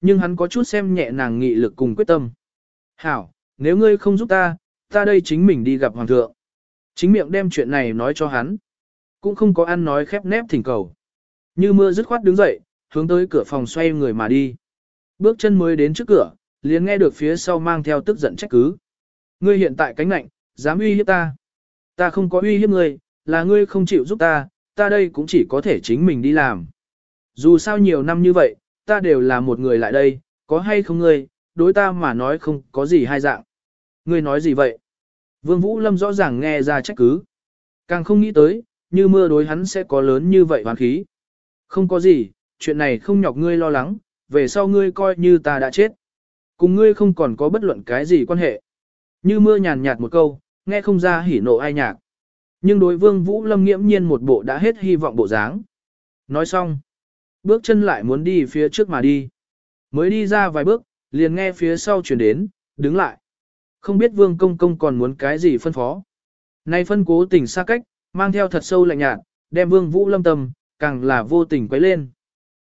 Nhưng hắn có chút xem nhẹ nàng nghị lực cùng quyết tâm. Hảo, nếu ngươi không giúp ta, ta đây chính mình đi gặp hoàng thượng. Chính miệng đem chuyện này nói cho hắn. Cũng không có ăn nói khép nép thỉnh cầu. Như mưa dứt khoát đứng dậy, hướng tới cửa phòng xoay người mà đi. Bước chân mới đến trước cửa, liền nghe được phía sau mang theo tức giận trách cứ. Ngươi hiện tại cánh lạnh, dám uy hiếp ta. Ta không có uy hiếp ngươi, là ngươi không chịu giúp ta, ta đây cũng chỉ có thể chính mình đi làm. Dù sao nhiều năm như vậy, ta đều là một người lại đây, có hay không ngươi, đối ta mà nói không có gì hai dạng. Ngươi nói gì vậy? Vương Vũ Lâm rõ ràng nghe ra trách cứ. Càng không nghĩ tới, như mưa đối hắn sẽ có lớn như vậy hoàn khí. Không có gì, chuyện này không nhọc ngươi lo lắng, về sau ngươi coi như ta đã chết. Cùng ngươi không còn có bất luận cái gì quan hệ. Như mưa nhàn nhạt một câu, nghe không ra hỉ nộ ai nhạc. Nhưng đối vương Vũ Lâm nghiễm nhiên một bộ đã hết hy vọng bộ dáng. Nói xong, bước chân lại muốn đi phía trước mà đi. Mới đi ra vài bước, liền nghe phía sau chuyển đến, đứng lại. Không biết vương công công còn muốn cái gì phân phó. Nay phân cố tình xa cách, mang theo thật sâu lạnh nhạt, đem vương Vũ Lâm tâm, càng là vô tình quấy lên.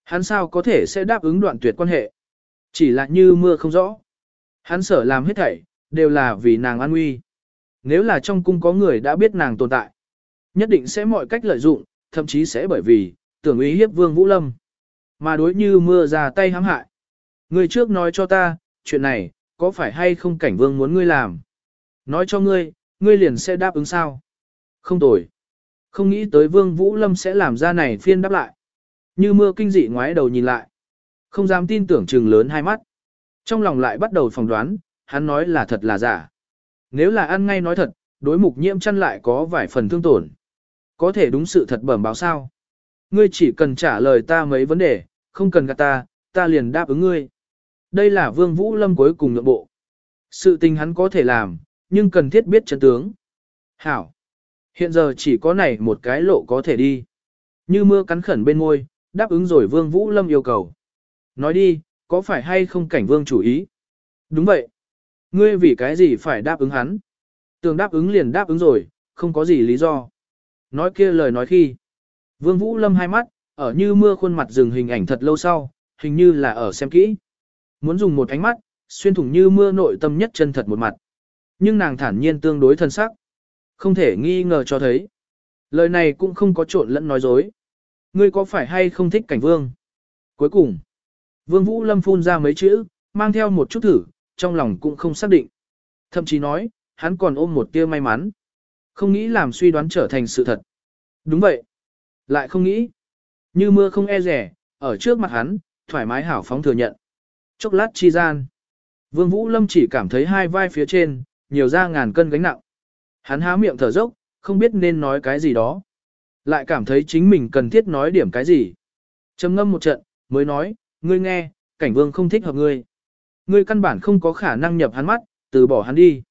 Hắn sao có thể sẽ đáp ứng đoạn tuyệt quan hệ. Chỉ là như mưa không rõ. Hắn sở làm hết thảy, đều là vì nàng an nguy. Nếu là trong cung có người đã biết nàng tồn tại, nhất định sẽ mọi cách lợi dụng, thậm chí sẽ bởi vì, tưởng ý hiếp vương Vũ Lâm. Mà đối như mưa ra tay hãm hại. Người trước nói cho ta, chuyện này, có phải hay không cảnh vương muốn ngươi làm? Nói cho ngươi, ngươi liền sẽ đáp ứng sao? Không tồi. Không nghĩ tới vương Vũ Lâm sẽ làm ra này phiên đáp lại. Như mưa kinh dị ngoái đầu nhìn lại. Không dám tin tưởng trừng lớn hai mắt. Trong lòng lại bắt đầu phỏng đoán, hắn nói là thật là giả. Nếu là ăn ngay nói thật, đối mục nhiễm chăn lại có vài phần thương tổn. Có thể đúng sự thật bẩm báo sao. Ngươi chỉ cần trả lời ta mấy vấn đề, không cần gạt ta, ta liền đáp ứng ngươi. Đây là Vương Vũ Lâm cuối cùng nhượng bộ. Sự tình hắn có thể làm, nhưng cần thiết biết chân tướng. Hảo. Hiện giờ chỉ có này một cái lộ có thể đi. Như mưa cắn khẩn bên môi, đáp ứng rồi Vương Vũ Lâm yêu cầu. Nói đi, có phải hay không cảnh Vương chủ ý? Đúng vậy. Ngươi vì cái gì phải đáp ứng hắn? Tường đáp ứng liền đáp ứng rồi, không có gì lý do. Nói kia lời nói khi. Vương Vũ Lâm hai mắt, ở như mưa khuôn mặt dừng hình ảnh thật lâu sau, hình như là ở xem kỹ. Muốn dùng một ánh mắt, xuyên thủng như mưa nội tâm nhất chân thật một mặt. Nhưng nàng thản nhiên tương đối thân sắc. Không thể nghi ngờ cho thấy. Lời này cũng không có trộn lẫn nói dối. Ngươi có phải hay không thích cảnh vương? Cuối cùng, vương Vũ Lâm phun ra mấy chữ, mang theo một chút thử, trong lòng cũng không xác định. Thậm chí nói, hắn còn ôm một tia may mắn. Không nghĩ làm suy đoán trở thành sự thật. Đúng vậy. Lại không nghĩ. Như mưa không e rẻ, ở trước mặt hắn, thoải mái hảo phóng thừa nhận. Chốc lát chi gian. Vương Vũ Lâm chỉ cảm thấy hai vai phía trên, nhiều ra ngàn cân gánh nặng. Hắn há miệng thở dốc, không biết nên nói cái gì đó. Lại cảm thấy chính mình cần thiết nói điểm cái gì. Trầm ngâm một trận, mới nói, ngươi nghe, cảnh vương không thích hợp ngươi. Ngươi căn bản không có khả năng nhập hắn mắt, từ bỏ hắn đi.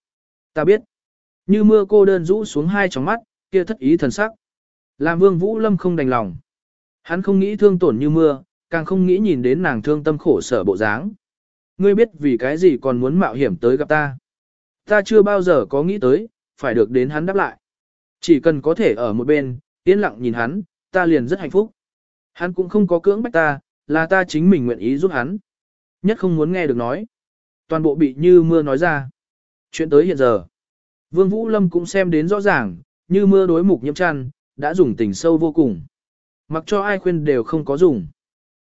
Ta biết. Như mưa cô đơn rũ xuống hai tròng mắt, kia thất ý thần sắc. Làm vương vũ lâm không đành lòng. Hắn không nghĩ thương tổn như mưa, càng không nghĩ nhìn đến nàng thương tâm khổ sở bộ dáng. Ngươi biết vì cái gì còn muốn mạo hiểm tới gặp ta. Ta chưa bao giờ có nghĩ tới, phải được đến hắn đáp lại. Chỉ cần có thể ở một bên, yên lặng nhìn hắn, ta liền rất hạnh phúc. Hắn cũng không có cưỡng bách ta, là ta chính mình nguyện ý giúp hắn. Nhất không muốn nghe được nói. Toàn bộ bị như mưa nói ra. Chuyện tới hiện giờ. Vương Vũ Lâm cũng xem đến rõ ràng, như mưa đối mục nhiễm chăn, đã dùng tình sâu vô cùng. Mặc cho ai khuyên đều không có dùng.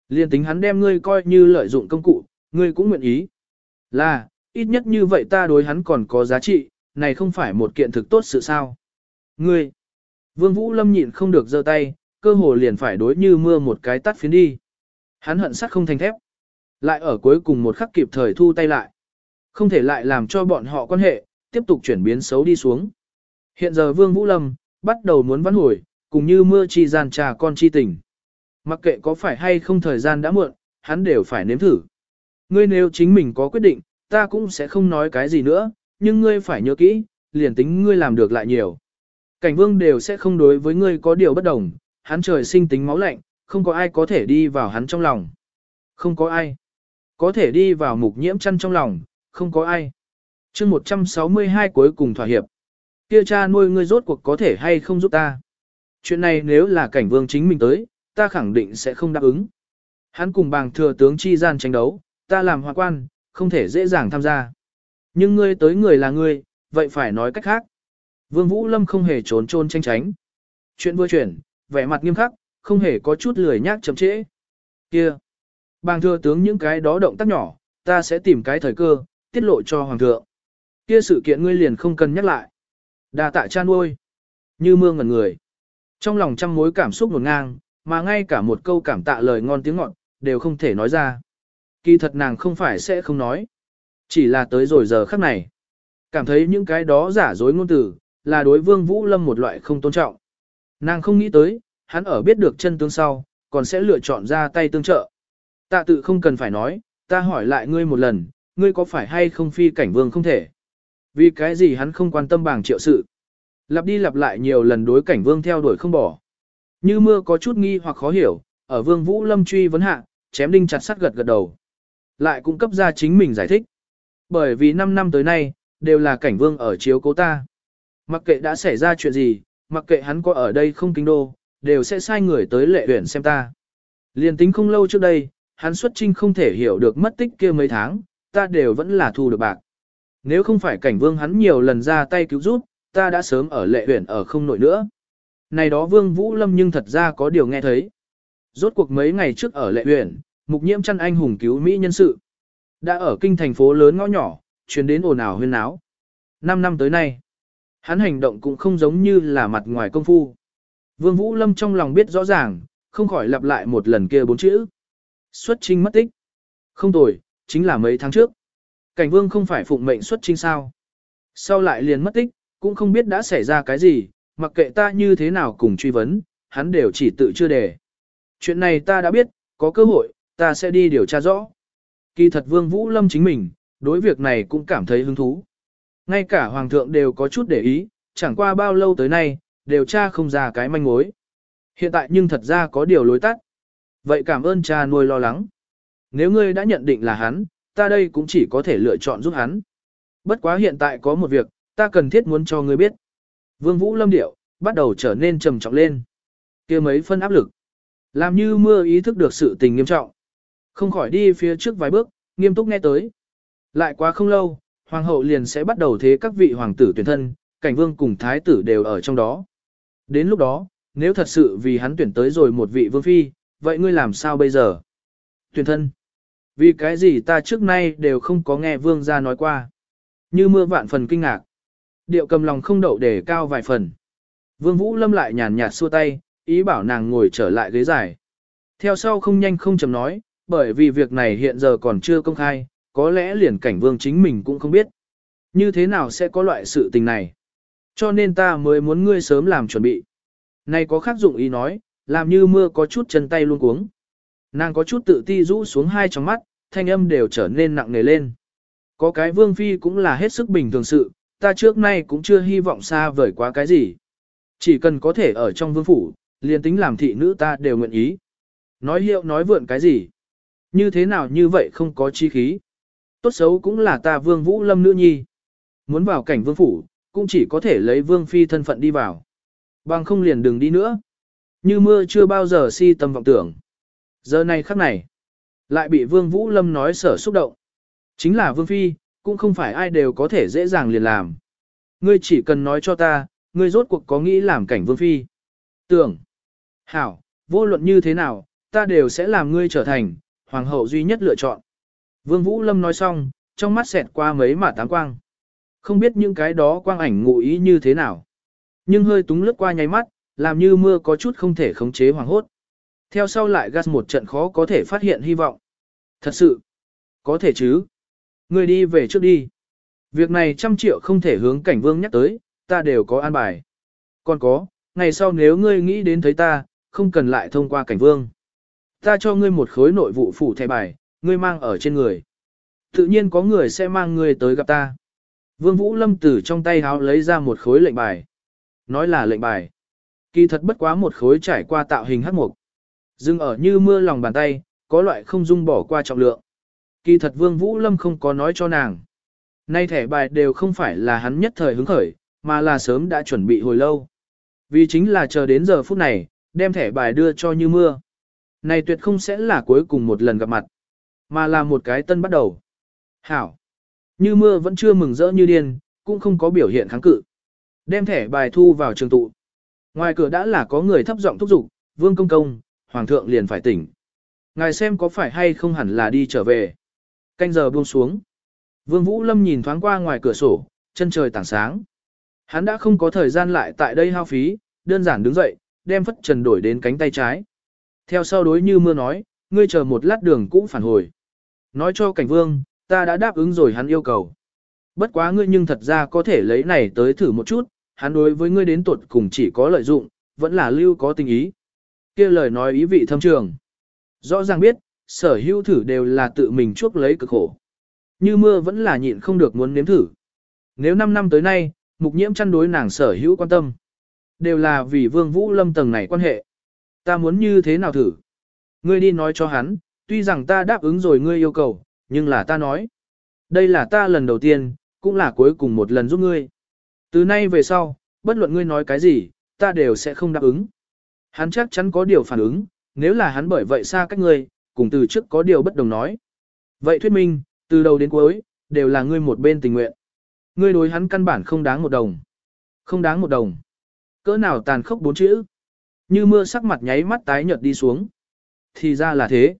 Liên tính hắn đem ngươi coi như lợi dụng công cụ, ngươi cũng nguyện ý. Là, ít nhất như vậy ta đối hắn còn có giá trị, này không phải một kiện thực tốt sự sao. Ngươi, Vương Vũ Lâm nhịn không được giơ tay, cơ hồ liền phải đối như mưa một cái tắt phiến đi. Hắn hận sắt không thành thép. Lại ở cuối cùng một khắc kịp thời thu tay lại. Không thể lại làm cho bọn họ quan hệ, tiếp tục chuyển biến xấu đi xuống. Hiện giờ Vương Vũ Lâm, bắt đầu muốn vãn hồi, cùng như mưa chi gian trà con chi tình. Mặc kệ có phải hay không thời gian đã muộn, hắn đều phải nếm thử. Ngươi nếu chính mình có quyết định, ta cũng sẽ không nói cái gì nữa, nhưng ngươi phải nhớ kỹ, liền tính ngươi làm được lại nhiều. Cảnh vương đều sẽ không đối với ngươi có điều bất đồng, hắn trời sinh tính máu lạnh, không có ai có thể đi vào hắn trong lòng. Không có ai. Có thể đi vào mục nhiễm chăn trong lòng, không có ai. chương 162 cuối cùng thỏa hiệp. Kia cha nuôi ngươi rốt cuộc có thể hay không giúp ta. Chuyện này nếu là cảnh vương chính mình tới, ta khẳng định sẽ không đáp ứng. Hắn cùng bàng thừa tướng chi gian tranh đấu, ta làm hòa quan, không thể dễ dàng tham gia. Nhưng ngươi tới người là ngươi, vậy phải nói cách khác. Vương Vũ Lâm không hề trốn trôn tranh tránh. Chuyện vừa chuyển, vẻ mặt nghiêm khắc, không hề có chút lười nhác chậm trễ. Kia, bàng thừa tướng những cái đó động tác nhỏ, ta sẽ tìm cái thời cơ, tiết lộ cho hoàng thượng. Kia sự kiện ngươi liền không cần nhắc lại. Đà tạ cha nuôi. Như mưa ngẩn người. Trong lòng trăm mối cảm xúc nổn ngang, mà ngay cả một câu cảm tạ lời ngon tiếng ngọt, đều không thể nói ra. Kỳ thật nàng không phải sẽ không nói. Chỉ là tới rồi giờ khắc này. Cảm thấy những cái đó giả dối ngôn từ, là đối vương Vũ Lâm một loại không tôn trọng. Nàng không nghĩ tới, hắn ở biết được chân tướng sau, còn sẽ lựa chọn ra tay tương trợ. Tạ tự không cần phải nói, ta hỏi lại ngươi một lần, ngươi có phải hay không phi cảnh vương không thể. Vì cái gì hắn không quan tâm bảng triệu sự. Lặp đi lặp lại nhiều lần đối cảnh vương theo đuổi không bỏ. Như mưa có chút nghi hoặc khó hiểu, ở vương vũ lâm truy vấn hạ, chém đinh chặt sắt gật gật đầu. Lại cung cấp ra chính mình giải thích. Bởi vì 5 năm tới nay, đều là cảnh vương ở chiếu cố ta. Mặc kệ đã xảy ra chuyện gì, mặc kệ hắn có ở đây không kinh đô, đều sẽ sai người tới lệ huyện xem ta. Liên tính không lâu trước đây, hắn xuất trinh không thể hiểu được mất tích kia mấy tháng, ta đều vẫn là thu được bạc. Nếu không phải cảnh vương hắn nhiều lần ra tay cứu giúp, ta đã sớm ở lệ huyện ở không nổi nữa. Này đó vương Vũ Lâm nhưng thật ra có điều nghe thấy. Rốt cuộc mấy ngày trước ở lệ huyện, mục nhiễm chăn anh hùng cứu Mỹ nhân sự. Đã ở kinh thành phố lớn ngõ nhỏ, chuyến đến ồn ào huyên náo. Năm năm tới nay, hắn hành động cũng không giống như là mặt ngoài công phu. Vương Vũ Lâm trong lòng biết rõ ràng, không khỏi lặp lại một lần kia bốn chữ. Xuất trinh mất tích. Không tồi, chính là mấy tháng trước. Cảnh vương không phải phụng mệnh xuất trinh sao. Sau lại liền mất tích, cũng không biết đã xảy ra cái gì, mặc kệ ta như thế nào cùng truy vấn, hắn đều chỉ tự chưa đề. Chuyện này ta đã biết, có cơ hội, ta sẽ đi điều tra rõ. Kỳ thật vương Vũ Lâm chính mình, đối việc này cũng cảm thấy hứng thú. Ngay cả hoàng thượng đều có chút để ý, chẳng qua bao lâu tới nay, điều tra không ra cái manh mối. Hiện tại nhưng thật ra có điều lối tắt. Vậy cảm ơn cha nuôi lo lắng. Nếu ngươi đã nhận định là hắn, ta đây cũng chỉ có thể lựa chọn giúp hắn. Bất quá hiện tại có một việc, ta cần thiết muốn cho ngươi biết. Vương Vũ Lâm điệu, bắt đầu trở nên trầm trọng lên. kia mấy phân áp lực. Làm như mưa ý thức được sự tình nghiêm trọng. Không khỏi đi phía trước vài bước, nghiêm túc nghe tới. Lại quá không lâu, hoàng hậu liền sẽ bắt đầu thế các vị hoàng tử tuyển thân, cảnh vương cùng thái tử đều ở trong đó. Đến lúc đó, nếu thật sự vì hắn tuyển tới rồi một vị vương phi, vậy ngươi làm sao bây giờ? Tuyển thân. Vì cái gì ta trước nay đều không có nghe vương gia nói qua. Như mưa vạn phần kinh ngạc. Điệu cầm lòng không đậu để cao vài phần. Vương Vũ Lâm lại nhàn nhạt xua tay, ý bảo nàng ngồi trở lại ghế dài. Theo sau không nhanh không chậm nói, bởi vì việc này hiện giờ còn chưa công khai, có lẽ liền cảnh vương chính mình cũng không biết. Như thế nào sẽ có loại sự tình này? Cho nên ta mới muốn ngươi sớm làm chuẩn bị. Này có khác dụng ý nói, làm như mưa có chút chân tay luôn cuống. Nàng có chút tự ti rũ xuống hai tròng mắt, thanh âm đều trở nên nặng nề lên. Có cái vương phi cũng là hết sức bình thường sự, ta trước nay cũng chưa hy vọng xa vời quá cái gì. Chỉ cần có thể ở trong vương phủ, liền tính làm thị nữ ta đều nguyện ý. Nói hiệu nói vượn cái gì? Như thế nào như vậy không có chi khí? Tốt xấu cũng là ta vương vũ lâm nữ nhi. Muốn vào cảnh vương phủ, cũng chỉ có thể lấy vương phi thân phận đi vào. Bằng không liền đừng đi nữa. Như mưa chưa bao giờ si tâm vọng tưởng. Giờ này khắc này, lại bị vương vũ lâm nói sở xúc động. Chính là vương phi, cũng không phải ai đều có thể dễ dàng liền làm. Ngươi chỉ cần nói cho ta, ngươi rốt cuộc có nghĩ làm cảnh vương phi. Tưởng, hảo, vô luận như thế nào, ta đều sẽ làm ngươi trở thành, hoàng hậu duy nhất lựa chọn. Vương Vũ Lâm nói xong, trong mắt xẹt qua mấy mả tám quang. Không biết những cái đó quang ảnh ngụ ý như thế nào. Nhưng hơi túng lướt qua nháy mắt, làm như mưa có chút không thể khống chế hoàng hốt. Theo sau lại gas một trận khó có thể phát hiện hy vọng. Thật sự, có thể chứ. Người đi về trước đi. Việc này trăm triệu không thể hướng cảnh vương nhắc tới, ta đều có an bài. Còn có, ngày sau nếu ngươi nghĩ đến thấy ta, không cần lại thông qua cảnh vương. Ta cho ngươi một khối nội vụ phủ thẻ bài, ngươi mang ở trên người. Tự nhiên có người sẽ mang ngươi tới gặp ta. Vương Vũ Lâm từ trong tay háo lấy ra một khối lệnh bài. Nói là lệnh bài. Kỳ thật bất quá một khối trải qua tạo hình hắc mục. Dừng ở như mưa lòng bàn tay, có loại không dung bỏ qua trọng lượng. Kỳ thật Vương Vũ Lâm không có nói cho nàng. Nay thẻ bài đều không phải là hắn nhất thời hứng khởi, mà là sớm đã chuẩn bị hồi lâu. Vì chính là chờ đến giờ phút này, đem thẻ bài đưa cho như mưa. Này tuyệt không sẽ là cuối cùng một lần gặp mặt. mà là một cái tân bắt đầu. Hảo. Như mưa vẫn chưa mừng rỡ như điên, cũng không có biểu hiện kháng cự. Đem thẻ bài thu vào trường tụ. Ngoài cửa đã là có người thấp giọng thúc giục, vương công công, hoàng thượng liền phải tỉnh. Ngài xem có phải hay không hẳn là đi trở về. Canh giờ buông xuống. Vương Vũ Lâm nhìn thoáng qua ngoài cửa sổ, chân trời tảng sáng. Hắn đã không có thời gian lại tại đây hao phí, đơn giản đứng dậy, đem phất trần đổi đến cánh tay trái. Theo sau đối như mưa nói, ngươi chờ một lát đường cũng phản hồi. Nói cho cảnh vương, ta đã đáp ứng rồi hắn yêu cầu. Bất quá ngươi nhưng thật ra có thể lấy này tới thử một chút, hắn đối với ngươi đến tuột cùng chỉ có lợi dụng, vẫn là lưu có tình ý kia lời nói ý vị thâm trường. Rõ ràng biết, sở hữu thử đều là tự mình chuốc lấy cực khổ. Như mưa vẫn là nhịn không được muốn nếm thử. Nếu 5 năm tới nay, mục nhiễm chăn đối nàng sở hữu quan tâm. Đều là vì vương vũ lâm tầng này quan hệ. Ta muốn như thế nào thử? Ngươi đi nói cho hắn, tuy rằng ta đáp ứng rồi ngươi yêu cầu, nhưng là ta nói. Đây là ta lần đầu tiên, cũng là cuối cùng một lần giúp ngươi. Từ nay về sau, bất luận ngươi nói cái gì, ta đều sẽ không đáp ứng. Hắn chắc chắn có điều phản ứng, nếu là hắn bởi vậy xa cách ngươi, cùng từ trước có điều bất đồng nói. Vậy thuyết minh, từ đầu đến cuối, đều là ngươi một bên tình nguyện. Ngươi đối hắn căn bản không đáng một đồng. Không đáng một đồng. Cỡ nào tàn khốc bốn chữ. Như mưa sắc mặt nháy mắt tái nhợt đi xuống. Thì ra là thế.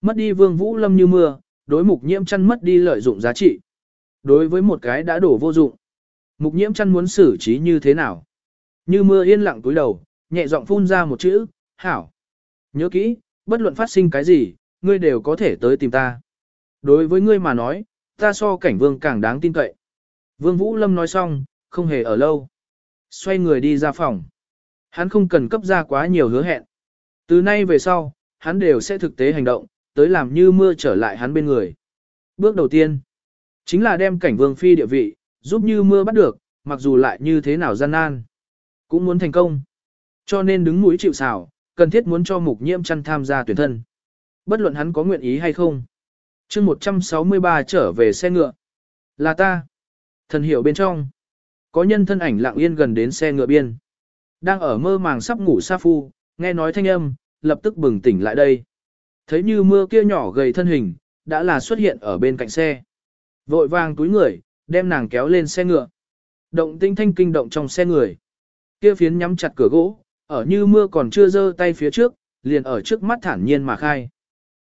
Mất đi vương vũ lâm như mưa, đối mục nhiễm chăn mất đi lợi dụng giá trị. Đối với một cái đã đổ vô dụng. Mục nhiễm chăn muốn xử trí như thế nào? Như mưa yên lặng túi đầu, nhẹ giọng phun ra một chữ, hảo. Nhớ kỹ, bất luận phát sinh cái gì, ngươi đều có thể tới tìm ta. Đối với ngươi mà nói, ta so cảnh vương càng đáng tin cậy. Vương Vũ Lâm nói xong, không hề ở lâu. Xoay người đi ra phòng. Hắn không cần cấp ra quá nhiều hứa hẹn. Từ nay về sau, hắn đều sẽ thực tế hành động, tới làm như mưa trở lại hắn bên người. Bước đầu tiên, chính là đem cảnh vương phi địa vị, giúp như mưa bắt được, mặc dù lại như thế nào gian nan. Cũng muốn thành công. Cho nên đứng mũi chịu xào, cần thiết muốn cho mục nhiễm chăn tham gia tuyển thân. Bất luận hắn có nguyện ý hay không. chương 163 trở về xe ngựa. Là ta. Thần hiểu bên trong. Có nhân thân ảnh lặng yên gần đến xe ngựa biên. Đang ở mơ màng sắp ngủ sa phu, nghe nói thanh âm, lập tức bừng tỉnh lại đây. Thấy như mưa kia nhỏ gầy thân hình, đã là xuất hiện ở bên cạnh xe. Vội vàng túi người, đem nàng kéo lên xe ngựa. Động tinh thanh kinh động trong xe người. Kia phiến nhắm chặt cửa gỗ, ở như mưa còn chưa dơ tay phía trước, liền ở trước mắt thản nhiên mà khai.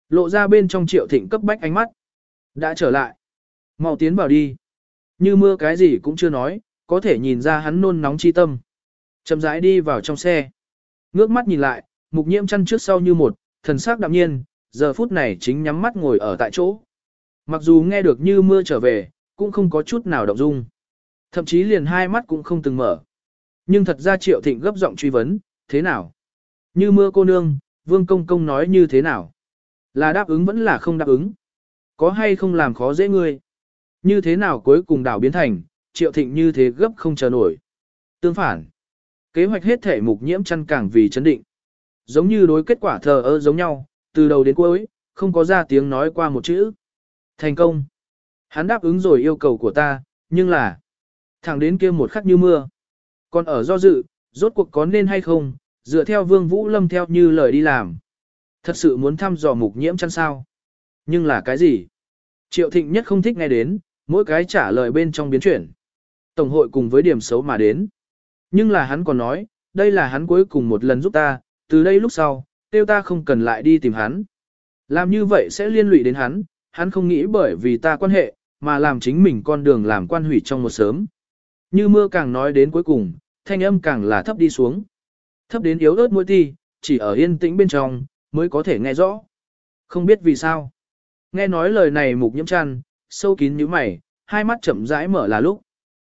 Lộ ra bên trong triệu thịnh cấp bách ánh mắt. Đã trở lại. mau tiến vào đi. Như mưa cái gì cũng chưa nói, có thể nhìn ra hắn nôn nóng chi tâm. Chậm rãi đi vào trong xe. Ngước mắt nhìn lại, mục nhiễm chăn trước sau như một, thần sắc đạm nhiên, giờ phút này chính nhắm mắt ngồi ở tại chỗ. Mặc dù nghe được như mưa trở về, cũng không có chút nào động dung. Thậm chí liền hai mắt cũng không từng mở. Nhưng thật ra triệu thịnh gấp giọng truy vấn, thế nào? Như mưa cô nương, vương công công nói như thế nào? Là đáp ứng vẫn là không đáp ứng? Có hay không làm khó dễ ngươi? Như thế nào cuối cùng đảo biến thành, triệu thịnh như thế gấp không chờ nổi. Tương phản, kế hoạch hết thể mục nhiễm chăn càng vì chấn định. Giống như đối kết quả thờ ơ giống nhau, từ đầu đến cuối, không có ra tiếng nói qua một chữ. Thành công. Hắn đáp ứng rồi yêu cầu của ta, nhưng là, thẳng đến kia một khắc như mưa. Còn ở do dự, rốt cuộc có nên hay không, dựa theo vương vũ lâm theo như lời đi làm. Thật sự muốn thăm dò mục nhiễm chăn sao. Nhưng là cái gì? Triệu thịnh nhất không thích nghe đến, mỗi cái trả lời bên trong biến chuyển. Tổng hội cùng với điểm xấu mà đến. Nhưng là hắn còn nói, đây là hắn cuối cùng một lần giúp ta, từ đây lúc sau, tiêu ta không cần lại đi tìm hắn. Làm như vậy sẽ liên lụy đến hắn, hắn không nghĩ bởi vì ta quan hệ, mà làm chính mình con đường làm quan hủy trong một sớm. Như mưa càng nói đến cuối cùng, thanh âm càng là thấp đi xuống. Thấp đến yếu ớt mỗi ti, chỉ ở yên tĩnh bên trong, mới có thể nghe rõ. Không biết vì sao. Nghe nói lời này mục nhiễm chăn, sâu kín như mày, hai mắt chậm rãi mở là lúc.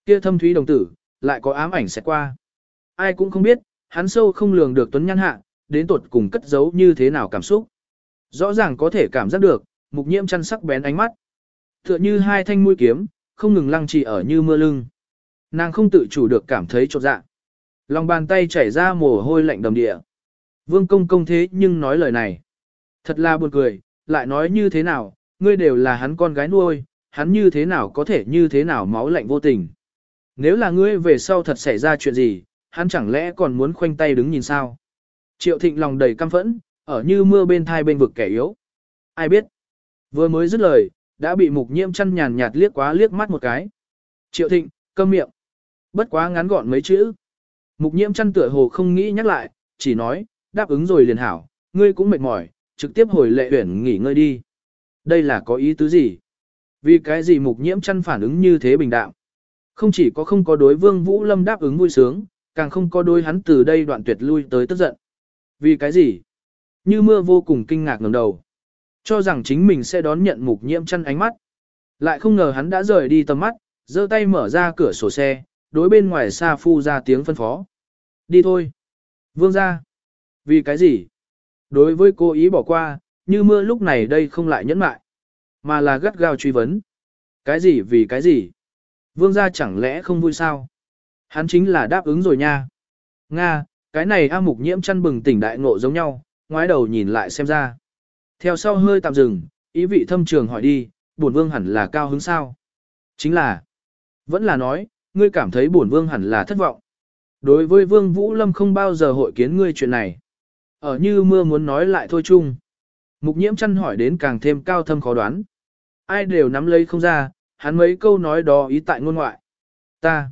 Kia thâm thúy đồng tử, lại có ám ảnh sẽ qua. Ai cũng không biết, hắn sâu không lường được tuấn nhăn hạ, đến tột cùng cất giấu như thế nào cảm xúc. Rõ ràng có thể cảm giác được, mục nhiễm chăn sắc bén ánh mắt. Tựa như hai thanh mũi kiếm, không ngừng lăng trì ở như mưa lưng. Nàng không tự chủ được cảm thấy chột dạ. Lòng bàn tay chảy ra mồ hôi lạnh đầm địa. Vương công công thế nhưng nói lời này. Thật là buồn cười, lại nói như thế nào, ngươi đều là hắn con gái nuôi, hắn như thế nào có thể như thế nào máu lạnh vô tình. Nếu là ngươi về sau thật xảy ra chuyện gì, hắn chẳng lẽ còn muốn khoanh tay đứng nhìn sao? Triệu thịnh lòng đầy căm phẫn, ở như mưa bên thai bên vực kẻ yếu. Ai biết? Vừa mới dứt lời, đã bị mục nhiễm chăn nhàn nhạt liếc quá liếc mắt một cái. Triệu thịnh, câm miệng. Bất quá ngắn gọn mấy chữ. Mục nhiễm chăn tựa hồ không nghĩ nhắc lại, chỉ nói, đáp ứng rồi liền hảo, ngươi cũng mệt mỏi, trực tiếp hồi lệ huyển nghỉ ngơi đi. Đây là có ý tứ gì? Vì cái gì mục nhiễm chăn phản ứng như thế bình đạo? Không chỉ có không có đối vương Vũ Lâm đáp ứng vui sướng, càng không có đối hắn từ đây đoạn tuyệt lui tới tức giận. Vì cái gì? Như mưa vô cùng kinh ngạc ngẩng đầu. Cho rằng chính mình sẽ đón nhận mục nhiễm chăn ánh mắt. Lại không ngờ hắn đã rời đi tầm mắt, giơ tay mở ra cửa sổ xe, đối bên ngoài xa phu ra tiếng phân phó. Đi thôi. Vương ra. Vì cái gì? Đối với cô ý bỏ qua, như mưa lúc này đây không lại nhẫn mại, mà là gắt gao truy vấn. Cái gì vì cái gì? Vương gia chẳng lẽ không vui sao? Hắn chính là đáp ứng rồi nha. Nga, cái này A mục nhiễm chăn bừng tỉnh đại ngộ giống nhau, ngoái đầu nhìn lại xem ra. Theo sau hơi tạm dừng, ý vị thâm trường hỏi đi, bổn vương hẳn là cao hứng sao? Chính là, vẫn là nói, ngươi cảm thấy bổn vương hẳn là thất vọng. Đối với vương Vũ Lâm không bao giờ hội kiến ngươi chuyện này. Ở như mưa muốn nói lại thôi chung. Mục nhiễm chăn hỏi đến càng thêm cao thâm khó đoán. Ai đều nắm lấy không ra, hắn mấy câu nói đó ý tại ngôn ngoại. Ta.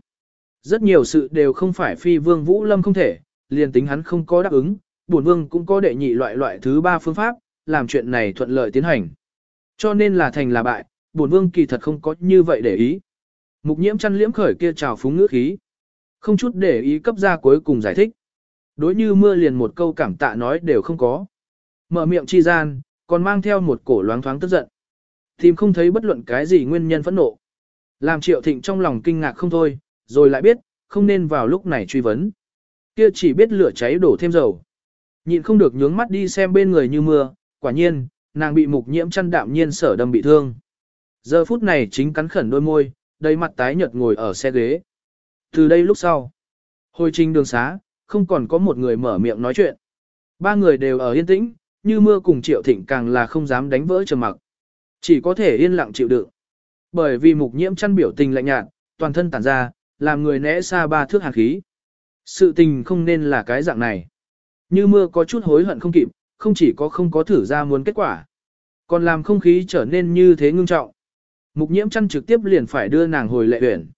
Rất nhiều sự đều không phải phi vương Vũ Lâm không thể, liền tính hắn không có đáp ứng, bổn vương cũng có đệ nhị loại loại thứ ba phương pháp, làm chuyện này thuận lợi tiến hành. Cho nên là thành là bại, bổn vương kỳ thật không có như vậy để ý. Mục nhiễm chăn liễm khởi kia trào phúng ngữ khí. Không chút để ý cấp ra cuối cùng giải thích. Đối như mưa liền một câu cảm tạ nói đều không có. Mở miệng chi gian, còn mang theo một cổ loáng thoáng tức giận. Tìm không thấy bất luận cái gì nguyên nhân phẫn nộ. Làm triệu thịnh trong lòng kinh ngạc không thôi, rồi lại biết, không nên vào lúc này truy vấn. Kia chỉ biết lửa cháy đổ thêm dầu. Nhịn không được nhướng mắt đi xem bên người như mưa, quả nhiên, nàng bị mục nhiễm chăn đạm nhiên sở đâm bị thương. Giờ phút này chính cắn khẩn đôi môi, đầy mặt tái nhợt ngồi ở xe ghế. Từ đây lúc sau, hồi trình đường xá, không còn có một người mở miệng nói chuyện. Ba người đều ở yên tĩnh, như mưa cùng triệu thịnh càng là không dám đánh vỡ trầm mặc. Chỉ có thể yên lặng chịu đựng. Bởi vì mục nhiễm chăn biểu tình lạnh nhạt, toàn thân tản ra, làm người né xa ba thước hàn khí. Sự tình không nên là cái dạng này. Như mưa có chút hối hận không kịp, không chỉ có không có thử ra muốn kết quả, còn làm không khí trở nên như thế ngưng trọng. Mục nhiễm chăn trực tiếp liền phải đưa nàng hồi lệ huyện.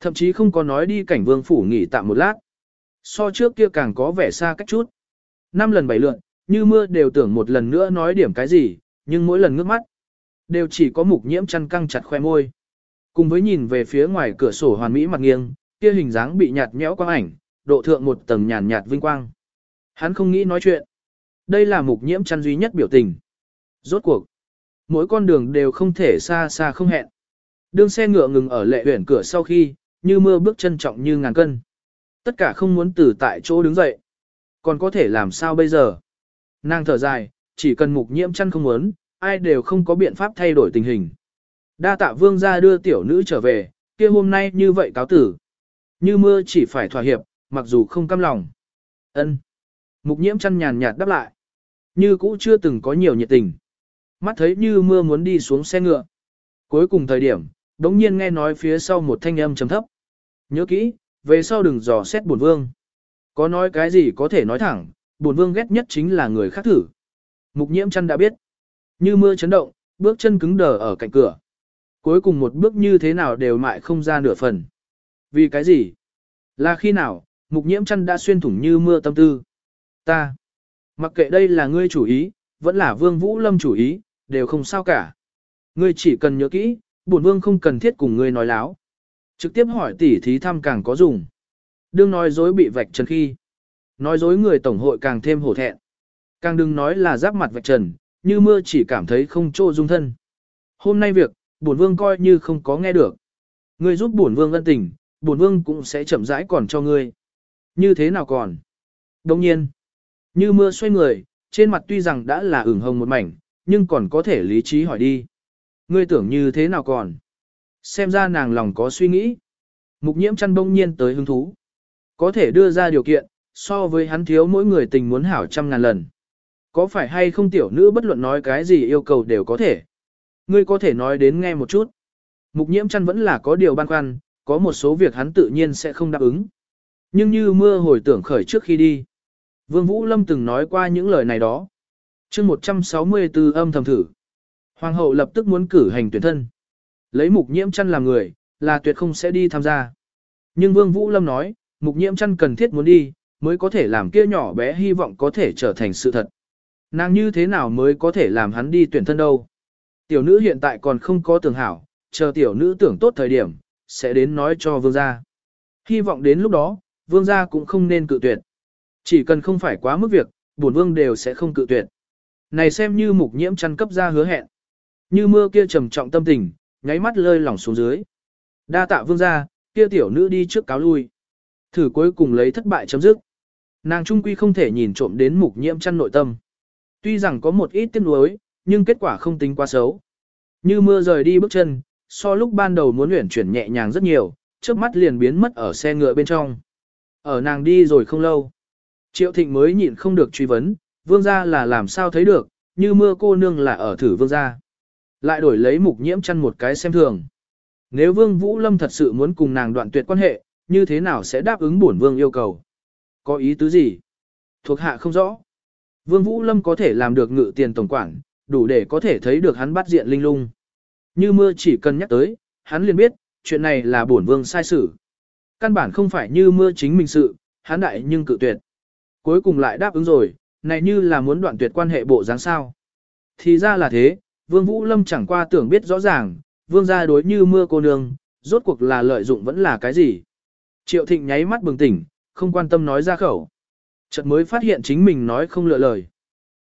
Thậm chí không có nói đi cảnh vương phủ nghỉ tạm một lát. So trước kia càng có vẻ xa cách chút. Năm lần bảy lượn, như mưa đều tưởng một lần nữa nói điểm cái gì, nhưng mỗi lần ngước mắt, đều chỉ có mục nhiễm chăn căng chặt khoe môi. Cùng với nhìn về phía ngoài cửa sổ hoàn mỹ mặt nghiêng, kia hình dáng bị nhạt nhẽo quang ảnh, độ thượng một tầng nhàn nhạt vinh quang. Hắn không nghĩ nói chuyện. Đây là mục nhiễm chăn duy nhất biểu tình. Rốt cuộc, mỗi con đường đều không thể xa xa không hẹn. Đường xe ngựa ngừng ở lệ huyển cửa sau khi, như mưa bước chân trọng như ngàn cân. Tất cả không muốn từ tại chỗ đứng dậy. Còn có thể làm sao bây giờ? Nàng thở dài, chỉ cần mục nhiễm chăn không muốn, ai đều không có biện pháp thay đổi tình hình. Đa tạ vương ra đưa tiểu nữ trở về, kia hôm nay như vậy cáo tử. Như mưa chỉ phải thỏa hiệp, mặc dù không căm lòng. ân Mục nhiễm chăn nhàn nhạt đáp lại. Như cũ chưa từng có nhiều nhiệt tình. Mắt thấy như mưa muốn đi xuống xe ngựa. Cuối cùng thời điểm, đống nhiên nghe nói phía sau một thanh âm trầm thấp. Nhớ kỹ, về sau đừng dò xét bổn vương. Có nói cái gì có thể nói thẳng, bổn vương ghét nhất chính là người khác thử. Mục nhiễm chăn đã biết. Như mưa chấn động, bước chân cứng đờ ở cạnh cửa. Cuối cùng một bước như thế nào đều mại không ra nửa phần. Vì cái gì? Là khi nào, mục nhiễm chăn đã xuyên thủng như mưa tâm tư. Ta. Mặc kệ đây là ngươi chủ ý, vẫn là vương vũ lâm chủ ý, đều không sao cả. Ngươi chỉ cần nhớ kỹ, bổn vương không cần thiết cùng ngươi nói láo. Trực tiếp hỏi tỉ thí thăm càng có dùng. Đương nói dối bị vạch trần khi. Nói dối người tổng hội càng thêm hổ thẹn. Càng đừng nói là giáp mặt vạch trần, như mưa chỉ cảm thấy không trô dung thân. Hôm nay việc, bổn vương coi như không có nghe được. Ngươi giúp bổn vương ân tình, bổn vương cũng sẽ chậm rãi còn cho ngươi. Như thế nào còn? Đồng nhiên, như mưa xoay người, trên mặt tuy rằng đã là ửng hồng một mảnh, nhưng còn có thể lý trí hỏi đi. Ngươi tưởng như thế nào còn? Xem ra nàng lòng có suy nghĩ. Mục nhiễm chăn bông nhiên tới hứng thú. Có thể đưa ra điều kiện, so với hắn thiếu mỗi người tình muốn hảo trăm ngàn lần. Có phải hay không tiểu nữ bất luận nói cái gì yêu cầu đều có thể. Ngươi có thể nói đến nghe một chút. Mục nhiễm chăn vẫn là có điều băn khoăn, có một số việc hắn tự nhiên sẽ không đáp ứng. Nhưng như mưa hồi tưởng khởi trước khi đi. Vương Vũ Lâm từng nói qua những lời này đó chương 164 âm thầm thử. Hoàng hậu lập tức muốn cử hành tuyển thân. Lấy mục nhiễm chăn làm người, là tuyệt không sẽ đi tham gia. Nhưng Vương Vũ Lâm nói, mục nhiễm chăn cần thiết muốn đi, mới có thể làm kia nhỏ bé hy vọng có thể trở thành sự thật. Nàng như thế nào mới có thể làm hắn đi tuyển thân đâu. Tiểu nữ hiện tại còn không có tưởng hảo, chờ tiểu nữ tưởng tốt thời điểm, sẽ đến nói cho vương gia. Hy vọng đến lúc đó, vương gia cũng không nên cự tuyệt. Chỉ cần không phải quá mức việc, bổn vương đều sẽ không cự tuyệt. Này xem như mục nhiễm chăn cấp ra hứa hẹn. Như mưa kia trầm trọng tâm tình, nháy mắt lơi lỏng xuống dưới. Đa tạ vương gia, kia tiểu nữ đi trước cáo lui. Thử cuối cùng lấy thất bại chấm dứt. Nàng trung quy không thể nhìn trộm đến mục nhiễm chăn nội tâm. Tuy rằng có một ít tiếc nuối, nhưng kết quả không tính quá xấu. Như mưa rời đi bước chân, so lúc ban đầu muốn luyện chuyển nhẹ nhàng rất nhiều, trước mắt liền biến mất ở xe ngựa bên trong. Ở nàng đi rồi không lâu. Triệu thịnh mới nhịn không được truy vấn, vương gia là làm sao thấy được, như mưa cô nương là ở thử vương gia. Lại đổi lấy mục nhiễm chăn một cái xem thường. Nếu vương Vũ Lâm thật sự muốn cùng nàng đoạn tuyệt quan hệ, như thế nào sẽ đáp ứng bổn vương yêu cầu? Có ý tứ gì? Thuộc hạ không rõ. Vương Vũ Lâm có thể làm được ngự tiền tổng quản, đủ để có thể thấy được hắn bắt diện linh lung. Như mưa chỉ cần nhắc tới, hắn liền biết, chuyện này là bổn vương sai xử. Căn bản không phải như mưa chính mình sự, hắn đại nhưng cự tuyệt. Cuối cùng lại đáp ứng rồi, này như là muốn đoạn tuyệt quan hệ bộ dáng sao. Thì ra là thế, Vương Vũ Lâm chẳng qua tưởng biết rõ ràng, Vương gia đối như mưa cô nương, rốt cuộc là lợi dụng vẫn là cái gì. Triệu Thịnh nháy mắt bừng tỉnh, không quan tâm nói ra khẩu. Chợt mới phát hiện chính mình nói không lựa lời.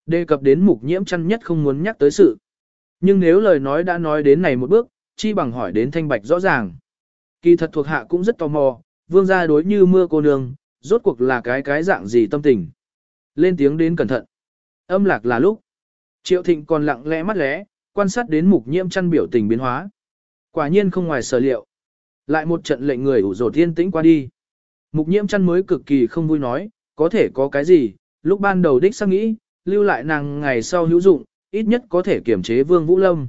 Đề cập đến mục nhiễm chăn nhất không muốn nhắc tới sự. Nhưng nếu lời nói đã nói đến này một bước, chi bằng hỏi đến thanh bạch rõ ràng. Kỳ thật thuộc hạ cũng rất tò mò, vương gia đối như mưa cô nương, rốt cuộc là cái cái dạng gì tâm tình. Lên tiếng đến cẩn thận. Âm lạc là lúc. Triệu thịnh còn lặng lẽ mắt lẽ, quan sát đến mục nhiễm chăn biểu tình biến hóa. Quả nhiên không ngoài sở liệu. Lại một trận lệnh người ủ rổ thiên tĩnh qua đi. Mục nhiễm chăn mới cực kỳ không vui nói, có thể có cái gì, lúc ban đầu đích xác nghĩ, lưu lại nàng ngày sau hữu dụng, ít nhất có thể kiểm chế Vương Vũ Lâm.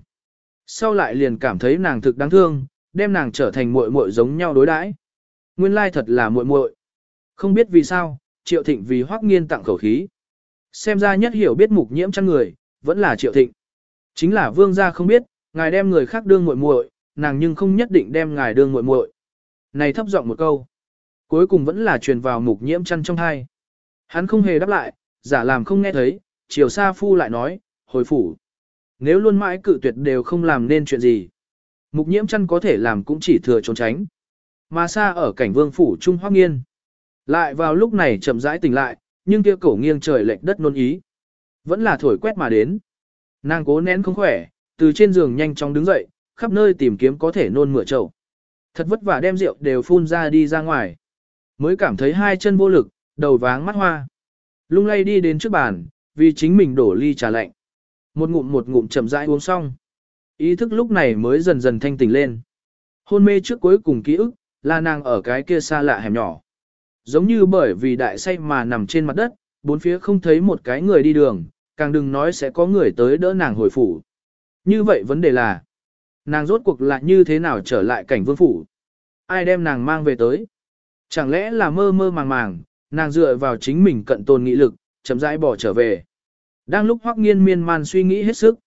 Sau lại liền cảm thấy nàng thực đáng thương, đem nàng trở thành muội muội giống nhau đối đãi. Nguyên lai thật là muội muội. Không biết vì sao, Triệu Thịnh vì Hoắc Nghiên tặng khẩu khí. Xem ra nhất hiểu biết mục nhiễm chăn người, vẫn là Triệu Thịnh. Chính là vương gia không biết, ngài đem người khác đương muội muội, nàng nhưng không nhất định đem ngài đương muội muội. Này thấp giọng một câu, cuối cùng vẫn là truyền vào mục nhiễm chăn trong hai. Hắn không hề đáp lại, giả làm không nghe thấy, chiều sa phu lại nói, hồi phủ. Nếu luôn mãi cự tuyệt đều không làm nên chuyện gì. Mục nhiễm chăn có thể làm cũng chỉ thừa trốn tránh. Mà xa ở cảnh vương phủ Trung Hoác Nghiên. Lại vào lúc này chậm rãi tỉnh lại, nhưng kia cổ nghiêng trời lệch đất nôn ý. Vẫn là thổi quét mà đến. Nàng cố nén không khỏe, từ trên giường nhanh chóng đứng dậy, khắp nơi tìm kiếm có thể nôn mửa chậu. Thật vất vả đem rượu đều phun ra đi ra ngoài. Mới cảm thấy hai chân vô lực, đầu váng mắt hoa. Lung lay đi đến trước bàn, vì chính mình đổ ly trà lạnh. Một ngụm một ngụm chậm rãi uống xong. Ý thức lúc này mới dần dần thanh tỉnh lên. Hôn mê trước cuối cùng ký ức, là nàng ở cái kia xa lạ hẻm nhỏ. Giống như bởi vì đại say mà nằm trên mặt đất, bốn phía không thấy một cái người đi đường, càng đừng nói sẽ có người tới đỡ nàng hồi phủ. Như vậy vấn đề là, nàng rốt cuộc lại như thế nào trở lại cảnh vương phủ? Ai đem nàng mang về tới? Chẳng lẽ là mơ mơ màng màng, nàng dựa vào chính mình cận tồn nghị lực, chậm rãi bỏ trở về. Đang lúc Hoắc Nghiên miên man suy nghĩ hết sức,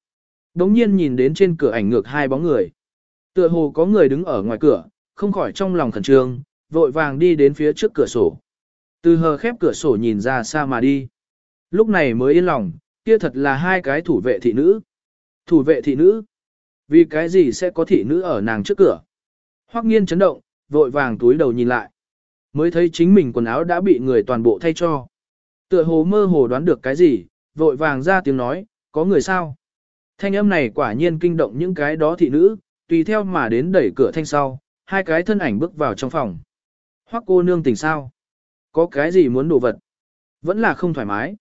đống nhiên nhìn đến trên cửa ảnh ngược hai bóng người. Tựa hồ có người đứng ở ngoài cửa, không khỏi trong lòng khẩn trương, vội vàng đi đến phía trước cửa sổ. Từ hờ khép cửa sổ nhìn ra xa mà đi. Lúc này mới yên lòng, kia thật là hai cái thủ vệ thị nữ. Thủ vệ thị nữ? Vì cái gì sẽ có thị nữ ở nàng trước cửa? Hoắc nghiên chấn động, vội vàng túi đầu nhìn lại. Mới thấy chính mình quần áo đã bị người toàn bộ thay cho. Tựa hồ mơ hồ đoán được cái gì, vội vàng ra tiếng nói, có người sao? Thanh âm này quả nhiên kinh động những cái đó thị nữ, tùy theo mà đến đẩy cửa thanh sau, hai cái thân ảnh bước vào trong phòng. Hoắc cô nương tỉnh sao? Có cái gì muốn đổ vật? Vẫn là không thoải mái.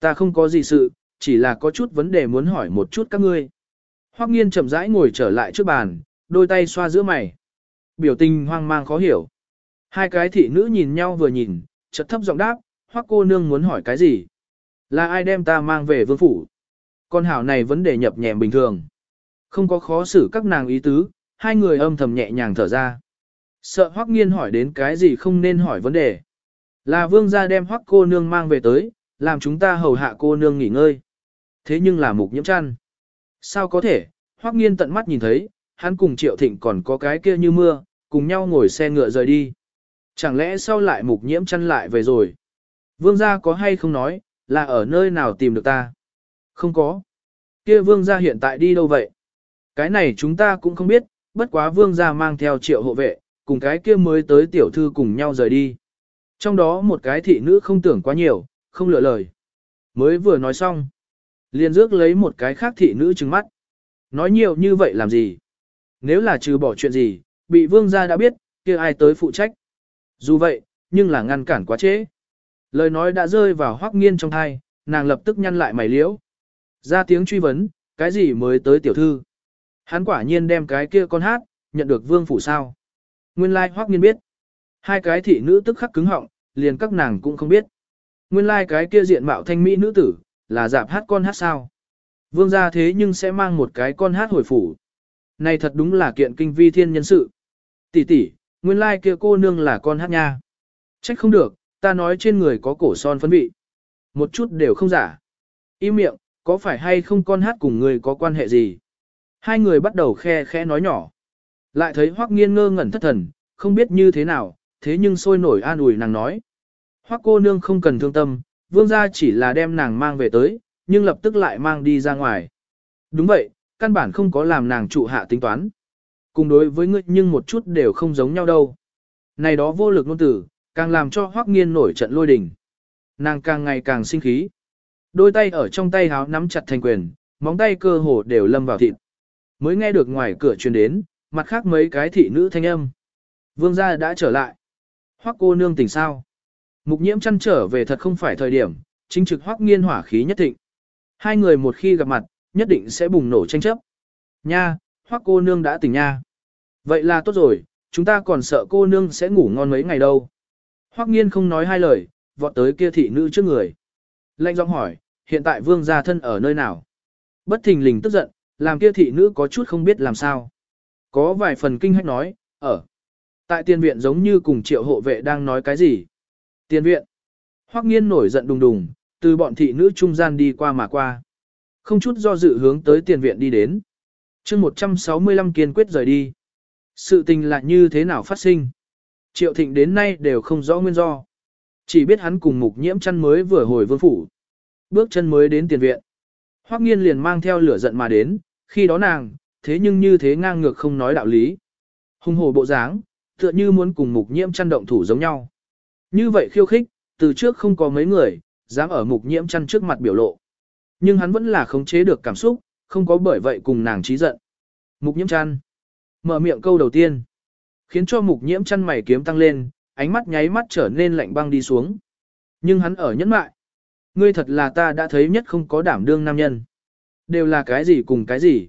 Ta không có gì sự, chỉ là có chút vấn đề muốn hỏi một chút các ngươi. Hoắc nghiên chậm rãi ngồi trở lại trước bàn, đôi tay xoa giữa mày. Biểu tình hoang mang khó hiểu. Hai cái thị nữ nhìn nhau vừa nhìn, chợt thấp giọng đáp, Hoắc cô nương muốn hỏi cái gì? Là ai đem ta mang về vương phủ? Con hảo này vấn đề nhập nhèm bình thường. Không có khó xử các nàng ý tứ, hai người âm thầm nhẹ nhàng thở ra. Sợ Hoắc nghiên hỏi đến cái gì không nên hỏi vấn đề. Là vương gia đem Hoắc cô nương mang về tới, làm chúng ta hầu hạ cô nương nghỉ ngơi. Thế nhưng là mục nhiễm chăn. Sao có thể, Hoắc Nghiên tận mắt nhìn thấy, hắn cùng Triệu Thịnh còn có cái kia như mưa, cùng nhau ngồi xe ngựa rời đi. Chẳng lẽ sau lại mục nhiễm chăn lại về rồi? Vương gia có hay không nói, là ở nơi nào tìm được ta? Không có. Kia vương gia hiện tại đi đâu vậy? Cái này chúng ta cũng không biết, bất quá vương gia mang theo triệu hộ vệ, cùng cái kia mới tới tiểu thư cùng nhau rời đi. Trong đó một cái thị nữ không tưởng quá nhiều, không lựa lời. Mới vừa nói xong. Liền rước lấy một cái khác thị nữ trừng mắt. Nói nhiều như vậy làm gì? Nếu là trừ bỏ chuyện gì, bị vương gia đã biết, kia ai tới phụ trách. Dù vậy, nhưng là ngăn cản quá trễ. Lời nói đã rơi vào hoắc nghiên trong thai, nàng lập tức nhăn lại mày liễu. Ra tiếng truy vấn, cái gì mới tới tiểu thư? Hắn quả nhiên đem cái kia con hát, nhận được vương phủ sao. Nguyên lai like hoắc nghiên biết. Hai cái thị nữ tức khắc cứng họng, liền các nàng cũng không biết. Nguyên lai like cái kia diện mạo thanh mỹ nữ tử, là dạp hát con hát sao. Vương gia thế nhưng sẽ mang một cái con hát hồi phủ. Này thật đúng là kiện kinh vi thiên nhân sự. Tỷ tỷ, nguyên lai like kia cô nương là con hát nha. Trách không được, ta nói trên người có cổ son phấn vị. Một chút đều không giả. Im miệng, có phải hay không con hát cùng người có quan hệ gì? Hai người bắt đầu khe khẽ nói nhỏ. Lại thấy Hoắc Nghiên ngơ ngẩn thất thần, không biết như thế nào, thế nhưng sôi nổi an ủi nàng nói. Hoắc cô nương không cần thương tâm, vương gia chỉ là đem nàng mang về tới, nhưng lập tức lại mang đi ra ngoài. Đúng vậy, căn bản không có làm nàng trụ hạ tính toán. Cùng đối với ngươi nhưng một chút đều không giống nhau đâu. Này đó vô lực ngôn tử, càng làm cho Hoắc Nghiên nổi trận lôi đình. Nàng càng ngày càng sinh khí. Đôi tay ở trong tay háo nắm chặt thành quyền, móng tay cơ hồ đều lâm vào thịt. Mới nghe được ngoài cửa truyền đến, mặt khác mấy cái thị nữ thanh âm. Vương gia đã trở lại. Hoắc cô nương tỉnh sao? Mục nhiễm chăn trở về thật không phải thời điểm, chính trực Hoắc nghiên hỏa khí nhất thịnh. Hai người một khi gặp mặt, nhất định sẽ bùng nổ tranh chấp. Nha, Hoắc cô nương đã tỉnh nha. Vậy là tốt rồi, chúng ta còn sợ cô nương sẽ ngủ ngon mấy ngày đâu. Hoắc nghiên không nói hai lời, vọt tới kia thị nữ trước người. lạnh giọng hỏi, hiện tại vương gia thân ở nơi nào? Bất thình lình tức giận, làm kia thị nữ có chút không biết làm sao. Có vài phần kinh hách nói, ở. Tại tiền viện giống như cùng triệu hộ vệ đang nói cái gì. Tiền viện. Hoắc nghiên nổi giận đùng đùng, từ bọn thị nữ trung gian đi qua mà qua. Không chút do dự hướng tới tiền viện đi đến. chương 165 kiên quyết rời đi. Sự tình là như thế nào phát sinh? Triệu thịnh đến nay đều không rõ nguyên do. Chỉ biết hắn cùng mục nhiễm chăn mới vừa hồi vương phủ. Bước chân mới đến tiền viện. Hoắc nghiên liền mang theo lửa giận mà đến, khi đó nàng, thế nhưng như thế ngang ngược không nói đạo lý. Hùng hồ bộ dáng, tựa như muốn cùng mục nhiễm chăn động thủ giống nhau. Như vậy khiêu khích, từ trước không có mấy người, dám ở mục nhiễm chăn trước mặt biểu lộ. Nhưng hắn vẫn là khống chế được cảm xúc, không có bởi vậy cùng nàng trí giận. Mục nhiễm chăn. Mở miệng câu đầu tiên. Khiến cho mục nhiễm chăn mày kiếm tăng lên, ánh mắt nháy mắt trở nên lạnh băng đi xuống. Nhưng hắn ở nhẫn mại. Ngươi thật là ta đã thấy nhất không có đảm đương nam nhân. Đều là cái gì cùng cái gì.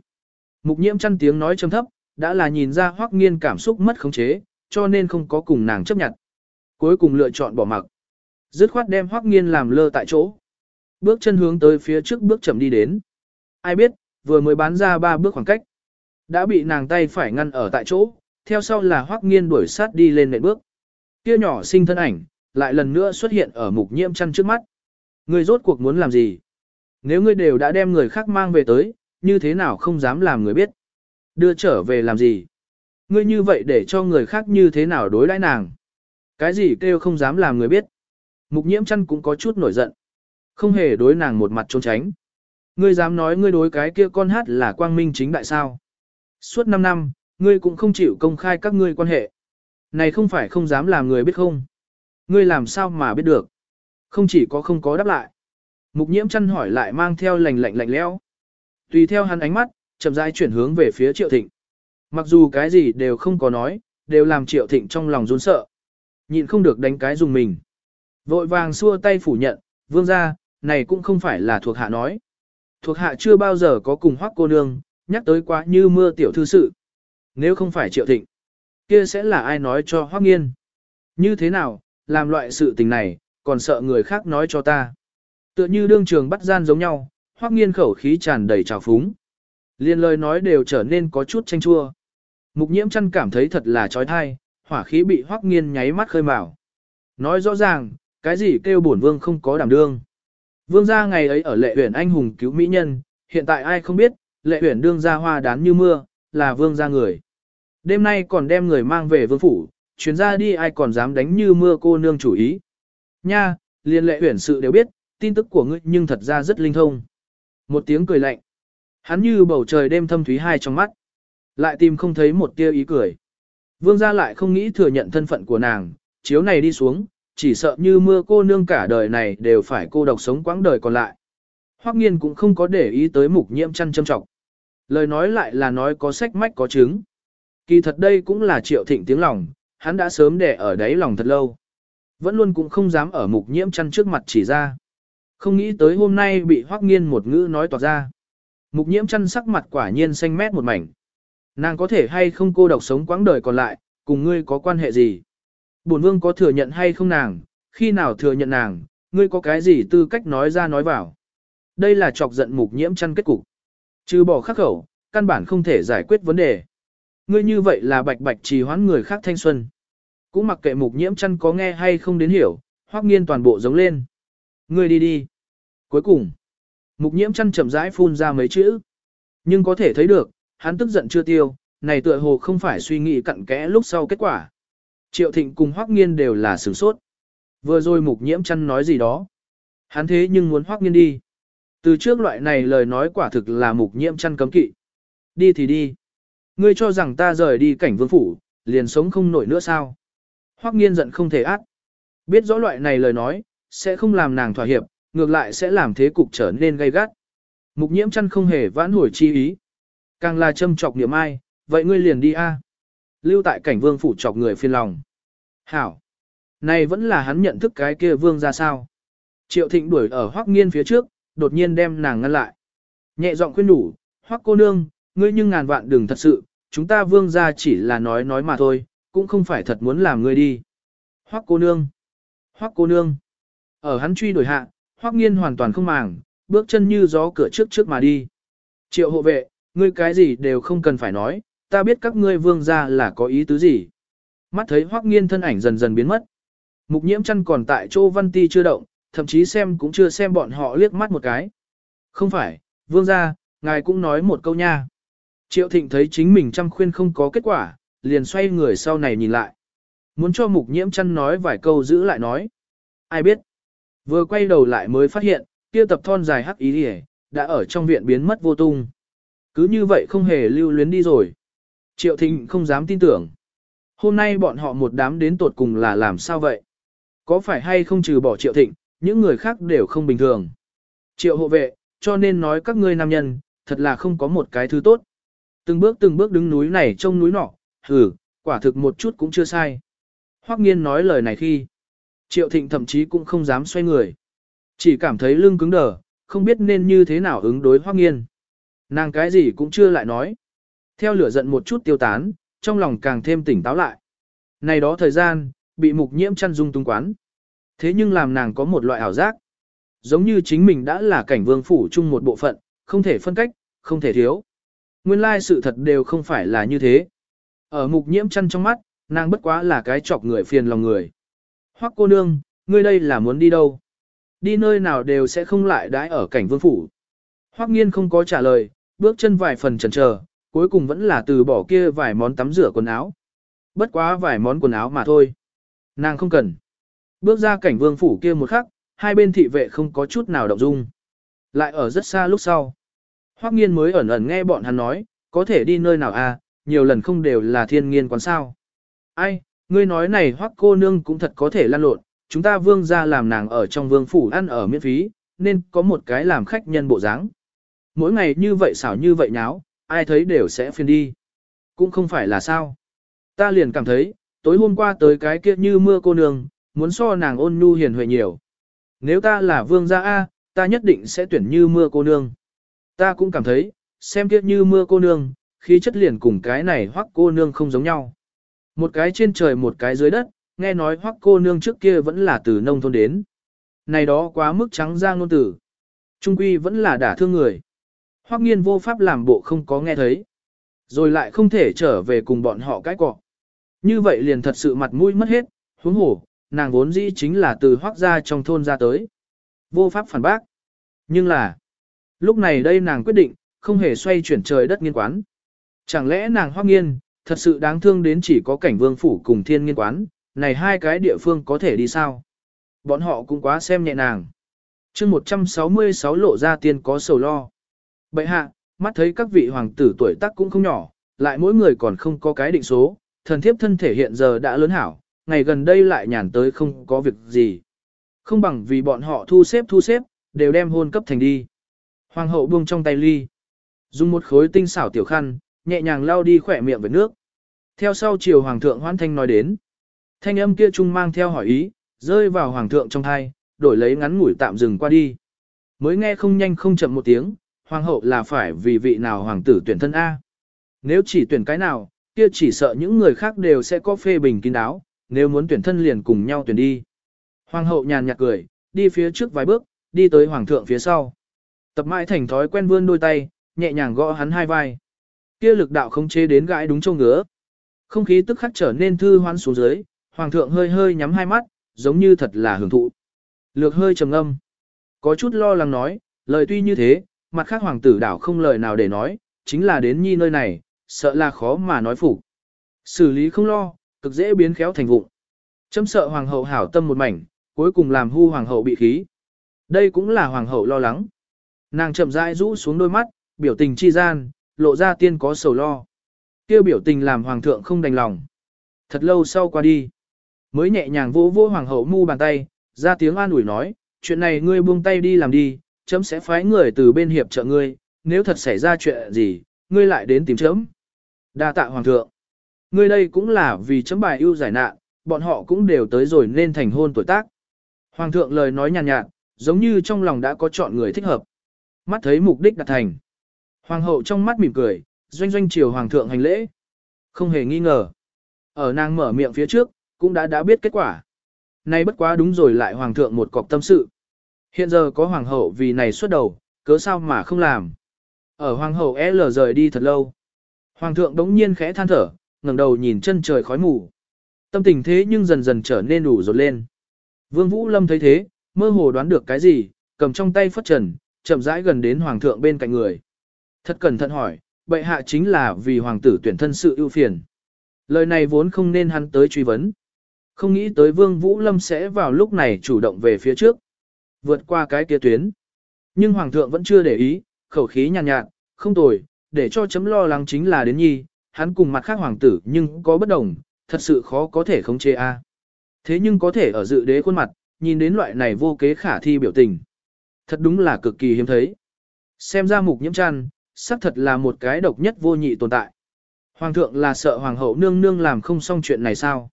Mục nhiễm chăn tiếng nói trầm thấp, đã là nhìn ra hoắc nghiên cảm xúc mất khống chế, cho nên không có cùng nàng chấp nhận. Cuối cùng lựa chọn bỏ mặc. Dứt khoát đem hoắc nghiên làm lơ tại chỗ. Bước chân hướng tới phía trước bước chậm đi đến. Ai biết, vừa mới bán ra ba bước khoảng cách. Đã bị nàng tay phải ngăn ở tại chỗ, theo sau là hoắc nghiên đuổi sát đi lên nệm bước. Kia nhỏ sinh thân ảnh, lại lần nữa xuất hiện ở mục nhiễm chăn trước mắt. Ngươi rốt cuộc muốn làm gì? Nếu ngươi đều đã đem người khác mang về tới, như thế nào không dám làm người biết? Đưa trở về làm gì? Ngươi như vậy để cho người khác như thế nào đối đãi nàng? Cái gì kêu không dám làm người biết? Mục nhiễm chăn cũng có chút nổi giận. Không hề đối nàng một mặt trốn tránh. Ngươi dám nói ngươi đối cái kia con hát là quang minh chính đại sao? Suốt 5 năm, ngươi cũng không chịu công khai các ngươi quan hệ. Này không phải không dám làm người biết không? Ngươi làm sao mà biết được? Không chỉ có không có đáp lại. Mục nhiễm chăn hỏi lại mang theo lạnh lạnh lạnh lẽo. Tùy theo hắn ánh mắt, chậm rãi chuyển hướng về phía Triệu Thịnh. Mặc dù cái gì đều không có nói, đều làm Triệu Thịnh trong lòng run sợ. Nhịn không được đánh cái dùng mình. Vội vàng xua tay phủ nhận, vương gia, này cũng không phải là thuộc hạ nói. Thuộc hạ chưa bao giờ có cùng hoắc cô nương, nhắc tới quá như mưa tiểu thư sự. Nếu không phải Triệu Thịnh, kia sẽ là ai nói cho hoắc nghiên. Như thế nào, làm loại sự tình này, còn sợ người khác nói cho ta. Tựa như đương trường bắt gian giống nhau, hoắc nghiên khẩu khí tràn đầy trào phúng. Liên lời nói đều trở nên có chút chanh chua. Mục nhiễm chăn cảm thấy thật là trói thai, hỏa khí bị hoắc nghiên nháy mắt khơi mào. Nói rõ ràng, cái gì kêu bổn vương không có đảm đương. Vương gia ngày ấy ở lệ huyền anh hùng cứu mỹ nhân, hiện tại ai không biết, lệ huyền đương gia hoa đán như mưa, là vương gia người. Đêm nay còn đem người mang về vương phủ, chuyến ra đi ai còn dám đánh như mưa cô nương chủ ý. Nha, liên lệ huyền sự đều biết, tin tức của ngươi nhưng thật ra rất linh thông. Một tiếng cười lạnh. Hắn như bầu trời đêm thâm thúy hai trong mắt. Lại tìm không thấy một tia ý cười. Vương gia lại không nghĩ thừa nhận thân phận của nàng, chiếu này đi xuống, chỉ sợ như mưa cô nương cả đời này đều phải cô độc sống quãng đời còn lại. Hoắc nghiên cũng không có để ý tới mục nhiễm chăn châm trọng. Lời nói lại là nói có sách mách có chứng. Kỳ thật đây cũng là triệu thịnh tiếng lòng, hắn đã sớm để ở đáy lòng thật lâu. Vẫn luôn cũng không dám ở mục nhiễm chăn trước mặt chỉ ra. Không nghĩ tới hôm nay bị hoắc nghiên một ngữ nói toạc ra. Mục nhiễm chăn sắc mặt quả nhiên xanh mét một mảnh. Nàng có thể hay không cô độc sống quãng đời còn lại, cùng ngươi có quan hệ gì? Bổn vương có thừa nhận hay không nàng, khi nào thừa nhận nàng, ngươi có cái gì tư cách nói ra nói vào. Đây là chọc giận mục nhiễm chăn kết cục. Trừ bỏ khắc khẩu, căn bản không thể giải quyết vấn đề. Ngươi như vậy là bạch bạch trì hoãn người khác thanh xuân. Cũng mặc kệ mục nhiễm chăn có nghe hay không đến hiểu, hoắc nghiên toàn bộ giống lên. Ngươi đi đi. Cuối cùng, mục nhiễm chăn chậm rãi phun ra mấy chữ. Nhưng có thể thấy được, hắn tức giận chưa tiêu, này tựa hồ không phải suy nghĩ cặn kẽ lúc sau kết quả. Triệu Thịnh cùng Hoắc Nghiên đều là sửng sốt. Vừa rồi mục nhiễm chăn nói gì đó. Hắn thế nhưng muốn Hoắc Nghiên đi. Từ trước loại này lời nói quả thực là mục nhiễm chăn cấm kỵ. Đi thì đi. Ngươi cho rằng ta rời đi cảnh vương phủ, liền sống không nổi nữa sao? Hoắc Nghiên giận không thể át. Biết rõ loại này lời nói, sẽ không làm nàng thỏa hiệp, ngược lại sẽ làm thế cục trở nên gay gắt. Mục nhiễm chăn không hề vãn hồi chi ý. Càng là châm chọc niệm ai, vậy ngươi liền đi a. Lưu tại cảnh vương phủ chọc người phiền lòng. Hảo. Này vẫn là hắn nhận thức cái kia vương ra sao. Triệu thịnh đuổi ở hoắc nghiên phía trước, đột nhiên đem nàng ngăn lại. Nhẹ giọng khuyên đủ, hoắc cô nương, ngươi nhưng ngàn vạn đừng thật sự, chúng ta vương ra chỉ là nói nói mà thôi, cũng không phải thật muốn làm ngươi đi. Hoắc cô nương. Hoắc cô nương. Ở hắn truy đuổi hạ, hoắc nghiên hoàn toàn không màng, bước chân như gió cửa trước trước mà đi. Triệu hộ vệ, ngươi cái gì đều không cần phải nói, ta biết các ngươi vương gia là có ý tứ gì. Mắt thấy hoắc nghiên thân ảnh dần dần biến mất. Mục nhiễm Chân còn tại Trô văn ti chưa động, thậm chí xem cũng chưa xem bọn họ liếc mắt một cái. Không phải, vương gia, ngài cũng nói một câu nha. Triệu thịnh thấy chính mình chăm khuyên không có kết quả, liền xoay người sau này nhìn lại. Muốn cho mục nhiễm Chân nói vài câu giữ lại nói. Ai biết. Vừa quay đầu lại mới phát hiện, kia tập thon dài hắc ý đi đã ở trong viện biến mất vô tung. Cứ như vậy không hề lưu luyến đi rồi. Triệu Thịnh không dám tin tưởng. Hôm nay bọn họ một đám đến tột cùng là làm sao vậy? Có phải hay không trừ bỏ Triệu Thịnh, những người khác đều không bình thường. Triệu hộ vệ, cho nên nói các ngươi nam nhân, thật là không có một cái thứ tốt. Từng bước từng bước đứng núi này trông núi nọ, hử quả thực một chút cũng chưa sai. Hoắc nghiên nói lời này khi, Triệu Thịnh thậm chí cũng không dám xoay người. Chỉ cảm thấy lưng cứng đờ, không biết nên như thế nào ứng đối Hoắc nghiên. Nàng cái gì cũng chưa lại nói. Theo lửa giận một chút tiêu tán, trong lòng càng thêm tỉnh táo lại. Này đó thời gian, bị mục nhiễm chăn dung tung quán. Thế nhưng làm nàng có một loại ảo giác. Giống như chính mình đã là cảnh vương phủ chung một bộ phận, không thể phân cách, không thể thiếu. Nguyên lai sự thật đều không phải là như thế. Ở mục nhiễm chăn trong mắt, nàng bất quá là cái chọc người phiền lòng người. Hoắc cô nương, ngươi đây là muốn đi đâu? Đi nơi nào đều sẽ không lại đãi ở cảnh vương phủ. Hoắc nghiên không có trả lời, bước chân vài phần chần chờ, cuối cùng vẫn là từ bỏ kia vài món tắm rửa quần áo. Bất quá vài món quần áo mà thôi. Nàng không cần. Bước ra cảnh vương phủ kia một khắc, hai bên thị vệ không có chút nào động dung. Lại ở rất xa lúc sau. Hoắc nghiên mới ẩn ẩn nghe bọn hắn nói, có thể đi nơi nào à, nhiều lần không đều là thiên nghiên quán sao. Ai, ngươi nói này Hoắc cô nương cũng thật có thể lan lộn, chúng ta vương ra làm nàng ở trong vương phủ ăn ở miễn phí, nên có một cái làm khách nhân bộ dáng. Mỗi ngày như vậy xảo như vậy nháo, ai thấy đều sẽ phiền đi. Cũng không phải là sao. Ta liền cảm thấy, tối hôm qua tới cái kia như mưa cô nương, muốn so nàng ôn nhu hiền huệ nhiều. Nếu ta là vương gia A, ta nhất định sẽ tuyển như mưa cô nương. Ta cũng cảm thấy, xem kia như mưa cô nương, khí chất liền cùng cái này hoắc cô nương không giống nhau. Một cái trên trời một cái dưới đất, nghe nói hoắc cô nương trước kia vẫn là từ nông thôn đến. Này đó quá mức trắng ra ngôn tử. Trung quy vẫn là đả thương người. Hoắc nghiên vô pháp làm bộ không có nghe thấy. Rồi lại không thể trở về cùng bọn họ cái cọ. Như vậy liền thật sự mặt mũi mất hết, huống hổ, nàng vốn dĩ chính là từ hoắc gia trong thôn ra tới. Vô pháp phản bác. Nhưng là, lúc này đây nàng quyết định, không hề xoay chuyển trời đất nghiên quán. Chẳng lẽ nàng hoắc nghiên, thật sự đáng thương đến chỉ có cảnh vương phủ cùng thiên nghiên quán, này hai cái địa phương có thể đi sao? Bọn họ cũng quá xem nhẹ nàng. chương 166 lộ ra tiên có sầu lo. Bậy hạ, mắt thấy các vị hoàng tử tuổi tác cũng không nhỏ, lại mỗi người còn không có cái định số, thần thiếp thân thể hiện giờ đã lớn hảo, ngày gần đây lại nhàn tới không có việc gì. Không bằng vì bọn họ thu xếp thu xếp, đều đem hôn cấp thành đi. Hoàng hậu buông trong tay ly. Dùng một khối tinh xảo tiểu khăn, nhẹ nhàng lau đi khỏe miệng với nước. Theo sau chiều hoàng thượng hoan thanh nói đến. Thanh âm kia trung mang theo hỏi ý, rơi vào hoàng thượng trong thai, đổi lấy ngắn ngủi tạm dừng qua đi. Mới nghe không nhanh không chậm một tiếng, hoàng hậu là phải vì vị nào hoàng tử tuyển thân A. Nếu chỉ tuyển cái nào, kia chỉ sợ những người khác đều sẽ có phê bình kín đáo, nếu muốn tuyển thân liền cùng nhau tuyển đi. Hoàng hậu nhàn nhạt cười, đi phía trước vài bước, đi tới hoàng thượng phía sau. Tập mãi thành thói quen vươn đôi tay, nhẹ nhàng gõ hắn hai vai. Kia lực đạo không chế đến gãi đúng châu ngứa. Không khí tức khắc trở nên thư hoan xuống dưới, hoàng thượng hơi hơi nhắm hai mắt, giống như thật là hưởng thụ. Lược hơi trầm âm. Có chút lo lắng nói, lời tuy như thế, mặt khác hoàng tử đảo không lời nào để nói, chính là đến nhi nơi này, sợ là khó mà nói phục. Xử lý không lo, cực dễ biến khéo thành vụng. Chấm sợ hoàng hậu hảo tâm một mảnh, cuối cùng làm hư hoàng hậu bị khí. Đây cũng là hoàng hậu lo lắng. Nàng chậm rãi rũ xuống đôi mắt, biểu tình chi gian, lộ ra tiên có sầu lo. Kêu biểu tình làm hoàng thượng không đành lòng. Thật lâu sau qua đi, mới nhẹ nhàng vỗ vỗ hoàng hậu mu bàn tay, ra tiếng an ủi nói, chuyện này ngươi buông tay đi làm đi, chấm sẽ phái người từ bên hiệp trợ ngươi, nếu thật xảy ra chuyện gì, ngươi lại đến tìm chấm. Đa tạ hoàng thượng. Ngươi đây cũng là vì chấm bài ưu giải nạn, bọn họ cũng đều tới rồi nên thành hôn tuổi tác. Hoàng thượng lời nói nhàn nhạt, nhạt, giống như trong lòng đã có chọn người thích hợp. Mắt thấy mục đích đạt thành. Hoàng hậu trong mắt mỉm cười, doanh doanh triều hoàng thượng hành lễ. Không hề nghi ngờ. Ở nàng mở miệng phía trước, cũng đã đã biết kết quả. Nay bất quá đúng rồi lại hoàng thượng một cọc tâm sự. Hiện giờ có hoàng hậu vì này xuất đầu, cớ sao mà không làm. Ở hoàng hậu L rời đi thật lâu. Hoàng thượng đống nhiên khẽ than thở, ngẩng đầu nhìn chân trời khói mù. Tâm tình thế nhưng dần dần trở nên đủ rột lên. Vương Vũ Lâm thấy thế, mơ hồ đoán được cái gì, cầm trong tay phất trần, chậm rãi gần đến hoàng thượng bên cạnh người. Thật cẩn thận hỏi, bệ hạ chính là vì hoàng tử tuyển thân sự ưu phiền. Lời này vốn không nên hắn tới truy vấn. Không nghĩ tới Vương Vũ Lâm sẽ vào lúc này chủ động về phía trước. Vượt qua cái kia tuyến. Nhưng hoàng thượng vẫn chưa để ý, khẩu khí nhàn nhạt, nhạt, không tồi, để cho chấm lo lắng chính là đến nhi, hắn cùng mặt khác hoàng tử nhưng có bất đồng, thật sự khó có thể khống chế a. Thế nhưng có thể ở dự đế khuôn mặt, nhìn đến loại này vô kế khả thi biểu tình. Thật đúng là cực kỳ hiếm thấy. Xem ra mục nhiễm trăn xác thật là một cái độc nhất vô nhị tồn tại. Hoàng thượng là sợ hoàng hậu nương nương làm không xong chuyện này sao?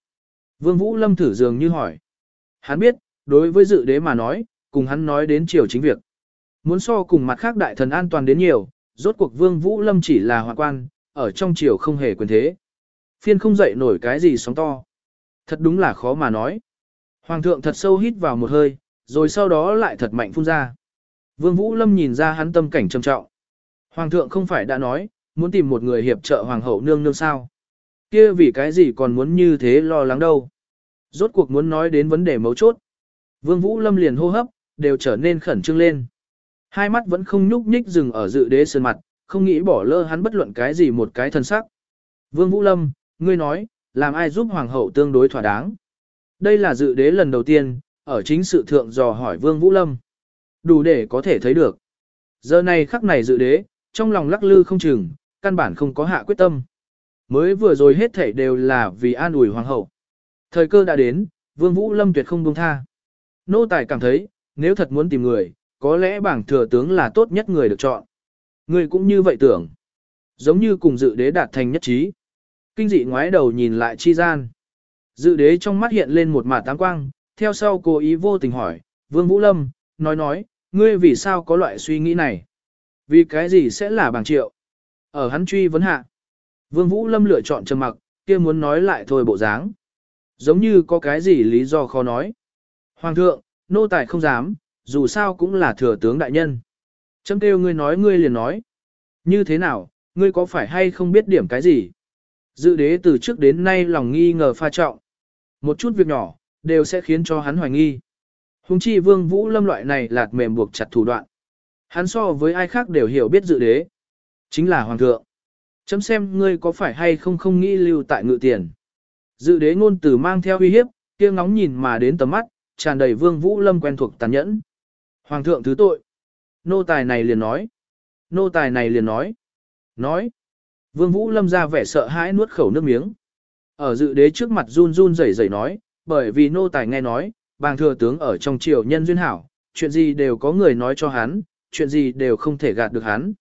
Vương Vũ Lâm thử dường như hỏi. Hắn biết, đối với dự đế mà nói, cùng hắn nói đến triều chính việc. Muốn so cùng mặt khác đại thần an toàn đến nhiều, rốt cuộc Vương Vũ Lâm chỉ là hoàng quan, ở trong triều không hề quyền thế. Phiên không dậy nổi cái gì sóng to. Thật đúng là khó mà nói. Hoàng thượng thật sâu hít vào một hơi, rồi sau đó lại thật mạnh phun ra. Vương Vũ Lâm nhìn ra hắn tâm cảnh trầm trọng. Hoàng thượng không phải đã nói, muốn tìm một người hiệp trợ hoàng hậu nương nương sao. kia vì cái gì còn muốn như thế lo lắng đâu. Rốt cuộc muốn nói đến vấn đề mấu chốt. Vương Vũ Lâm liền hô hấp, đều trở nên khẩn trương lên. Hai mắt vẫn không nhúc nhích dừng ở dự đế sơn mặt, không nghĩ bỏ lỡ hắn bất luận cái gì một cái thân sắc. Vương Vũ Lâm, ngươi nói, làm ai giúp hoàng hậu tương đối thỏa đáng. Đây là dự đế lần đầu tiên, ở chính sự thượng dò hỏi Vương Vũ Lâm. Đủ để có thể thấy được. Giờ này khắc này dự đế, trong lòng lắc lư không chừng, căn bản không có hạ quyết tâm. Mới vừa rồi hết thảy đều là vì an ủi hoàng hậu. Thời cơ đã đến, Vương Vũ Lâm tuyệt không buông tha. Nô tài cảm thấy, nếu thật muốn tìm người, có lẽ bảng thừa tướng là tốt nhất người được chọn. Người cũng như vậy tưởng. Giống như cùng dự đế đạt thành nhất trí. Kinh dị ngoái đầu nhìn lại chi gian. Dự đế trong mắt hiện lên một mả tám quang, theo sau cố ý vô tình hỏi, Vương Vũ Lâm, nói nói, ngươi vì sao có loại suy nghĩ này? Vì cái gì sẽ là bảng triệu? Ở hắn truy vấn hạ. Vương Vũ Lâm lựa chọn trầm mặc, kia muốn nói lại thôi bộ dáng. Giống như có cái gì lý do khó nói. Hoàng thượng, nô tài không dám, dù sao cũng là thừa tướng đại nhân. Chấm kêu ngươi nói ngươi liền nói. Như thế nào, ngươi có phải hay không biết điểm cái gì? Dự đế từ trước đến nay lòng nghi ngờ pha trọng. Một chút việc nhỏ, đều sẽ khiến cho hắn hoài nghi. Hùng chi vương vũ lâm loại này lạt mềm buộc chặt thủ đoạn. Hắn so với ai khác đều hiểu biết dự đế. Chính là hoàng thượng. Chấm xem ngươi có phải hay không không nghĩ lưu tại ngự tiền. Dự đế ngôn từ mang theo uy hiếp, kia ngóng nhìn mà đến tầm mắt, tràn đầy vương vũ lâm quen thuộc tàn nhẫn. Hoàng thượng thứ tội. Nô tài này liền nói. Nô tài này liền nói. Nói. Vương vũ lâm ra vẻ sợ hãi nuốt khẩu nước miếng. Ở dự đế trước mặt run run rẩy rẩy nói, bởi vì nô tài nghe nói, bàng thừa tướng ở trong triều nhân duyên hảo, chuyện gì đều có người nói cho hắn, chuyện gì đều không thể gạt được hắn.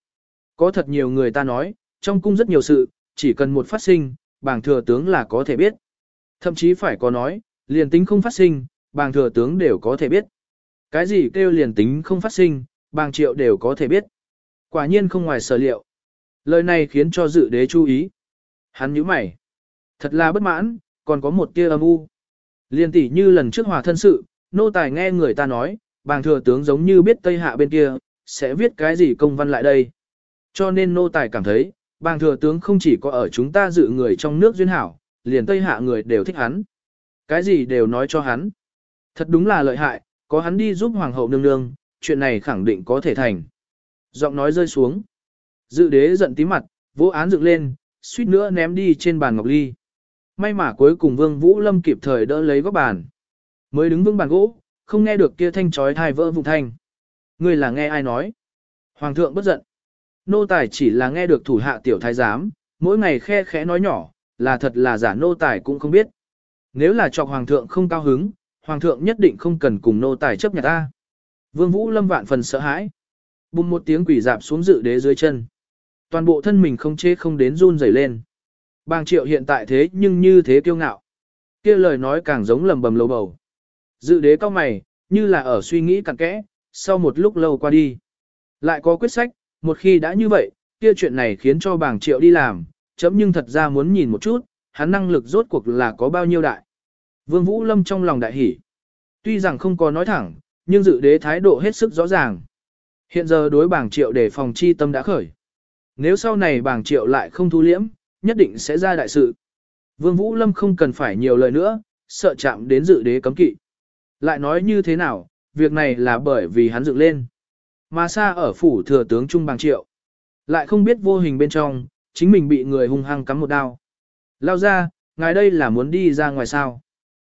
Có thật nhiều người ta nói, trong cung rất nhiều sự, chỉ cần một phát sinh, bàng thừa tướng là có thể biết. Thậm chí phải có nói, liền tính không phát sinh, bàng thừa tướng đều có thể biết. Cái gì kêu liền tính không phát sinh, bàng triệu đều có thể biết. Quả nhiên không ngoài sở liệu. Lời này khiến cho dự đế chú ý. Hắn nhíu mày. Thật là bất mãn, còn có một tia âm u. Liên tỷ như lần trước hòa thân sự, nô tài nghe người ta nói, bàng thừa tướng giống như biết Tây Hạ bên kia, sẽ viết cái gì công văn lại đây. Cho nên nô tài cảm thấy, bàng thừa tướng không chỉ có ở chúng ta dự người trong nước duyên hảo, liền Tây Hạ người đều thích hắn. Cái gì đều nói cho hắn. Thật đúng là lợi hại, có hắn đi giúp hoàng hậu nương nương, chuyện này khẳng định có thể thành. Giọng nói rơi xuống. Dự đế giận tí mặt, vỗ án dựng lên, suýt nữa ném đi trên bàn ngọc ly. May mà cuối cùng Vương Vũ Lâm kịp thời đỡ lấy góc bàn. Mới đứng vững bàn gỗ, không nghe được kia thanh chói thai vỡ vùng thanh. Người là nghe ai nói? Hoàng thượng bất giận. Nô tài chỉ là nghe được thủ hạ tiểu thái giám, mỗi ngày khe khẽ nói nhỏ, là thật là giả nô tài cũng không biết. Nếu là chọc hoàng thượng không cao hứng, hoàng thượng nhất định không cần cùng nô tài chấp nhận ta. Vương Vũ Lâm vạn phần sợ hãi. Bùng một tiếng quỷ dạp xuống dự đế dưới chân. Toàn bộ thân mình không chế không đến run rẩy lên. Bang triệu hiện tại thế nhưng như thế kiêu ngạo. kia lời nói càng giống lầm bầm lầu bầu. Dự đế cao mày, như là ở suy nghĩ cặn kẽ, sau một lúc lâu qua đi. Lại có quyết sách, một khi đã như vậy, kia chuyện này khiến cho bảng triệu đi làm, chấm nhưng thật ra muốn nhìn một chút, hắn năng lực rốt cuộc là có bao nhiêu đại. Vương Vũ Lâm trong lòng đại hỉ. Tuy rằng không có nói thẳng, nhưng dự đế thái độ hết sức rõ ràng. Hiện giờ đối bảng triệu để phòng chi tâm đã khởi. Nếu sau này bảng triệu lại không thu liễm, nhất định sẽ ra đại sự. Vương Vũ Lâm không cần phải nhiều lời nữa, sợ chạm đến dự đế cấm kỵ. Lại nói như thế nào, việc này là bởi vì hắn dựng lên. Mà xa ở phủ thừa tướng Trung Bàng Triệu. Lại không biết vô hình bên trong, chính mình bị người hung hăng cắm một đao. Lao ra, ngài đây là muốn đi ra ngoài sao.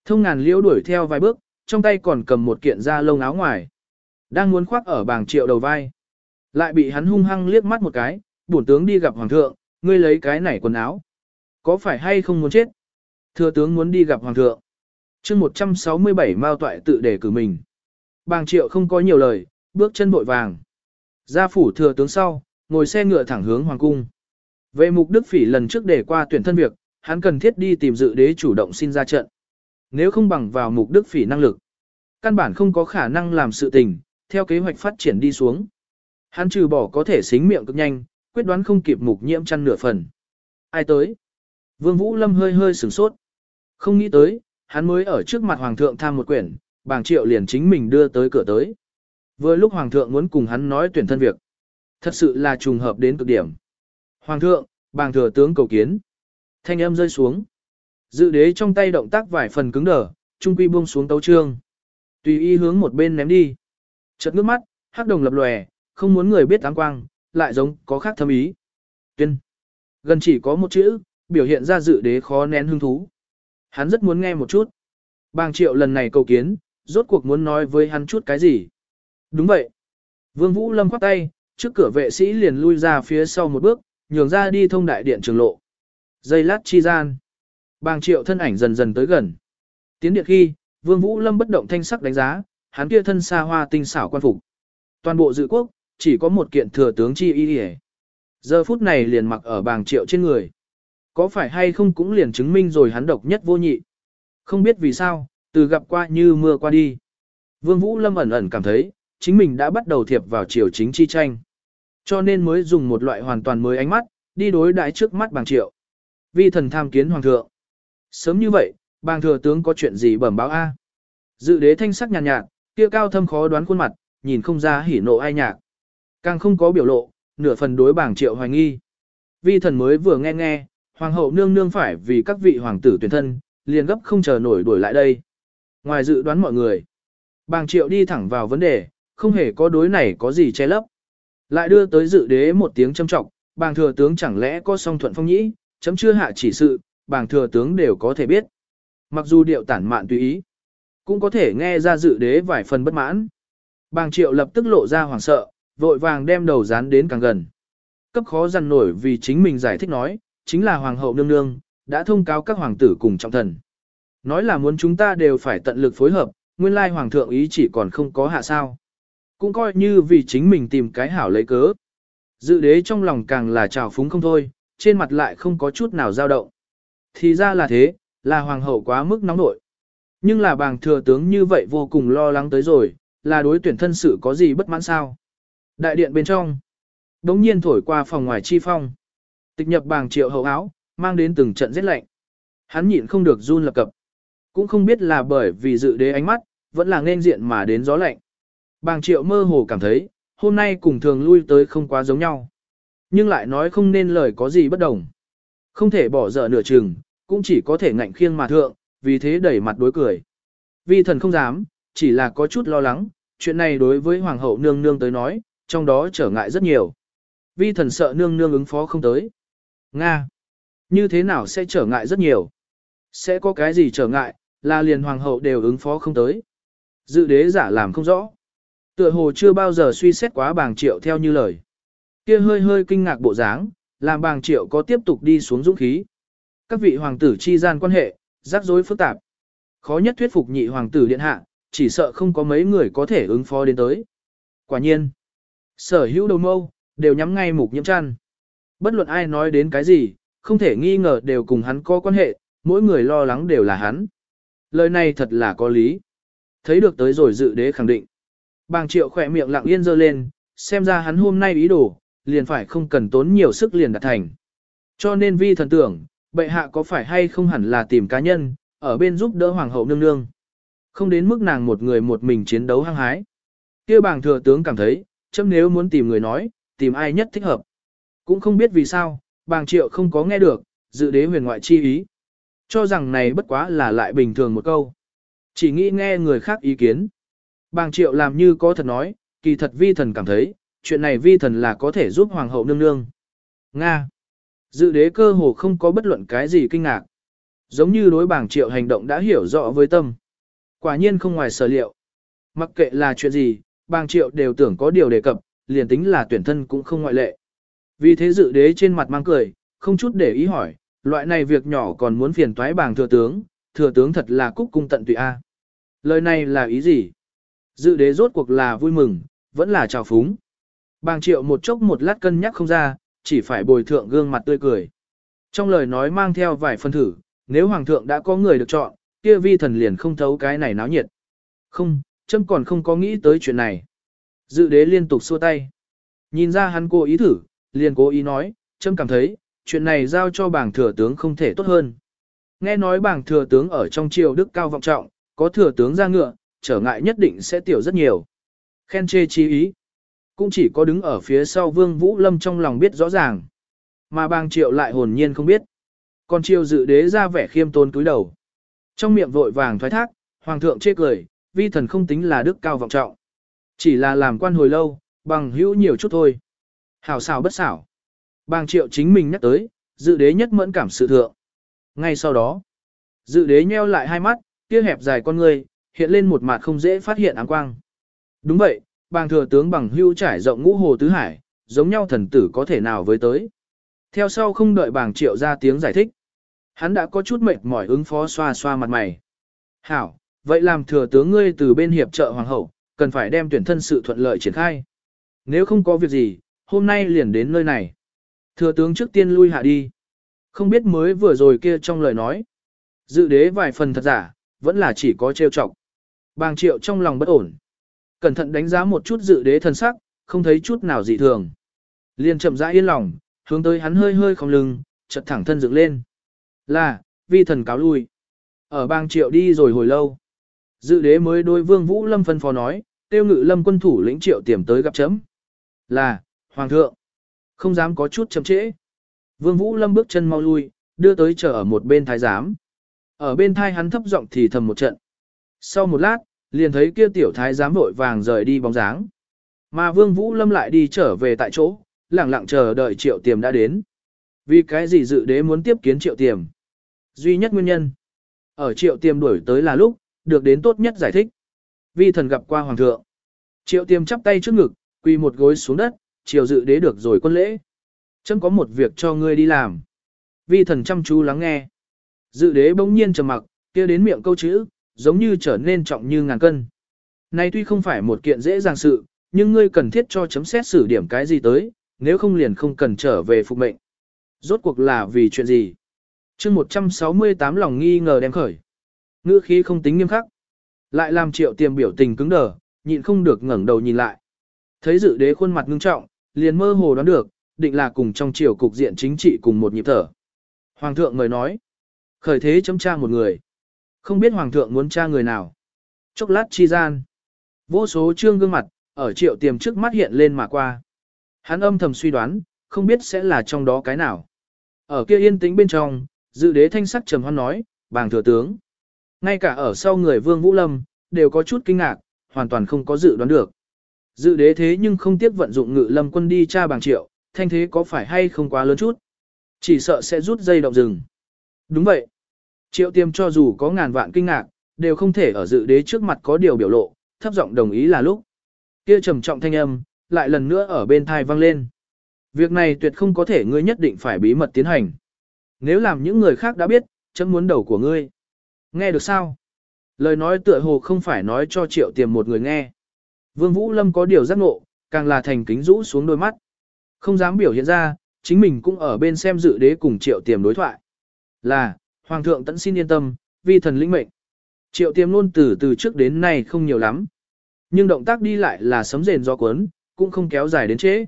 Thông ngàn liễu đuổi theo vài bước, trong tay còn cầm một kiện da lông áo ngoài. Đang muốn khoác ở bàng triệu đầu vai. Lại bị hắn hung hăng liếc mắt một cái, bổn tướng đi gặp hoàng thượng, ngươi lấy cái này quần áo. Có phải hay không muốn chết? Thừa tướng muốn đi gặp hoàng thượng. chương 167 mao toại tự để cử mình. Bàng triệu không có nhiều lời, bước chân vội vàng. Ra phủ thừa tướng sau, ngồi xe ngựa thẳng hướng hoàng cung. Về mục đức phỉ lần trước để qua tuyển thân việc, hắn cần thiết đi tìm dự đế chủ động xin ra trận. Nếu không bằng vào mục đức phỉ năng lực, căn bản không có khả năng làm sự tình, theo kế hoạch phát triển đi xuống. Hắn trừ bỏ có thể xính miệng cực nhanh, quyết đoán không kịp mục nhiễm chăn nửa phần. Ai tới? Vương Vũ Lâm hơi hơi sửng sốt. Không nghĩ tới, hắn mới ở trước mặt hoàng thượng tham một quyển, bảng triệu liền chính mình đưa tới cửa tới. Vừa lúc hoàng thượng muốn cùng hắn nói tuyển thân việc. Thật sự là trùng hợp đến cực điểm. Hoàng thượng, bàng thừa tướng cầu kiến. Thanh âm rơi xuống. Dự đế trong tay động tác vài phần cứng đờ, trung quy buông xuống tấu trương. Tùy y hướng một bên ném đi. Chợt nước mắt, hắc đồng lập lòe, không muốn người biết áng quang, lại giống có khác thâm ý. Tuyên. Gần chỉ có một chữ, biểu hiện ra dự đế khó nén hương thú. Hắn rất muốn nghe một chút. Bàng triệu lần này cầu kiến, rốt cuộc muốn nói với hắn chút cái gì. Đúng vậy. Vương Vũ Lâm khoát tay, trước cửa vệ sĩ liền lui ra phía sau một bước, nhường ra đi thông đại điện trường lộ. Dây lát chi gian. Bàng triệu thân ảnh dần dần tới gần. Tiến điện khi, Vương Vũ Lâm bất động thanh sắc đánh giá, hắn kia thân xa hoa tinh xảo quan phục. Toàn bộ dự quốc, chỉ có một kiện thừa tướng chi y Giờ phút này liền mặc ở bàng triệu trên người. Có phải hay không cũng liền chứng minh rồi hắn độc nhất vô nhị. Không biết vì sao, từ gặp qua như mưa qua đi. Vương Vũ Lâm ẩn ẩn cảm thấy, chính mình đã bắt đầu thiệp vào triều chính chi tranh. Cho nên mới dùng một loại hoàn toàn mới ánh mắt, đi đối đãi trước mắt bàng triệu. Vi thần tham kiến hoàng thượng. Sớm như vậy, bàng thừa tướng có chuyện gì bẩm báo A. Dự đế thanh sắc nhàn nhạt, nhạt, kia cao thâm khó đoán khuôn mặt, nhìn không ra hỉ nộ ai nhạc. Càng không có biểu lộ, nửa phần đối bảng triệu hoài nghi. Vi thần mới vừa nghe nghe, hoàng hậu nương nương phải vì các vị hoàng tử tuyển thân, liền gấp không chờ nổi đuổi lại đây. Ngoài dự đoán mọi người, bàng triệu đi thẳng vào vấn đề, không hề có đối này có gì che lấp. Lại đưa tới dự đế một tiếng châm trọng, Bàng thừa tướng chẳng lẽ có song thuận phong nhĩ, chấm chưa hạ chỉ sự, bàng thừa tướng đều có thể biết. Mặc dù điệu tản mạn tùy ý, cũng có thể nghe ra dự đế vài phần bất mãn. Bàng triệu lập tức lộ ra hoảng sợ, vội vàng đem đầu dán đến càng gần. Cấp khó dằn nổi vì chính mình giải thích nói, chính là hoàng hậu nương nương, đã thông cáo các hoàng tử cùng trọng thần. Nói là muốn chúng ta đều phải tận lực phối hợp, nguyên lai hoàng thượng ý chỉ còn không có hạ sao. Cũng coi như vì chính mình tìm cái hảo lấy cớ. Dự đế trong lòng càng là trào phúng không thôi, trên mặt lại không có chút nào dao động. Thì ra là thế, là hoàng hậu quá mức nóng nội. Nhưng là bàng thừa tướng như vậy vô cùng lo lắng tới rồi, là đối tuyển thân sự có gì bất mãn sao. Đại điện bên trong, đống nhiên thổi qua phòng ngoài chi phong. Tịch nhập bàng triệu hậu áo, mang đến từng trận rét lạnh. Hắn nhịn không được run lập cập. Cũng không biết là bởi vì dự đế ánh mắt, vẫn là nên diện mà đến gió lạnh. Bàng triệu mơ hồ cảm thấy, hôm nay cùng thường lui tới không quá giống nhau. Nhưng lại nói không nên lời có gì bất đồng. Không thể bỏ dở nửa chừng, cũng chỉ có thể ngạnh khiêng mà thượng, vì thế đẩy mặt đối cười. Vi thần không dám, chỉ là có chút lo lắng, chuyện này đối với hoàng hậu nương nương tới nói, trong đó trở ngại rất nhiều. Vi thần sợ nương nương ứng phó không tới. Nga. Như thế nào sẽ trở ngại rất nhiều? Sẽ có cái gì trở ngại, là liền hoàng hậu đều ứng phó không tới. Dự đế giả làm không rõ. Tựa hồ chưa bao giờ suy xét quá bàng triệu theo như lời. Kia hơi hơi kinh ngạc bộ dáng, làm bàng triệu có tiếp tục đi xuống dũng khí. Các vị hoàng tử chi gian quan hệ, rắc rối phức tạp. Khó nhất thuyết phục nhị hoàng tử điện hạ, chỉ sợ không có mấy người có thể ứng phó đến tới. Quả nhiên, sở hữu đầu mâu, đều nhắm ngay mục nhiễm chăn. Bất luận ai nói đến cái gì, không thể nghi ngờ đều cùng hắn có quan hệ, mỗi người lo lắng đều là hắn. Lời này thật là có lý. Thấy được tới rồi dự đế khẳng định. Bàng triệu khỏe miệng lặng yên dơ lên, xem ra hắn hôm nay ý đồ, liền phải không cần tốn nhiều sức liền đạt thành. Cho nên vi thần tưởng, bệ hạ có phải hay không hẳn là tìm cá nhân, ở bên giúp đỡ hoàng hậu nương nương. Không đến mức nàng một người một mình chiến đấu hăng hái. kia bàng thừa tướng cảm thấy, chấm nếu muốn tìm người nói, tìm ai nhất thích hợp. Cũng không biết vì sao, bàng triệu không có nghe được, dự đế huyền ngoại chi ý. Cho rằng này bất quá là lại bình thường một câu. Chỉ nghĩ nghe người khác ý kiến. Bàng triệu làm như có thật nói, kỳ thật vi thần cảm thấy, chuyện này vi thần là có thể giúp hoàng hậu nương nương. Nga. Dự đế cơ hồ không có bất luận cái gì kinh ngạc. Giống như đối bảng triệu hành động đã hiểu rõ với tâm. Quả nhiên không ngoài sở liệu. Mặc kệ là chuyện gì, bàng triệu đều tưởng có điều đề cập, liền tính là tuyển thân cũng không ngoại lệ. Vì thế dự đế trên mặt mang cười, không chút để ý hỏi, loại này việc nhỏ còn muốn phiền toái bàng thừa tướng, thừa tướng thật là cúc cung tận tụy A. Lời này là ý gì? Dự đế rốt cuộc là vui mừng, vẫn là trào phúng. Bàng triệu một chốc một lát cân nhắc không ra, chỉ phải bồi thượng gương mặt tươi cười. Trong lời nói mang theo vài phân thử, nếu hoàng thượng đã có người được chọn, kia vi thần liền không thấu cái này náo nhiệt. Không, châm còn không có nghĩ tới chuyện này. Dự đế liên tục xua tay. Nhìn ra hắn cố ý thử, liền cố ý nói, châm cảm thấy, chuyện này giao cho bảng thừa tướng không thể tốt hơn. Nghe nói bảng thừa tướng ở trong triều đức cao vọng trọng, có thừa tướng ra ngựa, trở ngại nhất định sẽ tiểu rất nhiều. Khen chê chi ý. Cũng chỉ có đứng ở phía sau vương vũ lâm trong lòng biết rõ ràng. Mà bang triệu lại hồn nhiên không biết. Còn triều dự đế ra vẻ khiêm tôn cúi đầu. Trong miệng vội vàng thoái thác, hoàng thượng chê cười, vi thần không tính là đức cao vọng trọng. Chỉ là làm quan hồi lâu, bằng hữu nhiều chút thôi. Hảo xảo bất xảo. Bàng triệu chính mình nhắc tới, dự đế nhất mẫn cảm sự thượng. Ngay sau đó, dự đế nheo lại hai mắt, kia hẹp dài con người, hiện lên một mặt không dễ phát hiện áng quang. Đúng vậy, bàng thừa tướng bằng hưu trải rộng ngũ hồ tứ hải, giống nhau thần tử có thể nào với tới. Theo sau không đợi bàng triệu ra tiếng giải thích. Hắn đã có chút mệt mỏi ứng phó xoa xoa mặt mày. Hảo, vậy làm thừa tướng ngươi từ bên hiệp trợ hoàng hậu, cần phải đem tuyển thân sự thuận lợi triển khai. Nếu không có việc gì, hôm nay liền đến nơi này. Thừa tướng trước tiên lui hạ đi. Không biết mới vừa rồi kia trong lời nói. Dự đế vài phần thật giả, vẫn là chỉ có trêu chọc. Bàng triệu trong lòng bất ổn. Cẩn thận đánh giá một chút dự đế thần sắc, không thấy chút nào dị thường. Liền chậm rãi yên lòng, hướng tới hắn hơi hơi không lưng, chật thẳng thân dựng lên. Là, vi thần cáo lui. Ở bang triệu đi rồi hồi lâu. Dự đế mới đôi vương vũ lâm phân phó nói, tiêu ngự lâm quân thủ lĩnh triệu tiềm tới gặp chấm. Là, hoàng thượng. Không dám có chút chậm trễ. Vương vũ lâm bước chân mau lui, đưa tới chờ ở một bên thái giám. Ở bên thai hắn thấp giọng thì thầm một trận. Sau một lát, liền thấy kia tiểu thái giám vội vàng rời đi bóng dáng. Mà Vương Vũ Lâm lại đi trở về tại chỗ, lặng lặng chờ đợi triệu tiềm đã đến. Vì cái gì dự đế muốn tiếp kiến triệu tiềm? Duy nhất nguyên nhân. Ở triệu tiềm đuổi tới là lúc, được đến tốt nhất giải thích. Vi thần gặp qua hoàng thượng. Triệu tiềm chắp tay trước ngực, quỳ một gối xuống đất, triều dự đế được rồi quân lễ. Chấm có một việc cho ngươi đi làm. Vi thần chăm chú lắng nghe. Dự đế bỗng nhiên trầm mặc, kia đến miệng câu chữ, giống như trở nên trọng như ngàn cân. Này tuy không phải một kiện dễ dàng sự, nhưng ngươi cần thiết cho chấm xét xử điểm cái gì tới, nếu không liền không cần trở về phục mệnh. Rốt cuộc là vì chuyện gì? chương 168 lòng nghi ngờ đem khởi. Ngữ khí không tính nghiêm khắc. Lại làm triệu tiềm biểu tình cứng đờ, nhịn không được ngẩng đầu nhìn lại. Thấy dự đế khuôn mặt ngưng trọng, liền mơ hồ đoán được, định là cùng trong triều cục diện chính trị cùng một nhịp thở. Hoàng thượng người nói, khởi thế chấm tra một người. Không biết hoàng thượng muốn tra người nào. Chốc lát chi gian. Vô số trương gương mặt, ở triệu tiềm trước mắt hiện lên mà qua. Hắn âm thầm suy đoán, không biết sẽ là trong đó cái nào. Ở kia yên tĩnh bên trong, dự đế thanh sắc trầm hoan nói, bàng thừa tướng. Ngay cả ở sau người vương Vũ Lâm, đều có chút kinh ngạc, hoàn toàn không có dự đoán được. Dự đế thế nhưng không tiếc vận dụng ngự lâm quân đi tra bằng triệu, thanh thế có phải hay không quá lớn chút. Chỉ sợ sẽ rút dây động rừng. Đúng vậy. Triệu tiêm cho dù có ngàn vạn kinh ngạc, đều không thể ở dự đế trước mặt có điều biểu lộ, thấp giọng đồng ý là lúc. Kia trầm trọng thanh âm, lại lần nữa ở bên thai vang lên. Việc này tuyệt không có thể ngươi nhất định phải bí mật tiến hành. Nếu làm những người khác đã biết, chấm muốn đầu của ngươi. Nghe được sao? Lời nói tựa hồ không phải nói cho triệu tiềm một người nghe. Vương Vũ Lâm có điều giác ngộ, càng là thành kính rũ xuống đôi mắt. Không dám biểu hiện ra, chính mình cũng ở bên xem dự đế cùng triệu tiềm đối thoại. Là, Hoàng thượng tẫn xin yên tâm, vi thần lĩnh mệnh. Triệu tiềm luôn từ từ trước đến nay không nhiều lắm. Nhưng động tác đi lại là sấm rền do cuốn, cũng không kéo dài đến trễ.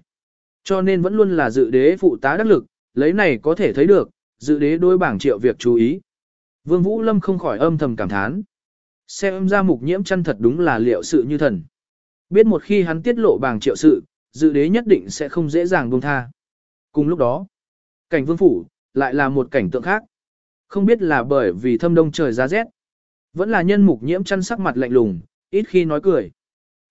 Cho nên vẫn luôn là dự đế phụ tá đắc lực, lấy này có thể thấy được, dự đế đối bảng triệu việc chú ý. Vương Vũ Lâm không khỏi âm thầm cảm thán. Xem ra mục nhiễm chân thật đúng là liệu sự như thần. Biết một khi hắn tiết lộ bảng triệu sự, dự đế nhất định sẽ không dễ dàng buông tha. Cùng lúc đó, cảnh vương phủ, lại là một cảnh tượng khác. Không biết là bởi vì thâm đông trời giá rét, vẫn là nhân mục nhiễm chăn sắc mặt lạnh lùng, ít khi nói cười.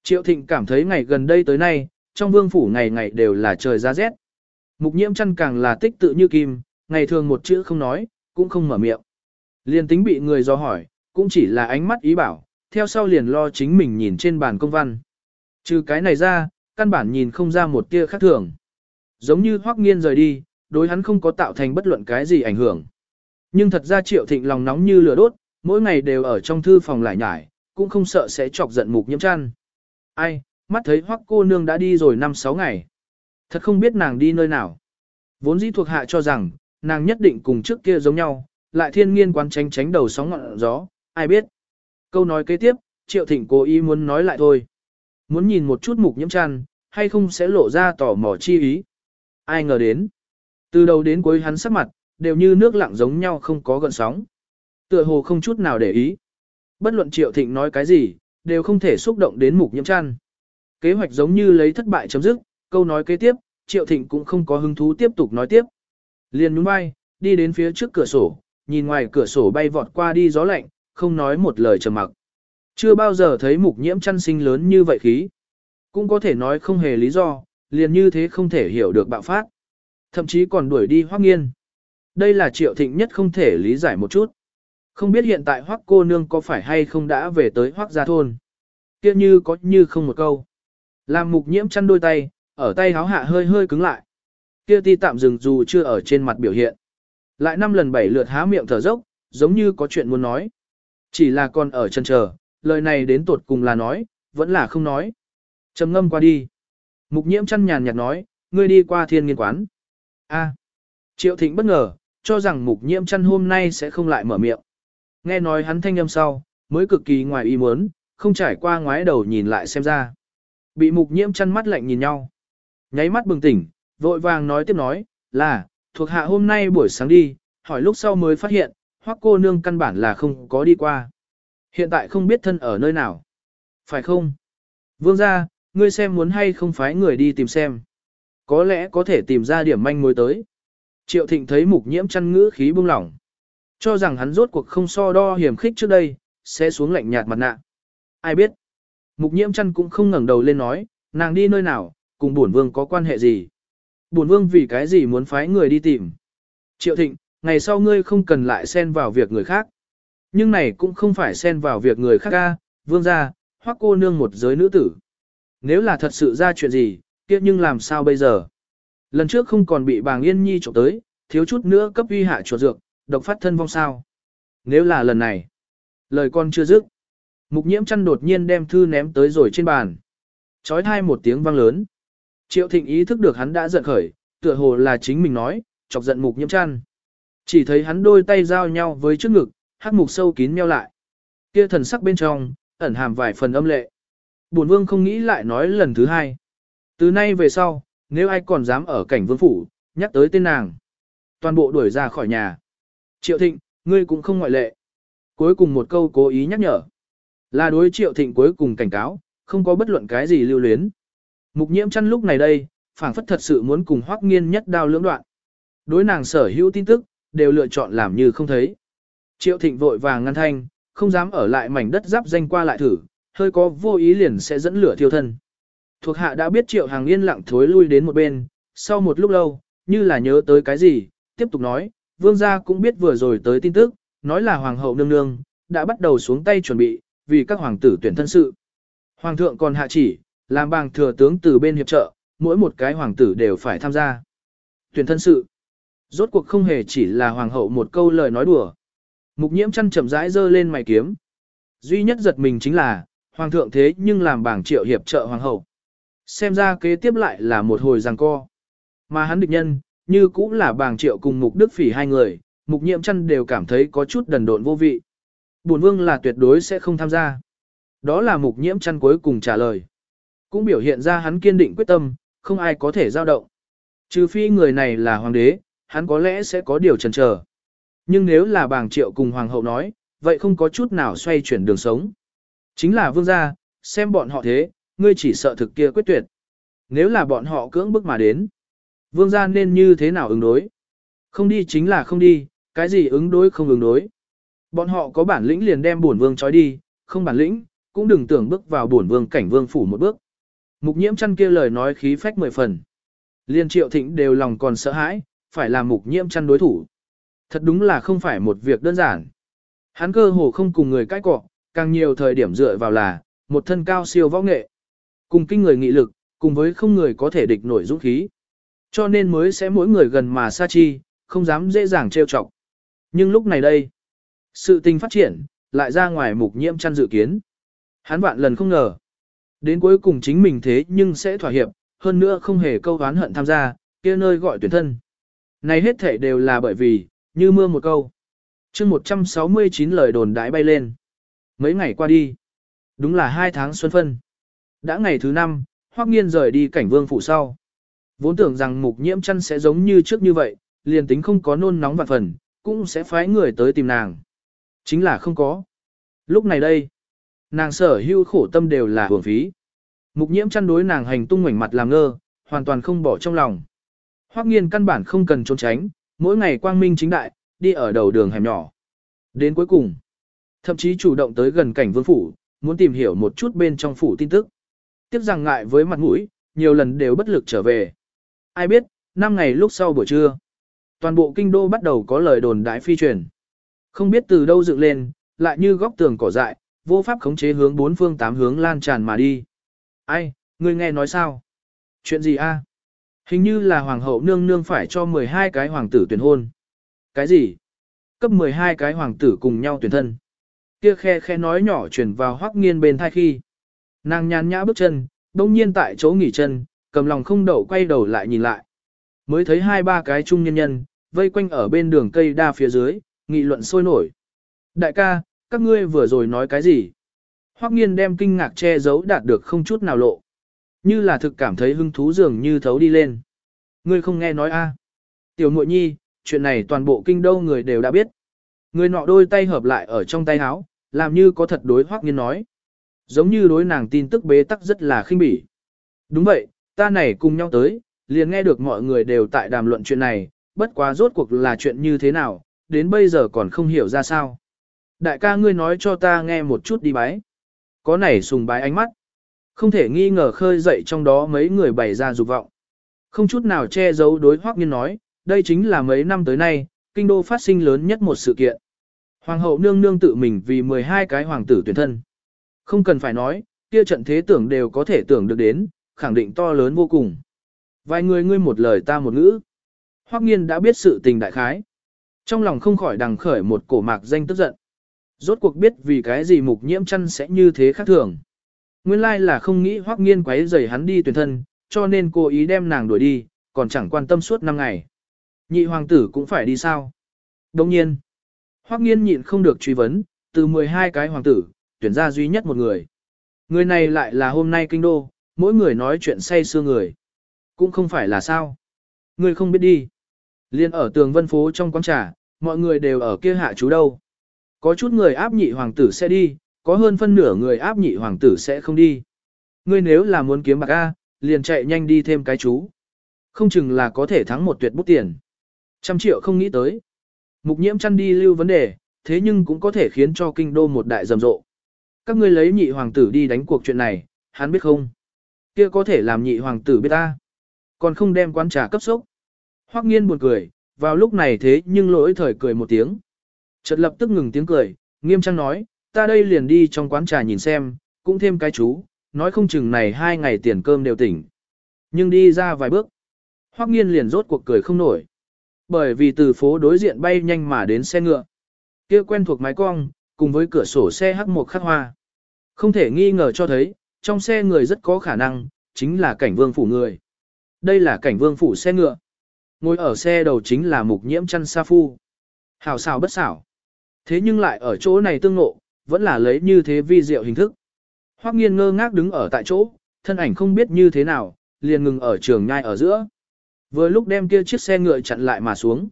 Triệu Thịnh cảm thấy ngày gần đây tới nay, trong vương phủ ngày ngày đều là trời giá rét. Mục nhiễm chăn càng là tích tự như kim, ngày thường một chữ không nói, cũng không mở miệng. Liên tính bị người do hỏi, cũng chỉ là ánh mắt ý bảo, theo sau liền lo chính mình nhìn trên bàn công văn. Trừ cái này ra, căn bản nhìn không ra một tia khác thường. Giống như hoắc nghiên rời đi, đối hắn không có tạo thành bất luận cái gì ảnh hưởng. Nhưng thật ra triệu thịnh lòng nóng như lửa đốt, mỗi ngày đều ở trong thư phòng lại nhải, cũng không sợ sẽ chọc giận mục nhiễm chăn. Ai, mắt thấy hoắc cô nương đã đi rồi 5-6 ngày. Thật không biết nàng đi nơi nào. Vốn dĩ thuộc hạ cho rằng, nàng nhất định cùng trước kia giống nhau, lại thiên nghiên quán tránh tránh đầu sóng ngọn gió, ai biết. Câu nói kế tiếp, triệu thịnh cố ý muốn nói lại thôi. Muốn nhìn một chút mục nhiễm chăn, hay không sẽ lộ ra tỏ mò chi ý. Ai ngờ đến. Từ đầu đến cuối hắn sắc mặt, đều như nước lặng giống nhau không có gợn sóng. Tựa hồ không chút nào để ý. Bất luận triệu thịnh nói cái gì, đều không thể xúc động đến mục nhiễm chăn. Kế hoạch giống như lấy thất bại chấm dứt, câu nói kế tiếp, triệu thịnh cũng không có hứng thú tiếp tục nói tiếp. Liền nhún bay, đi đến phía trước cửa sổ, nhìn ngoài cửa sổ bay vọt qua đi gió lạnh, không nói một lời trầm mặc. Chưa bao giờ thấy mục nhiễm chăn sinh lớn như vậy khí. Cũng có thể nói không hề lý do, liền như thế không thể hiểu được bạo phát. Thậm chí còn đuổi đi hoác nghiên. Đây là triệu thịnh nhất không thể lý giải một chút. Không biết hiện tại hoác cô nương có phải hay không đã về tới hoác gia thôn. kia như có như không một câu. Làm mục nhiễm chăn đôi tay, ở tay háo hạ hơi hơi cứng lại. Kia ti tạm dừng dù chưa ở trên mặt biểu hiện. Lại năm lần bảy lượt há miệng thở dốc, giống như có chuyện muốn nói. Chỉ là còn ở chân chờ, lời này đến tột cùng là nói, vẫn là không nói. trầm ngâm qua đi. Mục nhiễm chăn nhàn nhạt nói, ngươi đi qua thiên nghiên quán. A. Triệu thịnh bất ngờ, cho rằng mục nhiễm chăn hôm nay sẽ không lại mở miệng. Nghe nói hắn thanh âm sau, mới cực kỳ ngoài ý muốn, không trải qua ngoái đầu nhìn lại xem ra. Bị mục nhiễm chăn mắt lạnh nhìn nhau. Nháy mắt bừng tỉnh, vội vàng nói tiếp nói, là, thuộc hạ hôm nay buổi sáng đi, hỏi lúc sau mới phát hiện, hoắc cô nương căn bản là không có đi qua. Hiện tại không biết thân ở nơi nào. Phải không? Vương gia, ngươi xem muốn hay không phái người đi tìm xem. Có lẽ có thể tìm ra điểm manh mối tới. Triệu thịnh thấy mục nhiễm chăn ngữ khí bưng lỏng. Cho rằng hắn rốt cuộc không so đo hiểm khích trước đây, sẽ xuống lạnh nhạt mặt nạ. Ai biết? Mục nhiễm chăn cũng không ngẩng đầu lên nói, nàng đi nơi nào, cùng bổn vương có quan hệ gì. Bổn vương vì cái gì muốn phái người đi tìm. Triệu thịnh, ngày sau ngươi không cần lại xen vào việc người khác. Nhưng này cũng không phải xen vào việc người khác ca, vương gia, hoặc cô nương một giới nữ tử. Nếu là thật sự ra chuyện gì, kia nhưng làm sao bây giờ? Lần trước không còn bị bàng yên nhi trộm tới, thiếu chút nữa cấp uy hạ chuột dược, độc phát thân vong sao. Nếu là lần này, lời con chưa dứt. Mục nhiễm chăn đột nhiên đem thư ném tới rồi trên bàn. Chói thai một tiếng vang lớn. Triệu thịnh ý thức được hắn đã giận khởi, tựa hồ là chính mình nói, chọc giận mục nhiễm chăn. Chỉ thấy hắn đôi tay giao nhau với trước ngực, hắc mục sâu kín meo lại. Kia thần sắc bên trong, ẩn hàm vài phần âm lệ. Bổn vương không nghĩ lại nói lần thứ hai. Từ nay về sau, nếu ai còn dám ở cảnh vương phủ, nhắc tới tên nàng. Toàn bộ đuổi ra khỏi nhà. Triệu thịnh, ngươi cũng không ngoại lệ. Cuối cùng một câu cố ý nhắc nhở. Là đối triệu thịnh cuối cùng cảnh cáo, không có bất luận cái gì lưu luyến. Mục nhiễm chăn lúc này đây, phảng phất thật sự muốn cùng hoác nghiên nhất đao lưỡng đoạn. Đối nàng sở hữu tin tức, đều lựa chọn làm như không thấy. Triệu thịnh vội vàng ngăn thanh, không dám ở lại mảnh đất giáp danh qua lại thử, hơi có vô ý liền sẽ dẫn lửa thiêu thân. Thuộc hạ đã biết triệu hàng yên lặng thối lui đến một bên, sau một lúc lâu, như là nhớ tới cái gì, tiếp tục nói, vương gia cũng biết vừa rồi tới tin tức, nói là hoàng hậu nương nương, đã bắt đầu xuống tay chuẩn bị, vì các hoàng tử tuyển thân sự. Hoàng thượng còn hạ chỉ, làm bàng thừa tướng từ bên hiệp trợ, mỗi một cái hoàng tử đều phải tham gia. Tuyển thân sự. Rốt cuộc không hề chỉ là hoàng hậu một câu lời nói đùa. Mục nhiễm chăn chậm rãi giơ lên mày kiếm. Duy nhất giật mình chính là, hoàng thượng thế nhưng làm bảng triệu hiệp trợ hoàng hậu. Xem ra kế tiếp lại là một hồi giằng co. Mà hắn địch nhân, như cũng là bảng triệu cùng mục đức phỉ hai người, mục nhiễm chăn đều cảm thấy có chút đần độn vô vị. Bổn vương là tuyệt đối sẽ không tham gia. Đó là mục nhiễm chăn cuối cùng trả lời. Cũng biểu hiện ra hắn kiên định quyết tâm, không ai có thể giao động. Trừ phi người này là hoàng đế, hắn có lẽ sẽ có điều chần chờ. Nhưng nếu là bàng triệu cùng hoàng hậu nói, vậy không có chút nào xoay chuyển đường sống. Chính là vương gia, xem bọn họ thế, ngươi chỉ sợ thực kia quyết tuyệt. Nếu là bọn họ cưỡng bức mà đến, vương gia nên như thế nào ứng đối? Không đi chính là không đi, cái gì ứng đối không ứng đối. Bọn họ có bản lĩnh liền đem bổn vương trói đi, không bản lĩnh, cũng đừng tưởng bước vào bổn vương cảnh vương phủ một bước. Mục nhiễm chăn kia lời nói khí phách mười phần. Liên triệu thịnh đều lòng còn sợ hãi, phải làm mục nhiễm chăn đối thủ. Thật đúng là không phải một việc đơn giản. Hắn cơ hồ không cùng người cãi cọ, càng nhiều thời điểm dựa vào là, một thân cao siêu võ nghệ. Cùng kinh người nghị lực, cùng với không người có thể địch nổi dũng khí. Cho nên mới sẽ mỗi người gần mà xa chi, không dám dễ dàng trêu chọc. Nhưng lúc này đây, sự tình phát triển, lại ra ngoài mục nhiễm chăn dự kiến. Hắn vạn lần không ngờ. Đến cuối cùng chính mình thế nhưng sẽ thỏa hiệp, hơn nữa không hề câu oán hận tham gia, kia nơi gọi tuyển thân. Này hết thể đều là bởi vì, như mưa một câu. chương 169 lời đồn đãi bay lên. Mấy ngày qua đi. Đúng là hai tháng xuân phân. Đã ngày thứ năm, Hoắc Nghiên rời đi cảnh vương phủ sau. Vốn tưởng rằng mục nhiễm chăn sẽ giống như trước như vậy, liền tính không có nôn nóng vạn phần, cũng sẽ phái người tới tìm nàng. Chính là không có. Lúc này đây, nàng sở hưu khổ tâm đều là hưởng phí. Mục nhiễm chăn đối nàng hành tung ngoảnh mặt làm ngơ, hoàn toàn không bỏ trong lòng. Hoắc nghiên căn bản không cần trốn tránh, mỗi ngày quang minh chính đại, đi ở đầu đường hẻm nhỏ. Đến cuối cùng, thậm chí chủ động tới gần cảnh vương phủ, muốn tìm hiểu một chút bên trong phủ tin tức. Tiếp rằng ngại với mặt mũi, nhiều lần đều bất lực trở về. Ai biết, năm ngày lúc sau buổi trưa, toàn bộ kinh đô bắt đầu có lời đồn đại phi truyền. Không biết từ đâu dựng lên, lại như góc tường cỏ dại, vô pháp khống chế hướng bốn phương tám hướng lan tràn mà đi. Ai, ngươi nghe nói sao? Chuyện gì a? Hình như là hoàng hậu nương nương phải cho 12 cái hoàng tử tuyển hôn. Cái gì? Cấp 12 cái hoàng tử cùng nhau tuyển thân. Kia khe khe nói nhỏ truyền vào hoắc nghiên bên thai khi. Nàng nhàn nhã bước chân, đông nhiên tại chỗ nghỉ chân, cầm lòng không đậu quay đầu lại nhìn lại. Mới thấy hai ba cái trung nhân nhân, vây quanh ở bên đường cây đa phía dưới, nghị luận sôi nổi. Đại ca, các ngươi vừa rồi nói cái gì? Hoắc nghiên đem kinh ngạc che giấu đạt được không chút nào lộ. Như là thực cảm thấy hứng thú dường như thấu đi lên. Ngươi không nghe nói a? Tiểu muội nhi, chuyện này toàn bộ kinh đô người đều đã biết. Người nọ đôi tay hợp lại ở trong tay áo, làm như có thật đối hoắc nghiên nói. Giống như đối nàng tin tức bế tắc rất là khinh bỉ. Đúng vậy, ta này cùng nhau tới, liền nghe được mọi người đều tại đàm luận chuyện này, bất quá rốt cuộc là chuyện như thế nào, đến bây giờ còn không hiểu ra sao. Đại ca ngươi nói cho ta nghe một chút đi bái. Có này sùng bái ánh mắt. Không thể nghi ngờ khơi dậy trong đó mấy người bày ra dục vọng. Không chút nào che giấu đối Hoắc Nghiên nói, đây chính là mấy năm tới nay, kinh đô phát sinh lớn nhất một sự kiện. Hoàng hậu nương nương tự mình vì 12 cái hoàng tử tuyển thân. Không cần phải nói, kia trận thế tưởng đều có thể tưởng được đến, khẳng định to lớn vô cùng. Vài người ngươi một lời ta một ngữ. Hoắc nghiên đã biết sự tình đại khái. Trong lòng không khỏi đằng khởi một cổ mạc danh tức giận. Rốt cuộc biết vì cái gì mục nhiễm chăn sẽ như thế khác thường. Nguyên lai là không nghĩ Hoắc nghiên quấy rầy hắn đi tuyển thân, cho nên cố ý đem nàng đuổi đi, còn chẳng quan tâm suốt năm ngày. Nhị hoàng tử cũng phải đi sao? Đồng nhiên, Hoắc nghiên nhịn không được truy vấn, từ 12 cái hoàng tử, tuyển ra duy nhất một người. Người này lại là hôm nay kinh đô, mỗi người nói chuyện say sưa người. Cũng không phải là sao. Người không biết đi. Liên ở tường vân phố trong quán trà, mọi người đều ở kia hạ chú đâu. Có chút người áp nhị hoàng tử sẽ đi, có hơn phân nửa người áp nhị hoàng tử sẽ không đi. Ngươi nếu là muốn kiếm bạc A, liền chạy nhanh đi thêm cái chú. Không chừng là có thể thắng một tuyệt bút tiền. Trăm triệu không nghĩ tới. Mục nhiễm chăn đi lưu vấn đề, thế nhưng cũng có thể khiến cho kinh đô một đại rầm rộ. Các ngươi lấy nhị hoàng tử đi đánh cuộc chuyện này, hắn biết không? Kia có thể làm nhị hoàng tử biết ta. Còn không đem quán trà cấp sốc. Hoắc nghiên buồn cười, vào lúc này thế nhưng lỗi thời cười một tiếng. Chợt lập tức ngừng tiếng cười, nghiêm trang nói, ta đây liền đi trong quán trà nhìn xem, cũng thêm cái chú, nói không chừng này hai ngày tiền cơm đều tỉnh. Nhưng đi ra vài bước, Hoắc nghiên liền rốt cuộc cười không nổi. Bởi vì từ phố đối diện bay nhanh mà đến xe ngựa. Kia quen thuộc mái cong, cùng với cửa sổ xe hắc một khắc hoa. Không thể nghi ngờ cho thấy, trong xe người rất có khả năng, chính là cảnh vương phủ người. Đây là cảnh vương phủ xe ngựa. Ngồi ở xe đầu chính là mục nhiễm chăn sa phu. Hảo xảo bất xảo. Thế nhưng lại ở chỗ này tương ngộ, vẫn là lấy như thế vi diệu hình thức. Hoắc nghiên ngơ ngác đứng ở tại chỗ, thân ảnh không biết như thế nào, liền ngừng ở trường nhai ở giữa. Vừa lúc đem kia chiếc xe ngựa chặn lại mà xuống.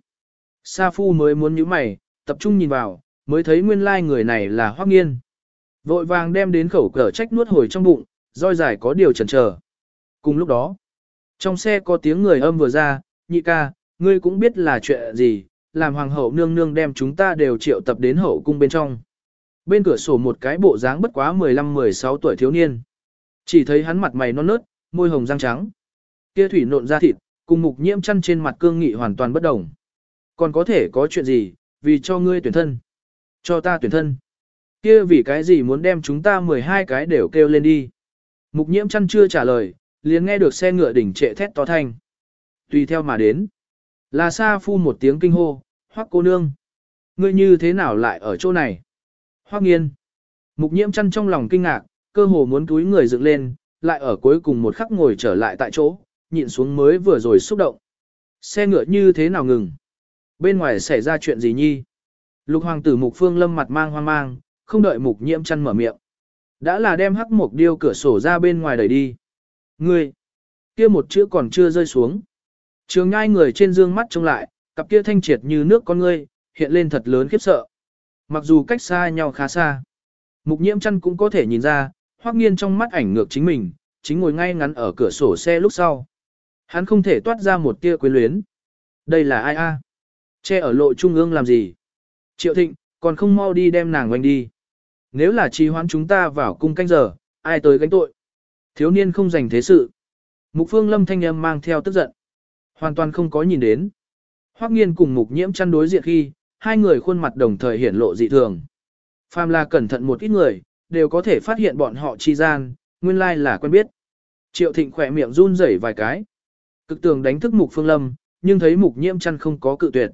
Sa phu mới muốn nhíu mày, tập trung nhìn vào, mới thấy nguyên lai người này là Hoắc nghiên. Vội vàng đem đến khẩu cỡ trách nuốt hồi trong bụng, roi dài có điều chần chờ. Cùng lúc đó, trong xe có tiếng người âm vừa ra, nhị ca, ngươi cũng biết là chuyện gì, làm hoàng hậu nương nương đem chúng ta đều triệu tập đến hậu cung bên trong. Bên cửa sổ một cái bộ dáng bất quá 15-16 tuổi thiếu niên. Chỉ thấy hắn mặt mày non nớt, môi hồng răng trắng. Kia thủy nộn ra thịt, cùng mục nhiễm chăn trên mặt cương nghị hoàn toàn bất đồng. Còn có thể có chuyện gì, vì cho ngươi tuyển thân. Cho ta tuyển thân. Kia vì cái gì muốn đem chúng ta 12 cái đều kêu lên đi. Mục nhiễm chăn chưa trả lời, liền nghe được xe ngựa đỉnh trệ thét to thanh. Tùy theo mà đến. Là Sa Phu một tiếng kinh hô, hoắc cô nương. Ngươi như thế nào lại ở chỗ này? Hoắc nghiên. Mục nhiễm chăn trong lòng kinh ngạc, cơ hồ muốn túi người dựng lên, lại ở cuối cùng một khắc ngồi trở lại tại chỗ, nhịn xuống mới vừa rồi xúc động. Xe ngựa như thế nào ngừng? Bên ngoài xảy ra chuyện gì nhi? Lục hoàng tử mục phương lâm mặt mang hoang mang, không đợi mục nhiễm chăn mở miệng. Đã là đem hắc mục điêu cửa sổ ra bên ngoài đẩy đi. Ngươi! kia một chữ còn chưa rơi xuống. Trường ngai người trên dương mắt trông lại, cặp kia thanh triệt như nước con ngươi, hiện lên thật lớn khiếp sợ. Mặc dù cách xa nhau khá xa, mục nhiễm chăn cũng có thể nhìn ra, hoắc nghiên trong mắt ảnh ngược chính mình, chính ngồi ngay ngắn ở cửa sổ xe lúc sau. Hắn không thể toát ra một tia quyến luyến. Đây là ai a? À? Che ở lộ trung ương làm gì? Triệu thịnh, còn không mau đi đem nàng quanh đi. Nếu là trì hoãn chúng ta vào cung canh giờ, ai tới gánh tội? Thiếu niên không dành thế sự. Mục phương lâm thanh âm mang theo tức giận. Hoàn toàn không có nhìn đến. Hoắc nghiên cùng mục nhiễm chăn đối diện khi, hai người khuôn mặt đồng thời hiển lộ dị thường. Phàm là cẩn thận một ít người, đều có thể phát hiện bọn họ chi gian, nguyên lai là quen biết. Triệu thịnh khỏe miệng run rẩy vài cái. Cực tường đánh thức mục phương lâm, nhưng thấy mục nhiễm chăn không có cự tuyệt.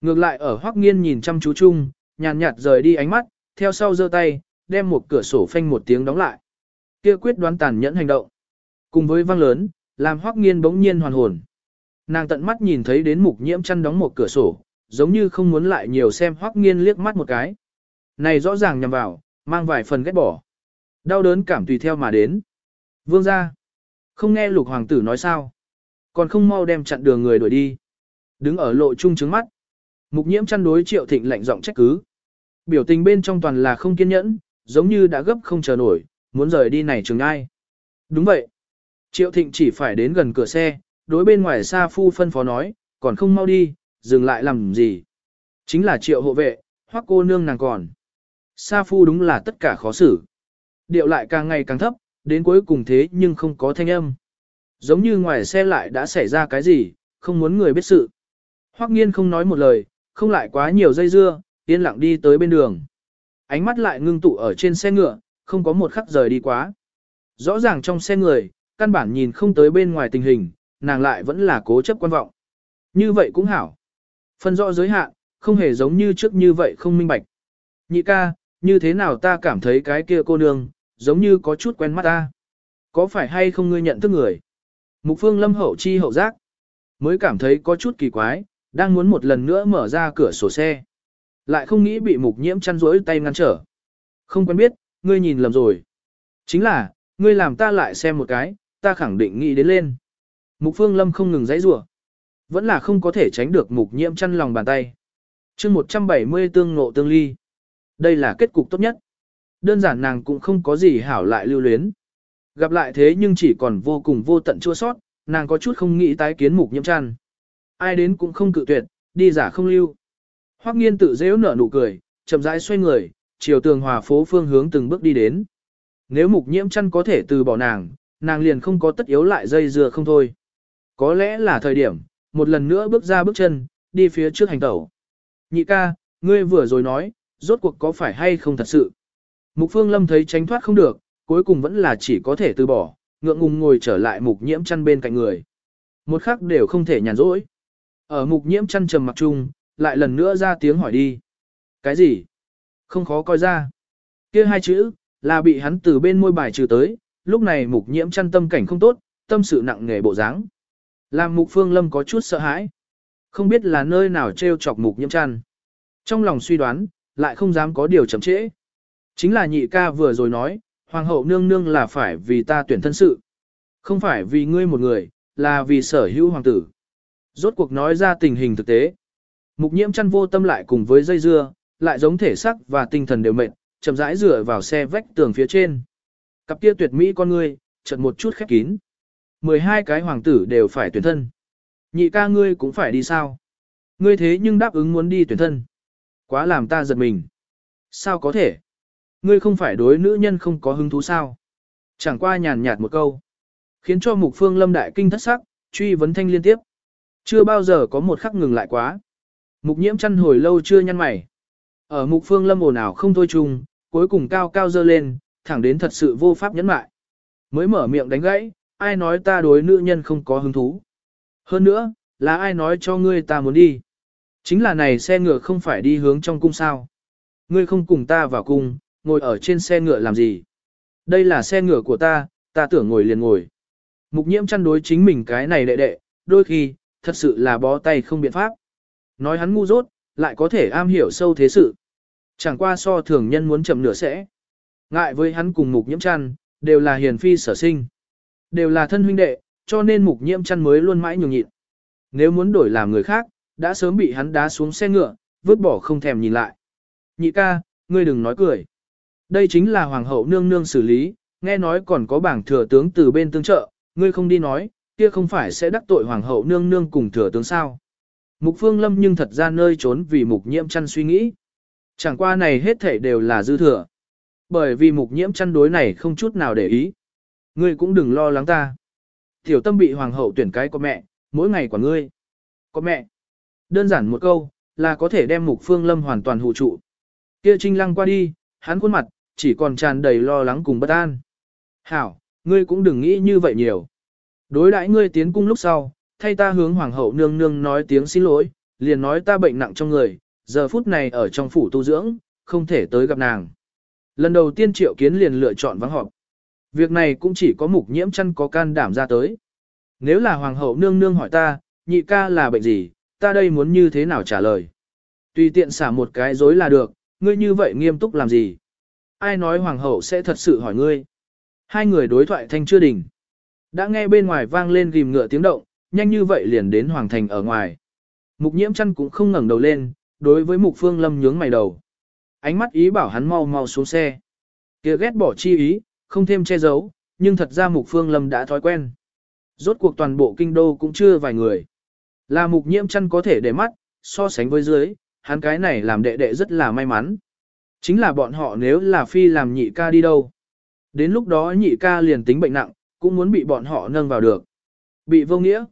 Ngược lại ở Hoắc nghiên nhìn chăm chú chung, nhàn nhạt rời đi ánh mắt, theo sau giơ tay, đem một cửa sổ phanh một tiếng đóng lại. Kia quyết đoán tàn nhẫn hành động. Cùng với vang lớn, làm Hoắc Nghiên bỗng nhiên hoàn hồn. Nàng tận mắt nhìn thấy đến mục nhiễm chăn đóng một cửa sổ, giống như không muốn lại nhiều xem Hoắc Nghiên liếc mắt một cái. Này rõ ràng nhằm vào, mang vài phần ghét bỏ. Đau đớn cảm tùy theo mà đến. Vương gia, không nghe lục hoàng tử nói sao. Còn không mau đem chặn đường người đuổi đi. Đứng ở lộ trung trứng mắt. Mục nhiễm chăn đối triệu thịnh lạnh giọng trách cứ. Biểu tình bên trong toàn là không kiên nhẫn, giống như đã gấp không chờ nổi, muốn rời đi này trường ai. Đúng vậy. Triệu thịnh chỉ phải đến gần cửa xe, đối bên ngoài xa phu phân phó nói, còn không mau đi, dừng lại làm gì. Chính là triệu hộ vệ, hoặc cô nương nàng còn. Sa phu đúng là tất cả khó xử. Điệu lại càng ngày càng thấp, đến cuối cùng thế nhưng không có thanh âm. Giống như ngoài xe lại đã xảy ra cái gì, không muốn người biết sự. Hoắc nghiên không nói một lời, không lại quá nhiều dây dưa, yên lặng đi tới bên đường. Ánh mắt lại ngưng tụ ở trên xe ngựa, không có một khắc rời đi quá. Rõ ràng trong xe người, căn bản nhìn không tới bên ngoài tình hình, nàng lại vẫn là cố chấp quan vọng. Như vậy cũng hảo. Phân rõ giới hạn, không hề giống như trước như vậy không minh bạch. Nhị ca, như thế nào ta cảm thấy cái kia cô nương, giống như có chút quen mắt ta. Có phải hay không ngươi nhận thức người? Mục phương lâm hậu chi hậu giác. Mới cảm thấy có chút kỳ quái, đang muốn một lần nữa mở ra cửa sổ xe. Lại không nghĩ bị mục nhiễm chăn rỗi tay ngăn trở. Không quen biết, ngươi nhìn lầm rồi. Chính là, ngươi làm ta lại xem một cái, ta khẳng định nghĩ đến lên. Mục phương lâm không ngừng giãy rủa vẫn là không có thể tránh được mục nhiễm chăn lòng bàn tay. chương 170 tương ngộ tương ly. Đây là kết cục tốt nhất. Đơn giản nàng cũng không có gì hảo lại lưu luyến. Gặp lại thế nhưng chỉ còn vô cùng vô tận chua sót, nàng có chút không nghĩ tái kiến mục nhiễm chăn. Ai đến cũng không cự tuyệt, đi giả không lưu. Hoắc nghiên tự dễu nở nụ cười, chậm rãi xoay người, chiều tường hòa phố phương hướng từng bước đi đến. Nếu mục nhiễm chăn có thể từ bỏ nàng, nàng liền không có tất yếu lại dây dưa không thôi. Có lẽ là thời điểm, một lần nữa bước ra bước chân, đi phía trước hành tẩu. Nhị ca, ngươi vừa rồi nói, rốt cuộc có phải hay không thật sự. Mục phương lâm thấy tránh thoát không được, cuối cùng vẫn là chỉ có thể từ bỏ, ngượng ngùng ngồi trở lại mục nhiễm chăn bên cạnh người. Một khắc đều không thể nhàn rỗi. Ở mục nhiễm chăn trầm mặc chung, lại lần nữa ra tiếng hỏi đi. Cái gì? Không khó coi ra. kia hai chữ, là bị hắn từ bên môi bài trừ tới, lúc này mục nhiễm chăn tâm cảnh không tốt, tâm sự nặng nề bộ dáng. Làm mục phương lâm có chút sợ hãi. Không biết là nơi nào treo chọc mục nhiễm chăn. Trong lòng suy đoán, lại không dám có điều chậm trễ. Chính là nhị ca vừa rồi nói, hoàng hậu nương nương là phải vì ta tuyển thân sự. Không phải vì ngươi một người, là vì sở hữu hoàng tử. Rốt cuộc nói ra tình hình thực tế. Mục nhiễm chăn vô tâm lại cùng với dây dưa, lại giống thể sắc và tinh thần đều mệt, chậm rãi dựa vào xe vách tường phía trên. Cặp kia tuyệt mỹ con ngươi, chợt một chút khép kín. 12 cái hoàng tử đều phải tuyển thân. Nhị ca ngươi cũng phải đi sao? Ngươi thế nhưng đáp ứng muốn đi tuyển thân. Quá làm ta giật mình. Sao có thể? Ngươi không phải đối nữ nhân không có hứng thú sao? Chẳng qua nhàn nhạt một câu. Khiến cho mục phương lâm đại kinh thất sắc, truy vấn thanh liên tiếp. Chưa bao giờ có một khắc ngừng lại quá. Mục nhiễm chăn hồi lâu chưa nhăn mày. Ở mục phương lâm ồn ào không thôi chung, cuối cùng cao cao dơ lên, thẳng đến thật sự vô pháp nhẫn mại. Mới mở miệng đánh gãy, ai nói ta đối nữ nhân không có hứng thú. Hơn nữa, là ai nói cho ngươi ta muốn đi. Chính là này xe ngựa không phải đi hướng trong cung sao. Ngươi không cùng ta vào cung, ngồi ở trên xe ngựa làm gì. Đây là xe ngựa của ta, ta tưởng ngồi liền ngồi. Mục nhiễm chăn đối chính mình cái này đệ đệ, đôi khi, thật sự là bó tay không biện pháp. Nói hắn ngu dốt, lại có thể am hiểu sâu thế sự. Chẳng qua so thường nhân muốn chậm nửa sẽ. Ngại với hắn cùng mục nhiễm chăn, đều là hiền phi sở sinh. Đều là thân huynh đệ, cho nên mục nhiễm chăn mới luôn mãi nhường nhịn. Nếu muốn đổi làm người khác, đã sớm bị hắn đá xuống xe ngựa, vứt bỏ không thèm nhìn lại. Nhị ca, ngươi đừng nói cười. Đây chính là hoàng hậu nương nương xử lý, nghe nói còn có bảng thừa tướng từ bên tương trợ, ngươi không đi nói, kia không phải sẽ đắc tội hoàng hậu nương nương cùng thừa tướng sao. Mục phương lâm nhưng thật ra nơi trốn vì mục nhiễm chăn suy nghĩ. Chẳng qua này hết thể đều là dư thừa. Bởi vì mục nhiễm chăn đối này không chút nào để ý. Ngươi cũng đừng lo lắng ta. Tiểu tâm bị hoàng hậu tuyển cái có mẹ, mỗi ngày của ngươi. Có mẹ. Đơn giản một câu, là có thể đem mục phương lâm hoàn toàn hụ trụ. Kia trinh lăng qua đi, hắn khuôn mặt, chỉ còn tràn đầy lo lắng cùng bất an. Hảo, ngươi cũng đừng nghĩ như vậy nhiều. Đối đãi ngươi tiến cung lúc sau, thay ta hướng hoàng hậu nương nương nói tiếng xin lỗi, liền nói ta bệnh nặng trong người, giờ phút này ở trong phủ tu dưỡng, không thể tới gặp nàng. Lần đầu tiên triệu kiến liền lựa chọn vắng họp. Việc này cũng chỉ có mục nhiễm chăn có can đảm ra tới. Nếu là hoàng hậu nương nương hỏi ta, nhị ca là bệnh gì, ta đây muốn như thế nào trả lời. Tùy tiện xả một cái dối là được, ngươi như vậy nghiêm túc làm gì? Ai nói hoàng hậu sẽ thật sự hỏi ngươi? Hai người đối thoại thanh chưa đỉnh. Đã nghe bên ngoài vang lên ghim ngựa tiếng động, nhanh như vậy liền đến hoàng thành ở ngoài. Mục nhiễm chăn cũng không ngẩng đầu lên, đối với mục phương lâm nhướng mày đầu. Ánh mắt ý bảo hắn mau mau xuống xe. kia ghét bỏ chi ý, không thêm che giấu, nhưng thật ra mục phương lâm đã thói quen. Rốt cuộc toàn bộ kinh đô cũng chưa vài người. Là mục nhiễm chăn có thể để mắt, so sánh với dưới, hắn cái này làm đệ đệ rất là may mắn. Chính là bọn họ nếu là phi làm nhị ca đi đâu. Đến lúc đó nhị ca liền tính bệnh nặng, cũng muốn bị bọn họ nâng vào được. Bị vô nghĩa.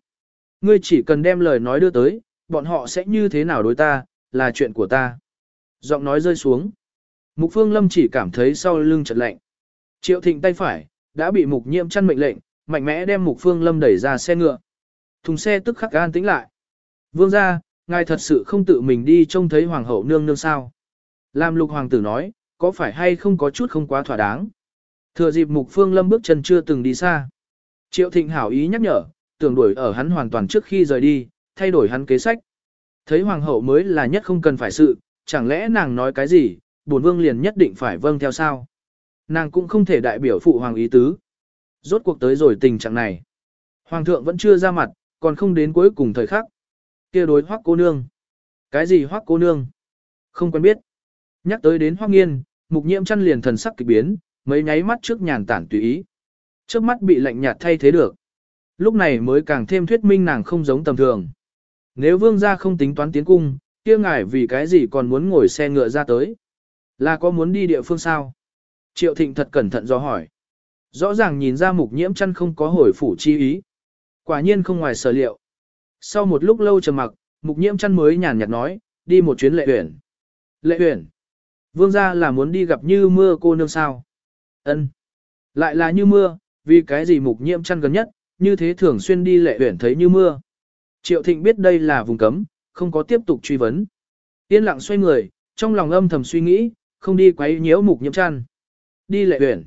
Ngươi chỉ cần đem lời nói đưa tới, bọn họ sẽ như thế nào đối ta, là chuyện của ta. Giọng nói rơi xuống. Mục Phương Lâm chỉ cảm thấy sau lưng chợt lạnh. Triệu Thịnh tay phải, đã bị Mục Nhiễm chăn mệnh lệnh, mạnh mẽ đem Mục Phương Lâm đẩy ra xe ngựa. Thùng xe tức khắc gan tĩnh lại. Vương gia, ngài thật sự không tự mình đi trông thấy hoàng hậu nương nương sao? Lam Lục hoàng tử nói, có phải hay không có chút không quá thỏa đáng? Thừa dịp Mục Phương Lâm bước chân chưa từng đi xa. Triệu Thịnh hảo ý nhắc nhở, tưởng đuổi ở hắn hoàn toàn trước khi rời đi, thay đổi hắn kế sách. Thấy hoàng hậu mới là nhất không cần phải sự, chẳng lẽ nàng nói cái gì, bổn vương liền nhất định phải vâng theo sao? Nàng cũng không thể đại biểu phụ hoàng ý tứ. Rốt cuộc tới rồi tình trạng này. Hoàng thượng vẫn chưa ra mặt, còn không đến cuối cùng thời khắc. kia đối hoắc cô nương. Cái gì hoắc cô nương? Không quen biết. Nhắc tới đến hoắc nghiên, mục nhiễm chăn liền thần sắc kỳ biến, mấy nháy mắt trước nhàn tản tùy ý. Trước mắt bị lạnh nhạt thay thế được. Lúc này mới càng thêm thuyết minh nàng không giống tầm thường. Nếu vương gia không tính toán tiến cung, kia ngài vì cái gì còn muốn ngồi xe ngựa ra tới? Là có muốn đi địa phương sao? Triệu Thịnh thật cẩn thận do hỏi. Rõ ràng nhìn ra mục nhiễm chăn không có hồi phủ chi ý. Quả nhiên không ngoài sở liệu. Sau một lúc lâu trầm mặc, mục nhiễm chăn mới nhàn nhạt nói, đi một chuyến lệ huyển. Lệ huyển. Vương gia là muốn đi gặp như mưa cô nương sao. ân Lại là như mưa, vì cái gì mục nhiễm chăn gần nhất, như thế thường xuyên đi lệ huyển thấy như mưa. Triệu Thịnh biết đây là vùng cấm, không có tiếp tục truy vấn. Yên lặng xoay người, trong lòng âm thầm suy nghĩ, không đi quấy nhiễu mục nhiễm chăn. Đi lệ huyện.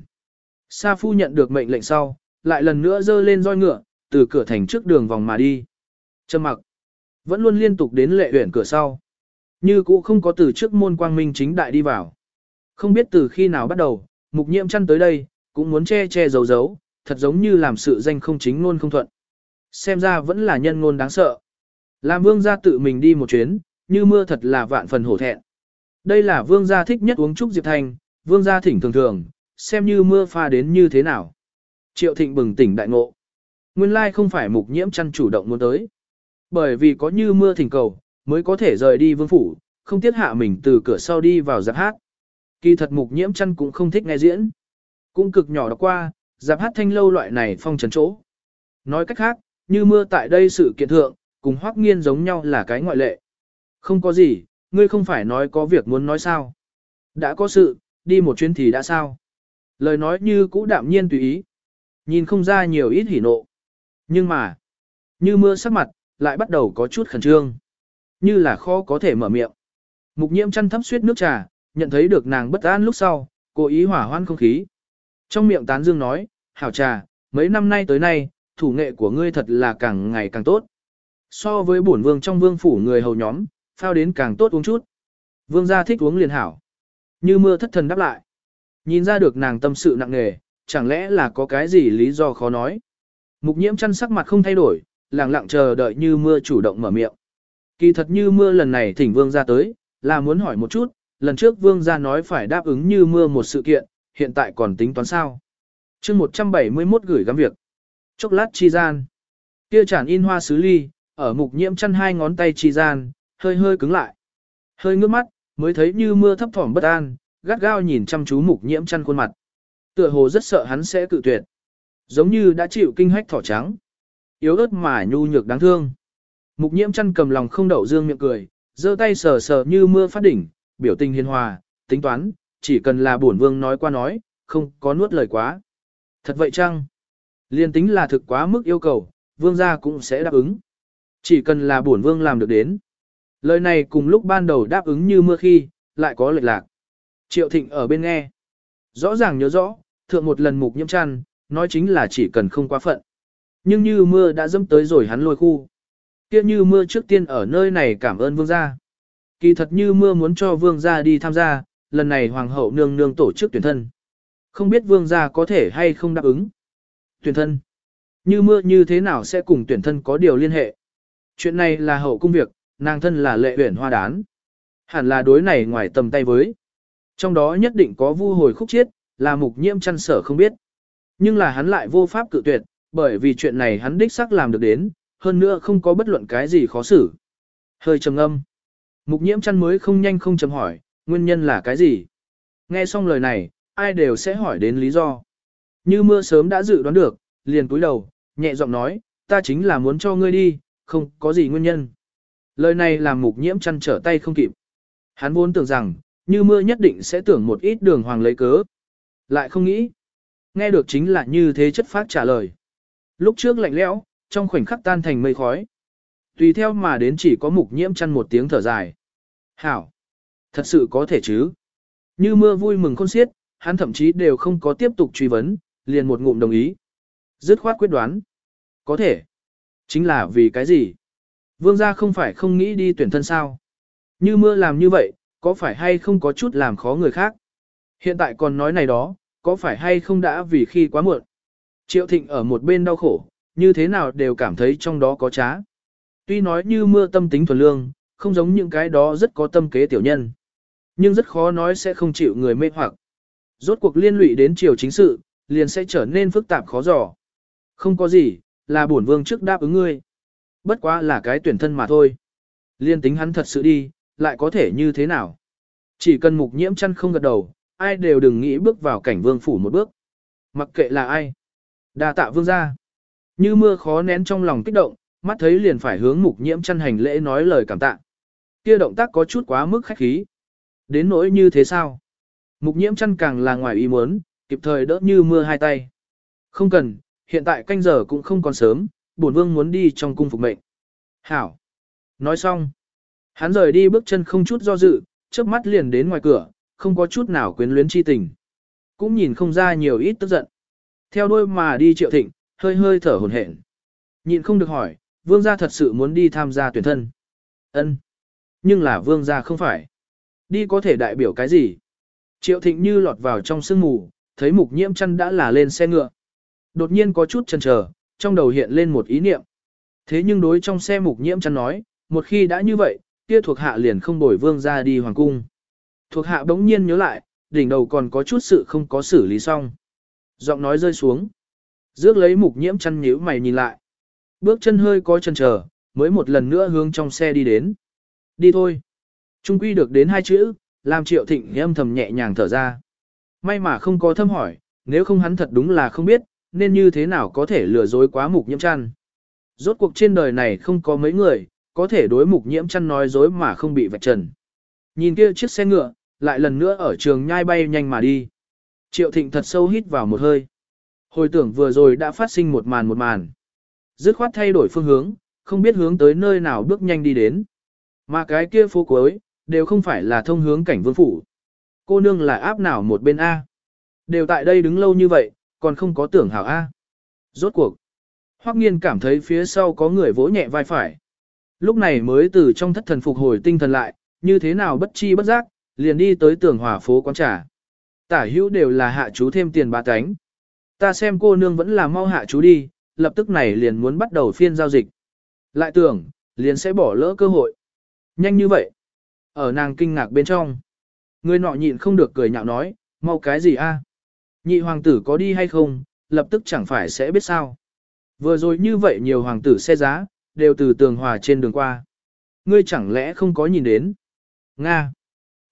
Sa phu nhận được mệnh lệnh sau, lại lần nữa dơ lên roi ngựa, từ cửa thành trước đường vòng mà đi. Trầm mặc, vẫn luôn liên tục đến lệ huyện cửa sau. Như cũ không có từ trước môn quang minh chính đại đi vào. Không biết từ khi nào bắt đầu, mục nhiễm chăn tới đây, cũng muốn che che giấu giấu, thật giống như làm sự danh không chính ngôn không thuận. Xem ra vẫn là nhân ngôn đáng sợ. Làm vương gia tự mình đi một chuyến, như mưa thật là vạn phần hổ thẹn. Đây là vương gia thích nhất uống trúc diệp thành vương gia thỉnh thường thường, xem như mưa pha đến như thế nào. Triệu thịnh bừng tỉnh đại ngộ. Nguyên lai không phải mục nhiễm chăn chủ động muốn tới. Bởi vì có như mưa thỉnh cầu, mới có thể rời đi vương phủ, không tiết hạ mình từ cửa sau đi vào giáp hát. Kỳ thật mục nhiễm chăn cũng không thích nghe diễn. Cũng cực nhỏ đọc qua, giáp hát thanh lâu loại này phong trần chỗ. Nói cách khác, như mưa tại đây sự kiện thượng, cùng hoác nghiên giống nhau là cái ngoại lệ. Không có gì, ngươi không phải nói có việc muốn nói sao. Đã có sự, đi một chuyến thì đã sao. Lời nói như cũ đạm nhiên tùy ý. Nhìn không ra nhiều ít hỉ nộ. Nhưng mà, như mưa sắc mặt, lại bắt đầu có chút khẩn trương. Như là khó có thể mở miệng. Mục nhiễm chăn thấp suyết nước trà, nhận thấy được nàng bất an lúc sau, cố ý hỏa hoan không khí. Trong miệng tán dương nói, hảo trà, mấy năm nay tới nay, thủ nghệ của ngươi thật là càng ngày càng tốt. So với bổn vương trong vương phủ người hầu nhóm, phao đến càng tốt uống chút. Vương gia thích uống liền hảo. Như mưa thất thần đáp lại. Nhìn ra được nàng tâm sự nặng nề, chẳng lẽ là có cái gì lý do khó nói. Mục nhiễm chăn sắc mặt không thay đổi, lặng lặng chờ đợi như mưa chủ động mở miệng. Kỳ thật như mưa lần này thỉnh vương ra tới, là muốn hỏi một chút, lần trước vương gia nói phải đáp ứng như mưa một sự kiện, hiện tại còn tính toán sao. chương 171 gửi gắm việc. Chốc lát chi gian. Kia chản in hoa sứ ly, ở mục nhiễm chăn hai ngón tay chi gian, hơi hơi cứng lại. Hơi ngước mắt, mới thấy như mưa thấp thỏm bất an, gắt gao nhìn chăm chú mục nhiễm chăn khuôn mặt. Tựa hồ rất sợ hắn sẽ cự tuyệt. Giống như đã chịu kinh hách thỏ trắng. Yếu ớt mà nhu nhược đáng thương. Mục nhiễm chăn cầm lòng không đậu dương miệng cười, giơ tay sờ sờ như mưa phát đỉnh, biểu tình hiền hòa, tính toán, chỉ cần là bổn vương nói qua nói, không có nuốt lời quá. Thật vậy chăng? Liên tính là thực quá mức yêu cầu, vương gia cũng sẽ đáp ứng. Chỉ cần là bổn vương làm được đến. Lời này cùng lúc ban đầu đáp ứng như mưa khi, lại có lệch lạc. Triệu thịnh ở bên nghe. Rõ ràng nhớ rõ, thượng một lần mục nhiễm chăn, nói chính là chỉ cần không quá phận. Nhưng như mưa đã dâm tới rồi hắn lôi khu. kia như mưa trước tiên ở nơi này cảm ơn vương gia. Kỳ thật như mưa muốn cho vương gia đi tham gia, lần này hoàng hậu nương nương tổ chức tuyển thân. Không biết vương gia có thể hay không đáp ứng. Tuyển thân. Như mưa như thế nào sẽ cùng tuyển thân có điều liên hệ. Chuyện này là hậu cung việc, nàng thân là lệ huyển hoa đán. Hẳn là đối này ngoài tầm tay với. Trong đó nhất định có vu hồi khúc chiết, là mục nhiễm chăn sở không biết. Nhưng là hắn lại vô pháp cự tuyệt, bởi vì chuyện này hắn đích xác làm được đến, hơn nữa không có bất luận cái gì khó xử. Hơi trầm âm. Mục nhiễm chăn mới không nhanh không chậm hỏi, nguyên nhân là cái gì? Nghe xong lời này, ai đều sẽ hỏi đến lý do. Như mưa sớm đã dự đoán được, liền cúi đầu, nhẹ giọng nói, ta chính là muốn cho ngươi đi, không có gì nguyên nhân. Lời này làm mục nhiễm chăn trở tay không kịp. Hắn vốn tưởng rằng, như mưa nhất định sẽ tưởng một ít đường hoàng lấy cớ. Lại không nghĩ. Nghe được chính là như thế chất phát trả lời. Lúc trước lạnh lẽo, trong khoảnh khắc tan thành mây khói. Tùy theo mà đến chỉ có mục nhiễm chăn một tiếng thở dài. Hảo! Thật sự có thể chứ? Như mưa vui mừng khôn xiết, hắn thậm chí đều không có tiếp tục truy vấn, liền một ngụm đồng ý. Dứt khoát quyết đoán. Có thể. Chính là vì cái gì? Vương gia không phải không nghĩ đi tuyển thân sao? Như mưa làm như vậy, có phải hay không có chút làm khó người khác? Hiện tại còn nói này đó, có phải hay không đã vì khi quá muộn? Triệu thịnh ở một bên đau khổ, như thế nào đều cảm thấy trong đó có trá. Tuy nói như mưa tâm tính thuần lương, không giống những cái đó rất có tâm kế tiểu nhân. Nhưng rất khó nói sẽ không chịu người mê hoặc. Rốt cuộc liên lụy đến triều chính sự, liền sẽ trở nên phức tạp khó dò. Không có gì, là bổn vương trước đáp ứng ngươi. Bất quá là cái tuyển thân mà thôi. Liên tính hắn thật sự đi, lại có thể như thế nào? Chỉ cần mục nhiễm chăn không gật đầu, ai đều đừng nghĩ bước vào cảnh vương phủ một bước. Mặc kệ là ai. đa tạ vương gia. Như mưa khó nén trong lòng kích động, mắt thấy liền phải hướng mục nhiễm chăn hành lễ nói lời cảm tạ. Kia động tác có chút quá mức khách khí. Đến nỗi như thế sao? Mục nhiễm chăn càng là ngoài ý muốn, kịp thời đỡ như mưa hai tay. Không cần, hiện tại canh giờ cũng không còn sớm, bổn vương muốn đi trong cung phục mệnh. Hảo. Nói xong. Hắn rời đi bước chân không chút do dự, chớp mắt liền đến ngoài cửa, không có chút nào quyến luyến chi tình. Cũng nhìn không ra nhiều ít tức giận. Theo đôi mà đi triệu thịnh, hơi hơi thở hồn hển. Nhịn không được hỏi, vương gia thật sự muốn đi tham gia tuyển thân. ân Nhưng là vương gia không phải. Đi có thể đại biểu cái gì? Triệu thịnh như lọt vào trong sương mù, thấy mục nhiễm chăn đã là lên xe ngựa. Đột nhiên có chút chần chờ, trong đầu hiện lên một ý niệm. Thế nhưng đối trong xe mục nhiễm chăn nói, một khi đã như vậy, kia thuộc hạ liền không bồi vương ra đi hoàng cung. Thuộc hạ bỗng nhiên nhớ lại, đỉnh đầu còn có chút sự không có xử lý xong. Giọng nói rơi xuống. Dước lấy mục nhiễm chăn nhíu mày nhìn lại. Bước chân hơi có chân chờ, mới một lần nữa hướng trong xe đi đến. Đi thôi. Trung quy được đến hai chữ, làm triệu thịnh âm thầm nhẹ nhàng thở ra. May mà không có thâm hỏi, nếu không hắn thật đúng là không biết, nên như thế nào có thể lừa dối quá mục nhiễm chăn. Rốt cuộc trên đời này không có mấy người, có thể đối mục nhiễm chăn nói dối mà không bị vạch trần. Nhìn kia chiếc xe ngựa, lại lần nữa ở trường nhai bay nhanh mà đi. Triệu thịnh thật sâu hít vào một hơi. Hồi tưởng vừa rồi đã phát sinh một màn một màn. Dứt khoát thay đổi phương hướng, không biết hướng tới nơi nào bước nhanh đi đến. Mà cái kia phố cuối, đều không phải là thông hướng cảnh vương phủ. Cô nương là áp nào một bên A. Đều tại đây đứng lâu như vậy, còn không có tưởng hảo A. Rốt cuộc. Hoắc nghiên cảm thấy phía sau có người vỗ nhẹ vai phải. Lúc này mới từ trong thất thần phục hồi tinh thần lại, như thế nào bất chi bất giác, liền đi tới tường hòa phố quán trà. Tả hữu đều là hạ chú thêm tiền ba cánh. Ta xem cô nương vẫn là mau hạ chú đi, lập tức này liền muốn bắt đầu phiên giao dịch. Lại tưởng, liền sẽ bỏ lỡ cơ hội. Nhanh như vậy. Ở nàng kinh ngạc bên trong. Người nọ nhịn không được cười nhạo nói, mau cái gì a? Nhị hoàng tử có đi hay không, lập tức chẳng phải sẽ biết sao. Vừa rồi như vậy nhiều hoàng tử xe giá, đều từ tường hòa trên đường qua. Ngươi chẳng lẽ không có nhìn đến? Nga!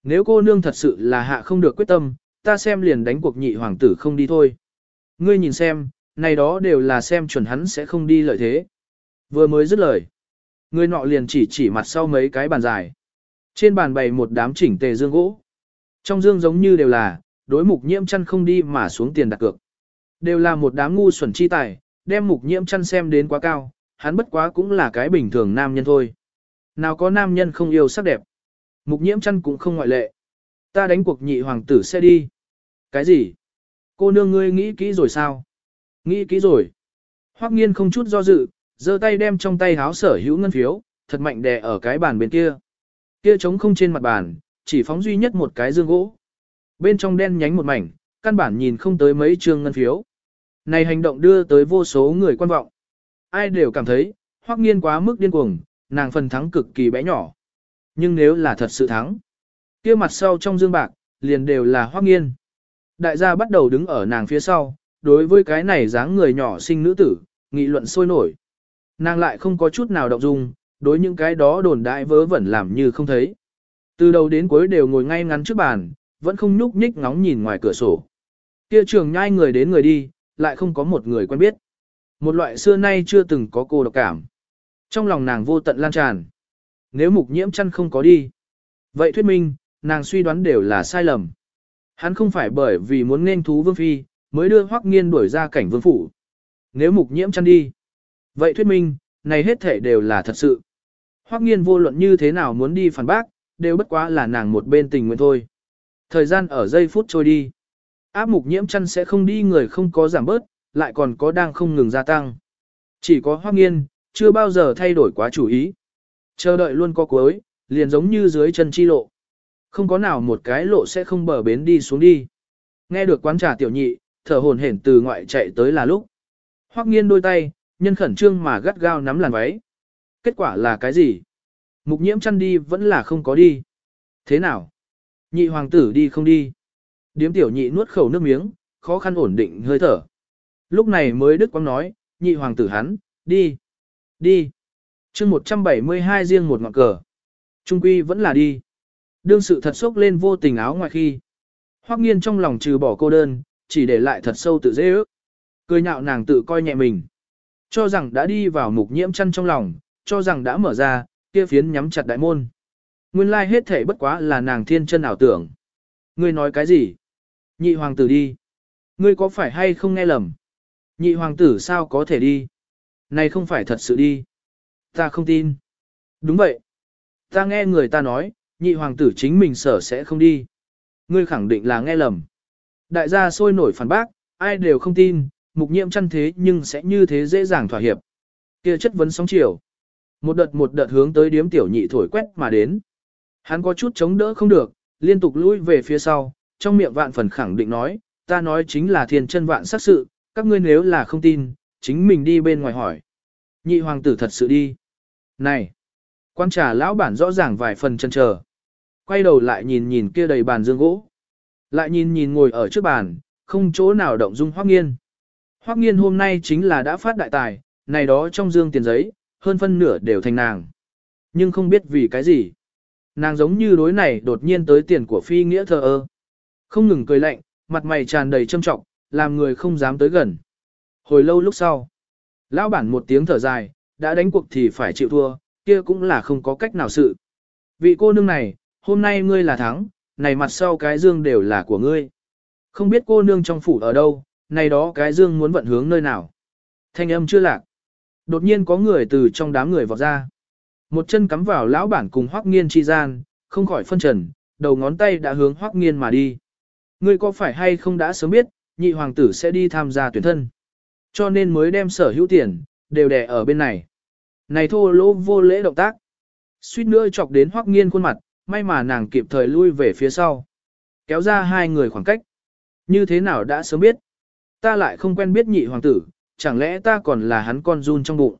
Nếu cô nương thật sự là hạ không được quyết tâm, ta xem liền đánh cuộc nhị hoàng tử không đi thôi. Ngươi nhìn xem, này đó đều là xem chuẩn hắn sẽ không đi lợi thế. Vừa mới dứt lời. Ngươi nọ liền chỉ chỉ mặt sau mấy cái bàn dài. Trên bàn bày một đám chỉnh tề dương gỗ. Trong dương giống như đều là, đối mục nhiễm chăn không đi mà xuống tiền đặt cược. Đều là một đám ngu xuẩn chi tài, đem mục nhiễm chăn xem đến quá cao, hắn bất quá cũng là cái bình thường nam nhân thôi. Nào có nam nhân không yêu sắc đẹp. Mục nhiễm chăn cũng không ngoại lệ. Ta đánh cuộc nhị hoàng tử sẽ đi. Cái gì? Cô nương ngươi nghĩ kỹ rồi sao? Nghĩ kỹ rồi. Hoắc nghiên không chút do dự, giơ tay đem trong tay háo sở hữu ngân phiếu, thật mạnh đè ở cái bàn bên kia. Kia trống không trên mặt bàn, chỉ phóng duy nhất một cái dương gỗ. Bên trong đen nhánh một mảnh, căn bản nhìn không tới mấy trương ngân phiếu. Này hành động đưa tới vô số người quan vọng. Ai đều cảm thấy, hoắc nghiên quá mức điên cuồng, nàng phần thắng cực kỳ bé nhỏ. Nhưng nếu là thật sự thắng, kia mặt sau trong dương bạc, liền đều là hoắc nghiên. Đại gia bắt đầu đứng ở nàng phía sau, đối với cái này dáng người nhỏ sinh nữ tử, nghị luận sôi nổi. Nàng lại không có chút nào động dung, đối những cái đó đồn đại vớ vẩn làm như không thấy. Từ đầu đến cuối đều ngồi ngay ngắn trước bàn, vẫn không nhúc nhích ngóng nhìn ngoài cửa sổ. Kia trường nhai người đến người đi, lại không có một người quen biết. Một loại xưa nay chưa từng có cô độc cảm. Trong lòng nàng vô tận lan tràn. Nếu mục nhiễm chăn không có đi. Vậy thuyết minh, nàng suy đoán đều là sai lầm. Hắn không phải bởi vì muốn nên thú vương phi, mới đưa hoắc nghiên đuổi ra cảnh vương phủ. Nếu mục nhiễm chăn đi. Vậy thuyết minh, này hết thể đều là thật sự. Hoắc nghiên vô luận như thế nào muốn đi phản bác, đều bất quá là nàng một bên tình nguyện thôi. Thời gian ở giây phút trôi đi. Áp mục nhiễm chăn sẽ không đi người không có giảm bớt, lại còn có đang không ngừng gia tăng. Chỉ có Hoắc nghiên, chưa bao giờ thay đổi quá chủ ý. Chờ đợi luôn có cuối, liền giống như dưới chân chi lộ. Không có nào một cái lộ sẽ không bờ bến đi xuống đi. Nghe được quán trà tiểu nhị, thở hồn hển từ ngoại chạy tới là lúc. Hoắc nghiên đôi tay, nhân khẩn trương mà gắt gao nắm làn váy. Kết quả là cái gì? Mục nhiễm chăn đi vẫn là không có đi. Thế nào? Nhị hoàng tử đi không đi? Điếm tiểu nhị nuốt khẩu nước miếng, khó khăn ổn định hơi thở. Lúc này mới Đức Quang nói, nhị hoàng tử hắn, đi, đi. chương 172 riêng một ngọn cờ. Trung quy vẫn là đi. Đương sự thật sốc lên vô tình áo ngoài khi. Hoắc nghiên trong lòng trừ bỏ cô đơn, chỉ để lại thật sâu tự dễ ước. Cười nhạo nàng tự coi nhẹ mình. Cho rằng đã đi vào mục nhiễm chăn trong lòng, cho rằng đã mở ra, kia phiến nhắm chặt đại môn. Nguyên lai hết thể bất quá là nàng thiên chân ảo tưởng. Ngươi nói cái gì? Nhị hoàng tử đi. Ngươi có phải hay không nghe lầm? Nhị hoàng tử sao có thể đi? Này không phải thật sự đi. Ta không tin. Đúng vậy. Ta nghe người ta nói, nhị hoàng tử chính mình sở sẽ không đi. Ngươi khẳng định là nghe lầm. Đại gia sôi nổi phản bác, ai đều không tin, mục nhiễm chăn thế nhưng sẽ như thế dễ dàng thỏa hiệp. Kia chất vấn sóng chiều. Một đợt một đợt hướng tới điếm tiểu nhị thổi quét mà đến. Hắn có chút chống đỡ không được, liên tục lui về phía sau, trong miệng vạn phần khẳng định nói, ta nói chính là thiên chân vạn sắc sự, các ngươi nếu là không tin, chính mình đi bên ngoài hỏi. Nhị hoàng tử thật sự đi. Này! Quan trà lão bản rõ ràng vài phần chân chờ. Quay đầu lại nhìn nhìn kia đầy bàn dương gỗ. Lại nhìn nhìn ngồi ở trước bàn, không chỗ nào động dung hoác nghiên. Hoắc nghiên hôm nay chính là đã phát đại tài, này đó trong dương tiền giấy, hơn phân nửa đều thành nàng. Nhưng không biết vì cái gì. Nàng giống như đối này đột nhiên tới tiền của phi nghĩa thờ ơ. Không ngừng cười lạnh, mặt mày tràn đầy châm trọng, làm người không dám tới gần. Hồi lâu lúc sau, lão bản một tiếng thở dài, đã đánh cuộc thì phải chịu thua, kia cũng là không có cách nào sự. Vị cô nương này, hôm nay ngươi là thắng, này mặt sau cái dương đều là của ngươi. Không biết cô nương trong phủ ở đâu, này đó cái dương muốn vận hướng nơi nào. Thanh âm chưa lạc. Đột nhiên có người từ trong đám người vọt ra. Một chân cắm vào lão bản cùng hoắc nghiên chi gian, không khỏi phân trần, đầu ngón tay đã hướng hoắc nghiên mà đi. Ngươi có phải hay không đã sớm biết, nhị hoàng tử sẽ đi tham gia tuyển thân. Cho nên mới đem sở hữu tiền, đều đẻ ở bên này. Này thô lỗ vô lễ động tác. Suýt nữa chọc đến hoắc nghiên khuôn mặt, may mà nàng kịp thời lui về phía sau. Kéo ra hai người khoảng cách. Như thế nào đã sớm biết. Ta lại không quen biết nhị hoàng tử, chẳng lẽ ta còn là hắn con run trong bụng.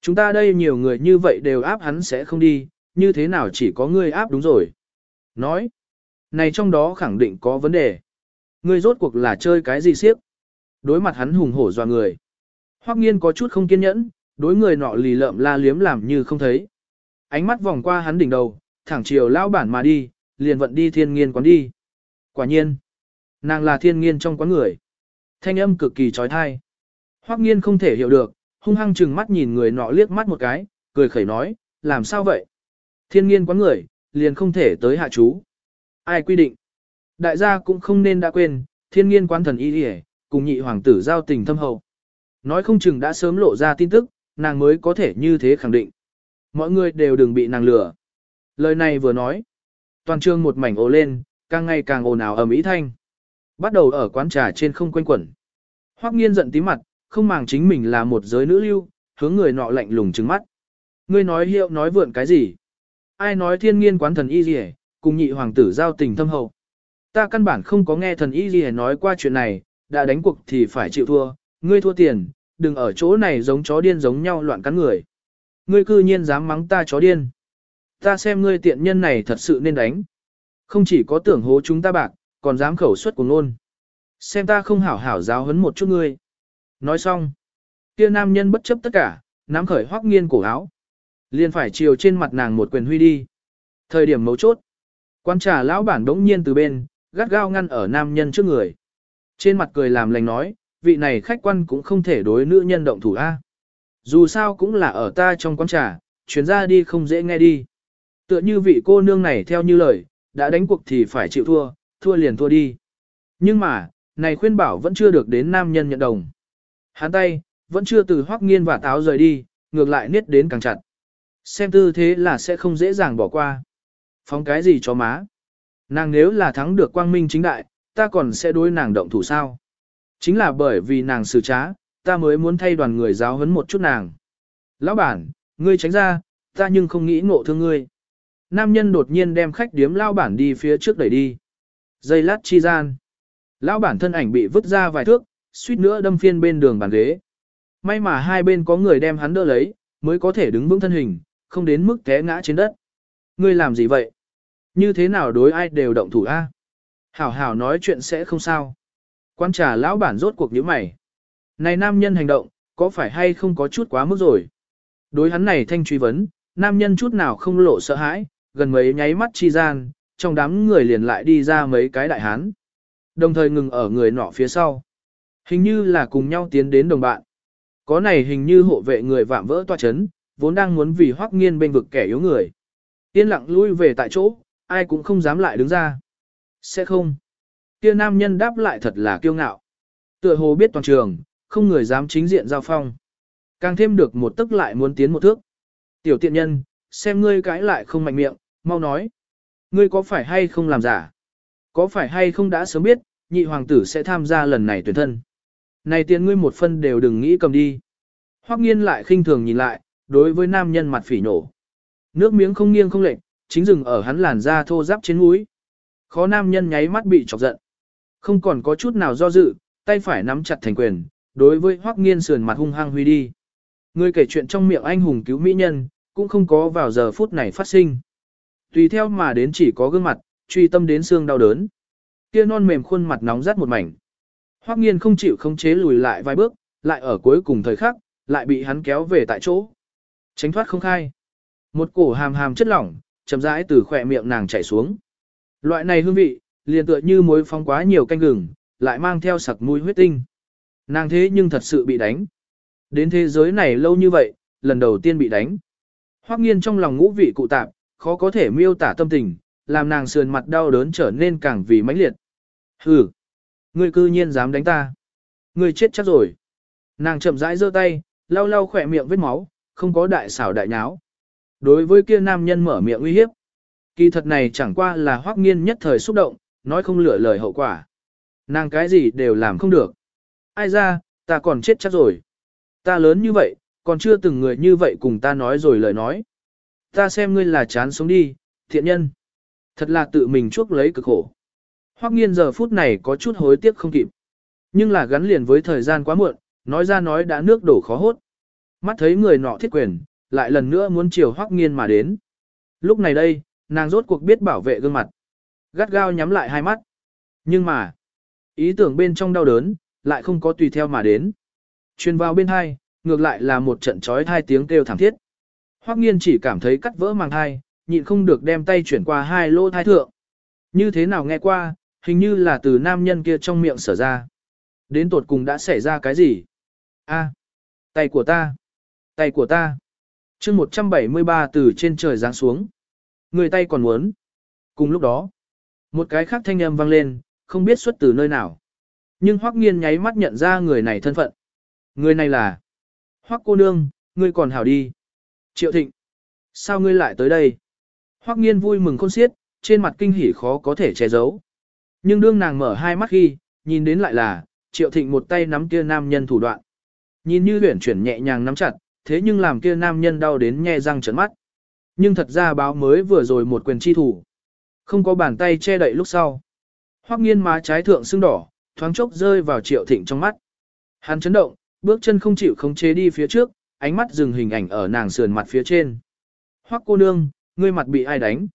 Chúng ta đây nhiều người như vậy đều áp hắn sẽ không đi, như thế nào chỉ có ngươi áp đúng rồi. Nói, này trong đó khẳng định có vấn đề. Ngươi rốt cuộc là chơi cái gì siếp? Đối mặt hắn hùng hổ dọa người. Hoắc nghiên có chút không kiên nhẫn, đối người nọ lì lợm la liếm làm như không thấy. Ánh mắt vòng qua hắn đỉnh đầu, thẳng chiều lao bản mà đi, liền vận đi thiên nghiên quán đi. Quả nhiên, nàng là thiên nghiên trong quán người. Thanh âm cực kỳ trói thai. Hoắc nghiên không thể hiểu được, hung hăng chừng mắt nhìn người nọ liếc mắt một cái, cười khẩy nói, làm sao vậy? Thiên nghiên quán người, liền không thể tới hạ chú. Ai quy định? Đại gia cũng không nên đã quên, thiên nghiên quán thần y hề, cùng nhị hoàng tử giao tình thâm hậu. Nói không chừng đã sớm lộ ra tin tức, nàng mới có thể như thế khẳng định. Mọi người đều đừng bị nàng lừa. Lời này vừa nói. Toàn trường một mảnh ồ lên, càng ngày càng ồn ào ầm ĩ thanh. Bắt đầu ở quán trà trên không quanh quẩn. Hoắc nghiên giận tí mặt, không màng chính mình là một giới nữ lưu, hướng người nọ lạnh lùng trừng mắt. Ngươi nói hiệu nói vượn cái gì? Ai nói thiên nghiên quán thần y gì cùng nhị hoàng tử giao tình thâm hậu. Ta căn bản không có nghe thần y gì nói qua chuyện này, đã đánh cuộc thì phải chịu thua, ngươi thua tiền, đừng ở chỗ này giống chó điên giống nhau loạn cắn người. Ngươi cư nhiên dám mắng ta chó điên. Ta xem ngươi tiện nhân này thật sự nên đánh. Không chỉ có tưởng hố chúng ta bạc, còn dám khẩu suất của ngôn. Xem ta không hảo hảo giáo huấn một chút ngươi. Nói xong, kia nam nhân bất chấp tất cả, nắm khởi hoắc nghiên cổ áo. liền phải chiều trên mặt nàng một quyền huy đi. Thời điểm mấu chốt, quan trà lão bản đống nhiên từ bên, gắt gao ngăn ở nam nhân trước người. Trên mặt cười làm lành nói, vị này khách quan cũng không thể đối nữ nhân động thủ A. Dù sao cũng là ở ta trong quán trà, chuyến ra đi không dễ nghe đi. Tựa như vị cô nương này theo như lời, đã đánh cuộc thì phải chịu thua, thua liền thua đi. Nhưng mà, này khuyên bảo vẫn chưa được đến nam nhân nhận đồng. Hắn tay, vẫn chưa từ hoắc nghiên và táo rời đi, ngược lại niết đến càng chặt. Xem tư thế là sẽ không dễ dàng bỏ qua. Phóng cái gì cho má. Nàng nếu là thắng được quang minh chính đại, ta còn sẽ đối nàng động thủ sao. Chính là bởi vì nàng xử trá, ta mới muốn thay đoàn người giáo huấn một chút nàng. Lão bản, ngươi tránh ra, ta nhưng không nghĩ ngộ thương ngươi. Nam nhân đột nhiên đem khách điếm lao bản đi phía trước đẩy đi. Dây lát chi gian. Lão bản thân ảnh bị vứt ra vài thước, suýt nữa đâm phiên bên đường bàn ghế. May mà hai bên có người đem hắn đỡ lấy, mới có thể đứng vững thân hình, không đến mức té ngã trên đất. Ngươi làm gì vậy? Như thế nào đối ai đều động thủ a? Hảo hảo nói chuyện sẽ không sao. Quan trà lão bản rốt cuộc nhíu mày. Này nam nhân hành động, có phải hay không có chút quá mức rồi? Đối hắn này thanh truy vấn, nam nhân chút nào không lộ sợ hãi, gần mấy nháy mắt chi gian, trong đám người liền lại đi ra mấy cái đại hán. Đồng thời ngừng ở người nọ phía sau. Hình như là cùng nhau tiến đến đồng bạn. Có này hình như hộ vệ người vạm vỡ toa chấn, vốn đang muốn vì hoắc nghiên bên vực kẻ yếu người. Yên lặng lui về tại chỗ, ai cũng không dám lại đứng ra. Sẽ không. Kia nam nhân đáp lại thật là kiêu ngạo. Tựa hồ biết toàn trường, không người dám chính diện giao phong. Càng thêm được một tức lại muốn tiến một thước. Tiểu tiện nhân, xem ngươi cãi lại không mạnh miệng, mau nói. Ngươi có phải hay không làm giả? Có phải hay không đã sớm biết, nhị hoàng tử sẽ tham gia lần này tuyển thân? Này tiền ngươi một phân đều đừng nghĩ cầm đi. Hoắc nghiên lại khinh thường nhìn lại, đối với nam nhân mặt phỉ nổ. Nước miếng không nghiêng không lệch, chính dừng ở hắn làn da thô ráp trên mũi. Khó nam nhân nháy mắt bị chọc giận. Không còn có chút nào do dự, tay phải nắm chặt thành quyền, đối với Hoắc Nghiên sườn mặt hung hăng huy đi. Người kể chuyện trong miệng anh hùng cứu mỹ nhân, cũng không có vào giờ phút này phát sinh. Tùy theo mà đến chỉ có gương mặt, truy tâm đến xương đau đớn. Kia non mềm khuôn mặt nóng rát một mảnh. Hoắc Nghiên không chịu không chế lùi lại vài bước, lại ở cuối cùng thời khắc, lại bị hắn kéo về tại chỗ. Tránh thoát không khai. Một cổ hàm hàm chất lỏng, chậm rãi từ khỏe miệng nàng chảy xuống. Loại này hương vị, liền tựa như muối phong quá nhiều canh gừng, lại mang theo sặc mùi huyết tinh. Nàng thế nhưng thật sự bị đánh. Đến thế giới này lâu như vậy, lần đầu tiên bị đánh. Hoắc nghiên trong lòng ngũ vị cụ tạp, khó có thể miêu tả tâm tình, làm nàng sườn mặt đau đớn trở nên càng vì mãnh liệt. Hừ, ngươi cư nhiên dám đánh ta. Ngươi chết chắc rồi. Nàng chậm rãi giơ tay, lau lau khỏe miệng vết máu, không có đại xảo đại nháo. Đối với kia nam nhân mở miệng uy hiếp. Kỳ thật này chẳng qua là hoắc nghiên nhất thời xúc động, nói không lựa lời hậu quả. Nàng cái gì đều làm không được. Ai ra, ta còn chết chắc rồi. Ta lớn như vậy, còn chưa từng người như vậy cùng ta nói rồi lời nói. Ta xem ngươi là chán sống đi, thiện nhân. Thật là tự mình chuốc lấy cực khổ. Hoắc nghiên giờ phút này có chút hối tiếc không kịp. Nhưng là gắn liền với thời gian quá muộn, nói ra nói đã nước đổ khó hốt. Mắt thấy người nọ thiết quyền, lại lần nữa muốn chiều Hoắc nghiên mà đến. Lúc này đây, nàng rốt cuộc biết bảo vệ gương mặt. Gắt gao nhắm lại hai mắt. Nhưng mà, ý tưởng bên trong đau đớn, lại không có tùy theo mà đến. Truyền vào bên hai, ngược lại là một trận trói thai tiếng kêu thảm thiết. Hoắc nghiên chỉ cảm thấy cắt vỡ màng thai, nhịn không được đem tay chuyển qua hai lỗ thai thượng. Như thế nào nghe qua, hình như là từ nam nhân kia trong miệng sở ra. Đến tột cùng đã xảy ra cái gì? A, tay của ta, tay của ta chương 173 từ trên trời giáng xuống. Người tay còn muốn. Cùng lúc đó, một cái khác thanh âm vang lên, không biết xuất từ nơi nào. Nhưng Hoắc Nghiên nháy mắt nhận ra người này thân phận. Người này là Hoắc cô nương, ngươi còn hảo đi. Triệu Thịnh, sao ngươi lại tới đây? Hoắc Nghiên vui mừng khôn xiết, trên mặt kinh hỉ khó có thể che giấu. Nhưng đương nàng mở hai mắt khi, nhìn đến lại là Triệu Thịnh một tay nắm kia nam nhân thủ đoạn. Nhìn như huyền chuyển nhẹ nhàng nắm chặt, thế nhưng làm kia nam nhân đau đến nhe răng trợn mắt. Nhưng thật ra báo mới vừa rồi một quyền chi thủ. Không có bàn tay che đậy lúc sau. Hoắc nghiên má trái thượng sưng đỏ, thoáng chốc rơi vào triệu thịnh trong mắt. Hắn chấn động, bước chân không chịu khống chế đi phía trước, ánh mắt dừng hình ảnh ở nàng sườn mặt phía trên. Hoắc cô nương, ngươi mặt bị ai đánh?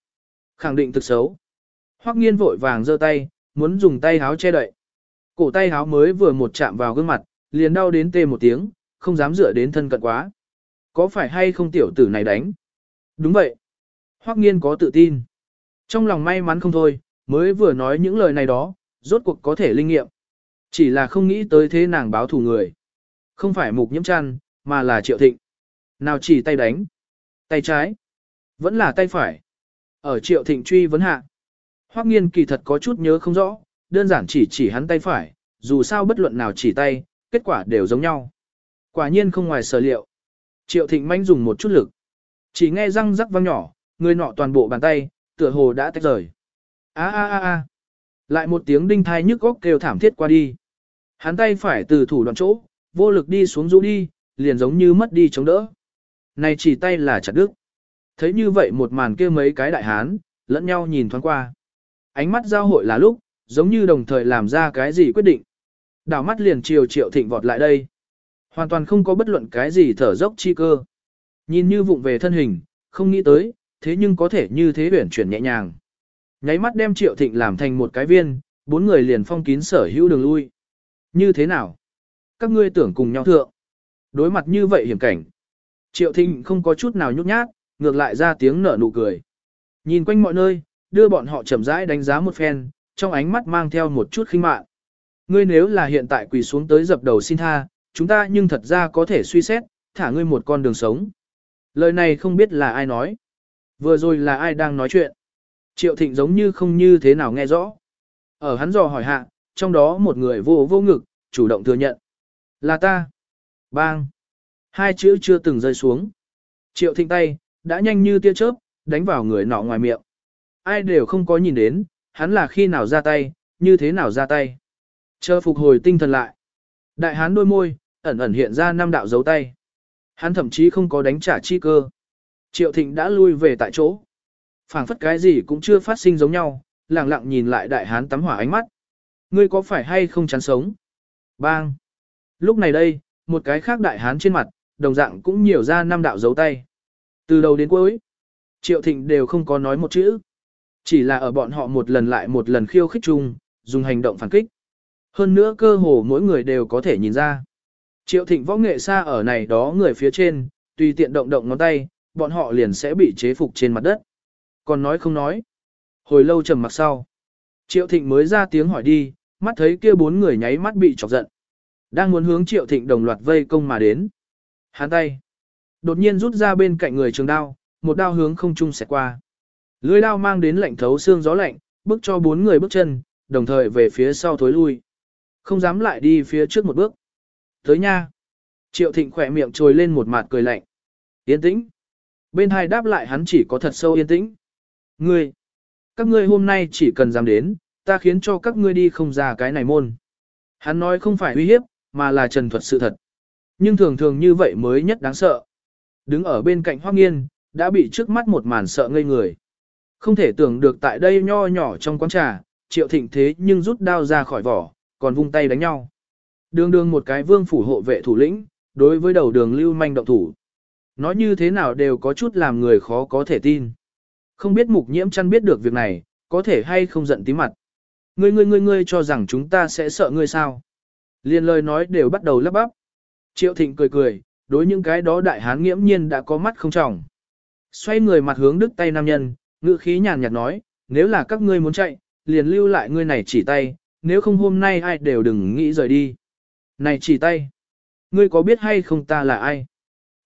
Khẳng định thực xấu. Hoắc nghiên vội vàng giơ tay, muốn dùng tay háo che đậy. Cổ tay háo mới vừa một chạm vào gương mặt, liền đau đến tê một tiếng, không dám dựa đến thân cận quá. Có phải hay không tiểu tử này đánh? Đúng vậy. Hoắc nghiên có tự tin. Trong lòng may mắn không thôi, mới vừa nói những lời này đó, rốt cuộc có thể linh nghiệm. Chỉ là không nghĩ tới thế nàng báo thù người. Không phải mục nhiễm chăn, mà là triệu thịnh. Nào chỉ tay đánh. Tay trái. Vẫn là tay phải. Ở triệu thịnh truy vấn hạ. Hoắc nghiên kỳ thật có chút nhớ không rõ, đơn giản chỉ chỉ hắn tay phải, dù sao bất luận nào chỉ tay, kết quả đều giống nhau. Quả nhiên không ngoài sở liệu. Triệu thịnh manh dùng một chút lực. Chỉ nghe răng rắc vang nhỏ, người nọ toàn bộ bàn tay, tựa hồ đã tách rời. A a a a. Lại một tiếng đinh thai nhức góc kêu thảm thiết qua đi. Hắn tay phải từ thủ đoạn chỗ, vô lực đi xuống rũ đi, liền giống như mất đi chống đỡ. Này chỉ tay là chặt đứt. Thấy như vậy một màn kia mấy cái đại hán, lẫn nhau nhìn thoáng qua. Ánh mắt giao hội là lúc, giống như đồng thời làm ra cái gì quyết định. Đảo mắt liền chiều triệu thịnh vọt lại đây. Hoàn toàn không có bất luận cái gì thở dốc chi cơ. Nhìn như vụng về thân hình, không nghĩ tới, thế nhưng có thể như thế huyển chuyển nhẹ nhàng. Nháy mắt đem triệu thịnh làm thành một cái viên, bốn người liền phong kín sở hữu đường lui. Như thế nào? Các ngươi tưởng cùng nhau thượng. Đối mặt như vậy hiểm cảnh. Triệu thịnh không có chút nào nhút nhát, ngược lại ra tiếng nở nụ cười. Nhìn quanh mọi nơi, đưa bọn họ chậm rãi đánh giá một phen, trong ánh mắt mang theo một chút khinh mạn. Ngươi nếu là hiện tại quỳ xuống tới dập đầu xin tha, chúng ta nhưng thật ra có thể suy xét, thả ngươi một con đường sống. Lời này không biết là ai nói. Vừa rồi là ai đang nói chuyện. Triệu thịnh giống như không như thế nào nghe rõ. Ở hắn dò hỏi hạ, trong đó một người vô vô ngực, chủ động thừa nhận. Là ta. Bang. Hai chữ chưa từng rơi xuống. Triệu thịnh tay, đã nhanh như tia chớp, đánh vào người nọ ngoài miệng. Ai đều không có nhìn đến, hắn là khi nào ra tay, như thế nào ra tay. Chờ phục hồi tinh thần lại. Đại hán đôi môi, ẩn ẩn hiện ra năm đạo dấu tay. Hắn thậm chí không có đánh trả chi cơ. Triệu thịnh đã lui về tại chỗ. phảng phất cái gì cũng chưa phát sinh giống nhau, lặng lặng nhìn lại đại hán tắm hỏa ánh mắt. Ngươi có phải hay không chán sống? Bang! Lúc này đây, một cái khác đại hán trên mặt, đồng dạng cũng nhiều ra năm đạo dấu tay. Từ đầu đến cuối, Triệu Thịnh đều không có nói một chữ. Chỉ là ở bọn họ một lần lại một lần khiêu khích chung, dùng hành động phản kích. Hơn nữa cơ hồ mỗi người đều có thể nhìn ra. Triệu Thịnh võ nghệ xa ở này đó người phía trên, tùy tiện động động ngón tay, bọn họ liền sẽ bị chế phục trên mặt đất. Còn nói không nói. Hồi lâu trầm mặc sau. Triệu Thịnh mới ra tiếng hỏi đi, mắt thấy kia bốn người nháy mắt bị chọc giận. Đang muốn hướng Triệu Thịnh đồng loạt vây công mà đến. Hắn tay. Đột nhiên rút ra bên cạnh người trường đao, một đao hướng không trung xẹt qua. Lưỡi đao mang đến lạnh thấu xương gió lạnh, bước cho bốn người bước chân, đồng thời về phía sau thối lui. Không dám lại đi phía trước một bước. Tới nha. Triệu Thịnh khỏe miệng trồi lên một mặt cười lạnh. Yên tĩnh. Bên hai đáp lại hắn chỉ có thật sâu yên tĩnh. Ngươi. Các ngươi hôm nay chỉ cần dám đến, ta khiến cho các ngươi đi không ra cái này môn. Hắn nói không phải uy hiếp, mà là trần thuật sự thật. Nhưng thường thường như vậy mới nhất đáng sợ. Đứng ở bên cạnh Hoắc Nghiên, đã bị trước mắt một màn sợ ngây người. Không thể tưởng được tại đây nho nhỏ trong quán trà, Triệu Thịnh thế nhưng rút đao ra khỏi vỏ, còn vung tay đánh nhau. Đường đường một cái vương phủ hộ vệ thủ lĩnh, đối với đầu đường lưu manh động thủ. Nói như thế nào đều có chút làm người khó có thể tin. Không biết mục nhiễm chăn biết được việc này, có thể hay không giận tí mặt. Ngươi ngươi ngươi ngươi cho rằng chúng ta sẽ sợ ngươi sao. Liên lời nói đều bắt đầu lắp bắp. Triệu thịnh cười cười, đối những cái đó đại hán nghiễm nhiên đã có mắt không trọng. Xoay người mặt hướng đức tay nam nhân, ngữ khí nhàn nhạt nói, nếu là các ngươi muốn chạy, liền lưu lại ngươi này chỉ tay, nếu không hôm nay ai đều đừng nghĩ rời đi. Này chỉ tay, ngươi có biết hay không ta là ai?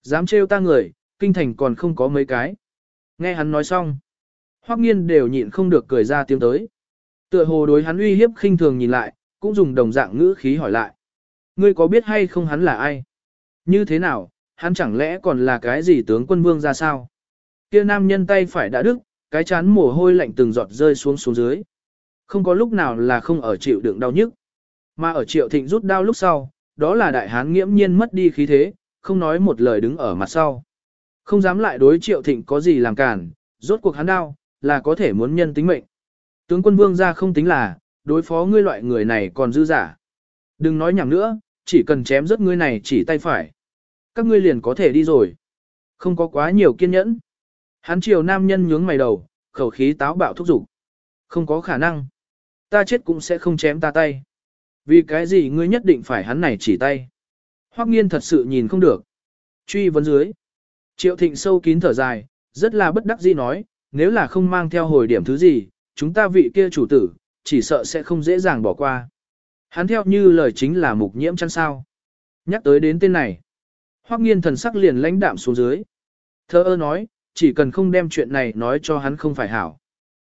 Dám trêu ta người, kinh thành còn không có mấy cái. Nghe hắn nói xong, hoắc nghiên đều nhịn không được cười ra tiếng tới. Tựa hồ đối hắn uy hiếp khinh thường nhìn lại, cũng dùng đồng dạng ngữ khí hỏi lại. Ngươi có biết hay không hắn là ai? Như thế nào, hắn chẳng lẽ còn là cái gì tướng quân vương ra sao? Kia nam nhân tay phải đã đứt, cái chán mồ hôi lạnh từng giọt rơi xuống xuống dưới. Không có lúc nào là không ở chịu đựng đau nhức. Mà ở triệu thịnh rút đao lúc sau, đó là đại hán nghiễm nhiên mất đi khí thế, không nói một lời đứng ở mặt sau. Không dám lại đối triệu thịnh có gì làm cản, rốt cuộc hắn đao là có thể muốn nhân tính mệnh. Tướng quân vương ra không tính là, đối phó ngươi loại người này còn dư giả. Đừng nói nhảm nữa, chỉ cần chém rớt ngươi này chỉ tay phải. Các ngươi liền có thể đi rồi. Không có quá nhiều kiên nhẫn. Hắn triều nam nhân nhướng mày đầu, khẩu khí táo bạo thúc giục. Không có khả năng. Ta chết cũng sẽ không chém ta tay. Vì cái gì ngươi nhất định phải hắn này chỉ tay. Hoắc nghiên thật sự nhìn không được. Truy vấn dưới. Triệu thịnh sâu kín thở dài, rất là bất đắc dĩ nói, nếu là không mang theo hồi điểm thứ gì, chúng ta vị kia chủ tử, chỉ sợ sẽ không dễ dàng bỏ qua. Hắn theo như lời chính là mục nhiễm chăn sao. Nhắc tới đến tên này. Hoắc nghiên thần sắc liền lãnh đạm xuống dưới. Thơ ơ nói, chỉ cần không đem chuyện này nói cho hắn không phải hảo.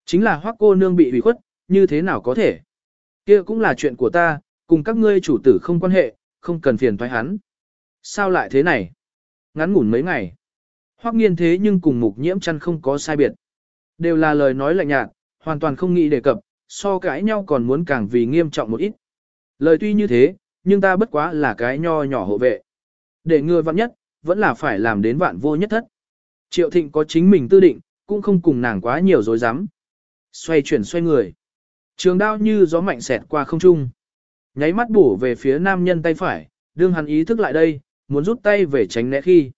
Chính là Hoắc cô nương bị hủy khuất, như thế nào có thể? Kia cũng là chuyện của ta, cùng các ngươi chủ tử không quan hệ, không cần phiền thoái hắn. Sao lại thế này? Ngắn ngủn mấy ngày. Hoắc nghiên thế nhưng cùng mục nhiễm chăn không có sai biệt. Đều là lời nói lạnh nhạt, hoàn toàn không nghĩ đề cập, so cãi nhau còn muốn càng vì nghiêm trọng một ít. Lời tuy như thế, nhưng ta bất quá là cái nho nhỏ hộ vệ. Để ngừa vạn nhất, vẫn là phải làm đến vạn vô nhất thất. Triệu thịnh có chính mình tư định, cũng không cùng nàng quá nhiều dối rắm Xoay chuyển xoay người. Trường đao như gió mạnh xẹt qua không trung. Nháy mắt bổ về phía nam nhân tay phải, đương hắn ý thức lại đây, muốn rút tay về tránh né khi.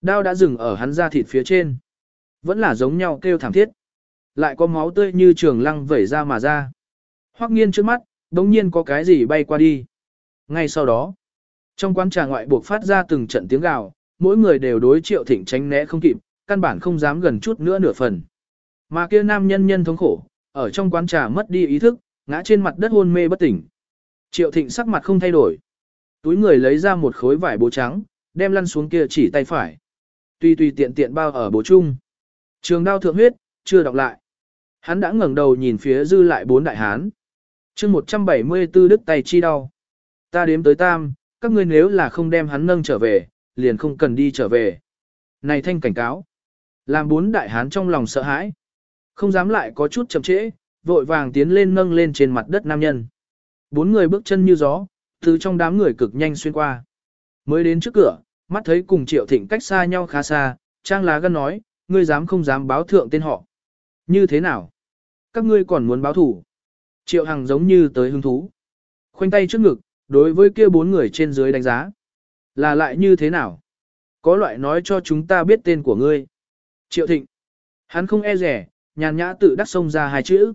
Đao đã dừng ở hắn da thịt phía trên. Vẫn là giống nhau kêu thảm thiết. Lại có máu tươi như trường lăng vẩy ra mà ra. Hoắc nghiên trước mắt, đống nhiên có cái gì bay qua đi. Ngay sau đó, trong quán trà ngoại buộc phát ra từng trận tiếng gào, mỗi người đều đối triệu thịnh tránh né không kịp, căn bản không dám gần chút nữa nửa phần. Mà kia nam nhân nhân thống khổ, ở trong quán trà mất đi ý thức, ngã trên mặt đất hôn mê bất tỉnh. Triệu thịnh sắc mặt không thay đổi. Túi người lấy ra một khối vải bố trắng, đem lăn xuống kia chỉ tay phải. Tuy tùy tiện tiện bao ở bố chung. Trường đao thượng huyết, chưa đọc lại. Hắn đã ngẩng đầu nhìn phía dư lại bốn đại hán. chương 174 đức tay chi đau. Ta đếm tới tam, các ngươi nếu là không đem hắn nâng trở về, liền không cần đi trở về. Này thanh cảnh cáo. Làm bốn đại hán trong lòng sợ hãi. Không dám lại có chút chậm trễ, vội vàng tiến lên nâng lên trên mặt đất nam nhân. Bốn người bước chân như gió, từ trong đám người cực nhanh xuyên qua. Mới đến trước cửa, mắt thấy cùng triệu thịnh cách xa nhau khá xa, trang lá gân nói, ngươi dám không dám báo thượng tên họ. Như thế nào? Các ngươi còn muốn báo thủ. Triệu Hằng giống như tới hứng thú. Khoanh tay trước ngực, đối với kia bốn người trên dưới đánh giá. Là lại như thế nào? Có loại nói cho chúng ta biết tên của ngươi. Triệu Thịnh. Hắn không e rẻ, nhàn nhã tự đắc xông ra hai chữ.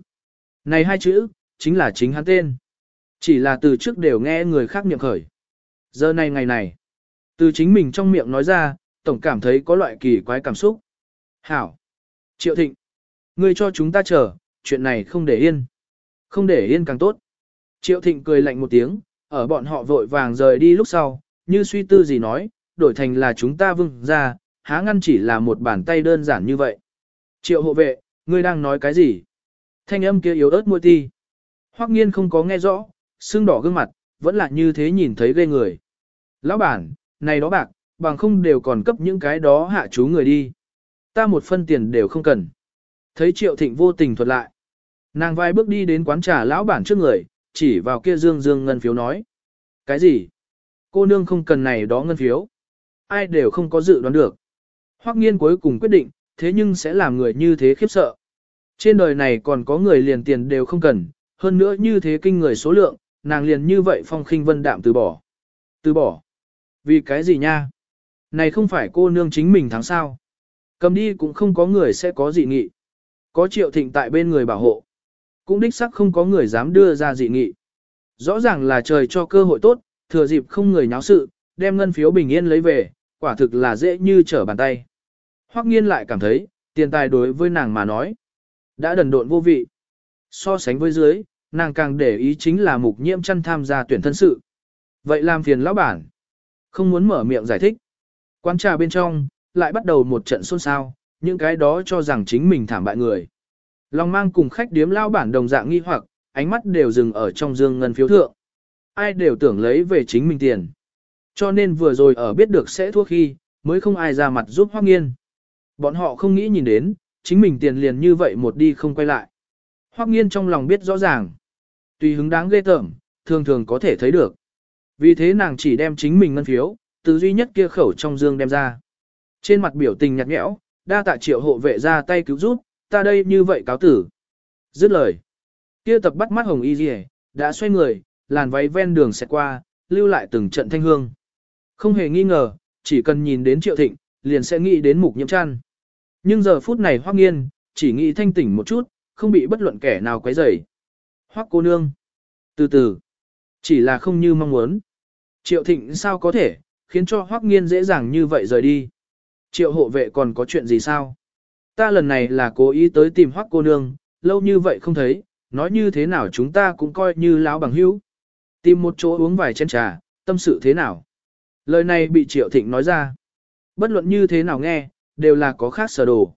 Này hai chữ, chính là chính hắn tên. Chỉ là từ trước đều nghe người khác niệm khởi. Giờ này ngày này, từ chính mình trong miệng nói ra, tổng cảm thấy có loại kỳ quái cảm xúc. Hảo. Triệu Thịnh. Ngươi cho chúng ta chờ, chuyện này không để yên. Không để yên càng tốt. Triệu Thịnh cười lạnh một tiếng, ở bọn họ vội vàng rời đi lúc sau, như suy tư gì nói, đổi thành là chúng ta vưng ra, há ngăn chỉ là một bàn tay đơn giản như vậy. Triệu hộ vệ, ngươi đang nói cái gì? Thanh âm kia yếu ớt môi ti. Hoắc nghiên không có nghe rõ, xương đỏ gương mặt, vẫn là như thế nhìn thấy ghê người. Lão bản, này đó bạc, bằng không đều còn cấp những cái đó hạ chú người đi. Ta một phân tiền đều không cần. Thấy triệu thịnh vô tình thuật lại. Nàng vai bước đi đến quán trà lão bản trước người, chỉ vào kia dương dương ngân phiếu nói. Cái gì? Cô nương không cần này đó ngân phiếu. Ai đều không có dự đoán được. Hoắc nghiên cuối cùng quyết định, thế nhưng sẽ làm người như thế khiếp sợ. Trên đời này còn có người liền tiền đều không cần, hơn nữa như thế kinh người số lượng, nàng liền như vậy phong khinh vân đạm từ bỏ. Từ bỏ. Vì cái gì nha? Này không phải cô nương chính mình thắng sao? Cầm đi cũng không có người sẽ có dị nghị. Có triệu thịnh tại bên người bảo hộ. Cũng đích sắc không có người dám đưa ra dị nghị. Rõ ràng là trời cho cơ hội tốt, thừa dịp không người nháo sự, đem ngân phiếu bình yên lấy về, quả thực là dễ như trở bàn tay. Hoắc nghiên lại cảm thấy, tiền tài đối với nàng mà nói, đã đần độn vô vị. So sánh với dưới, nàng càng để ý chính là mục nhiễm chăn tham gia tuyển thân sự. Vậy làm phiền lão bản. Không muốn mở miệng giải thích. Quán trà bên trong, lại bắt đầu một trận xôn xao, những cái đó cho rằng chính mình thảm bại người. Long mang cùng khách điếm lão bản đồng dạng nghi hoặc, ánh mắt đều dừng ở trong dương ngân phiếu thượng. Ai đều tưởng lấy về chính mình tiền. Cho nên vừa rồi ở biết được sẽ thua khi, mới không ai ra mặt giúp Hoắc Nghiên. Bọn họ không nghĩ nhìn đến, chính mình tiền liền như vậy một đi không quay lại. Hoắc Nghiên trong lòng biết rõ ràng. Tùy hứng đáng ghê tởm, thường thường có thể thấy được. Vì thế nàng chỉ đem chính mình ngân phiếu, từ duy nhất kia khẩu trong dương đem ra. Trên mặt biểu tình nhạt nhẽo, đa tạ triệu hộ vệ ra tay cứu giúp, ta đây như vậy cáo tử. Dứt lời. Kia tập bắt mắt hồng y rìa, đã xoay người, làn váy ven đường xẹt qua, lưu lại từng trận thanh hương. Không hề nghi ngờ, chỉ cần nhìn đến triệu thịnh, liền sẽ nghĩ đến mục nhiễm chăn. Nhưng giờ phút này hoắc nghiên, chỉ nghĩ thanh tỉnh một chút, không bị bất luận kẻ nào quấy rầy. Hoắc cô nương. Từ từ. Chỉ là không như mong muốn. Triệu thịnh sao có thể, khiến cho hoắc nghiên dễ dàng như vậy rời đi. Triệu hộ vệ còn có chuyện gì sao? Ta lần này là cố ý tới tìm hoắc cô nương, lâu như vậy không thấy, nói như thế nào chúng ta cũng coi như lão bằng hữu. Tìm một chỗ uống vài chén trà, tâm sự thế nào? Lời này bị Triệu Thịnh nói ra. Bất luận như thế nào nghe, đều là có khác sở đồ.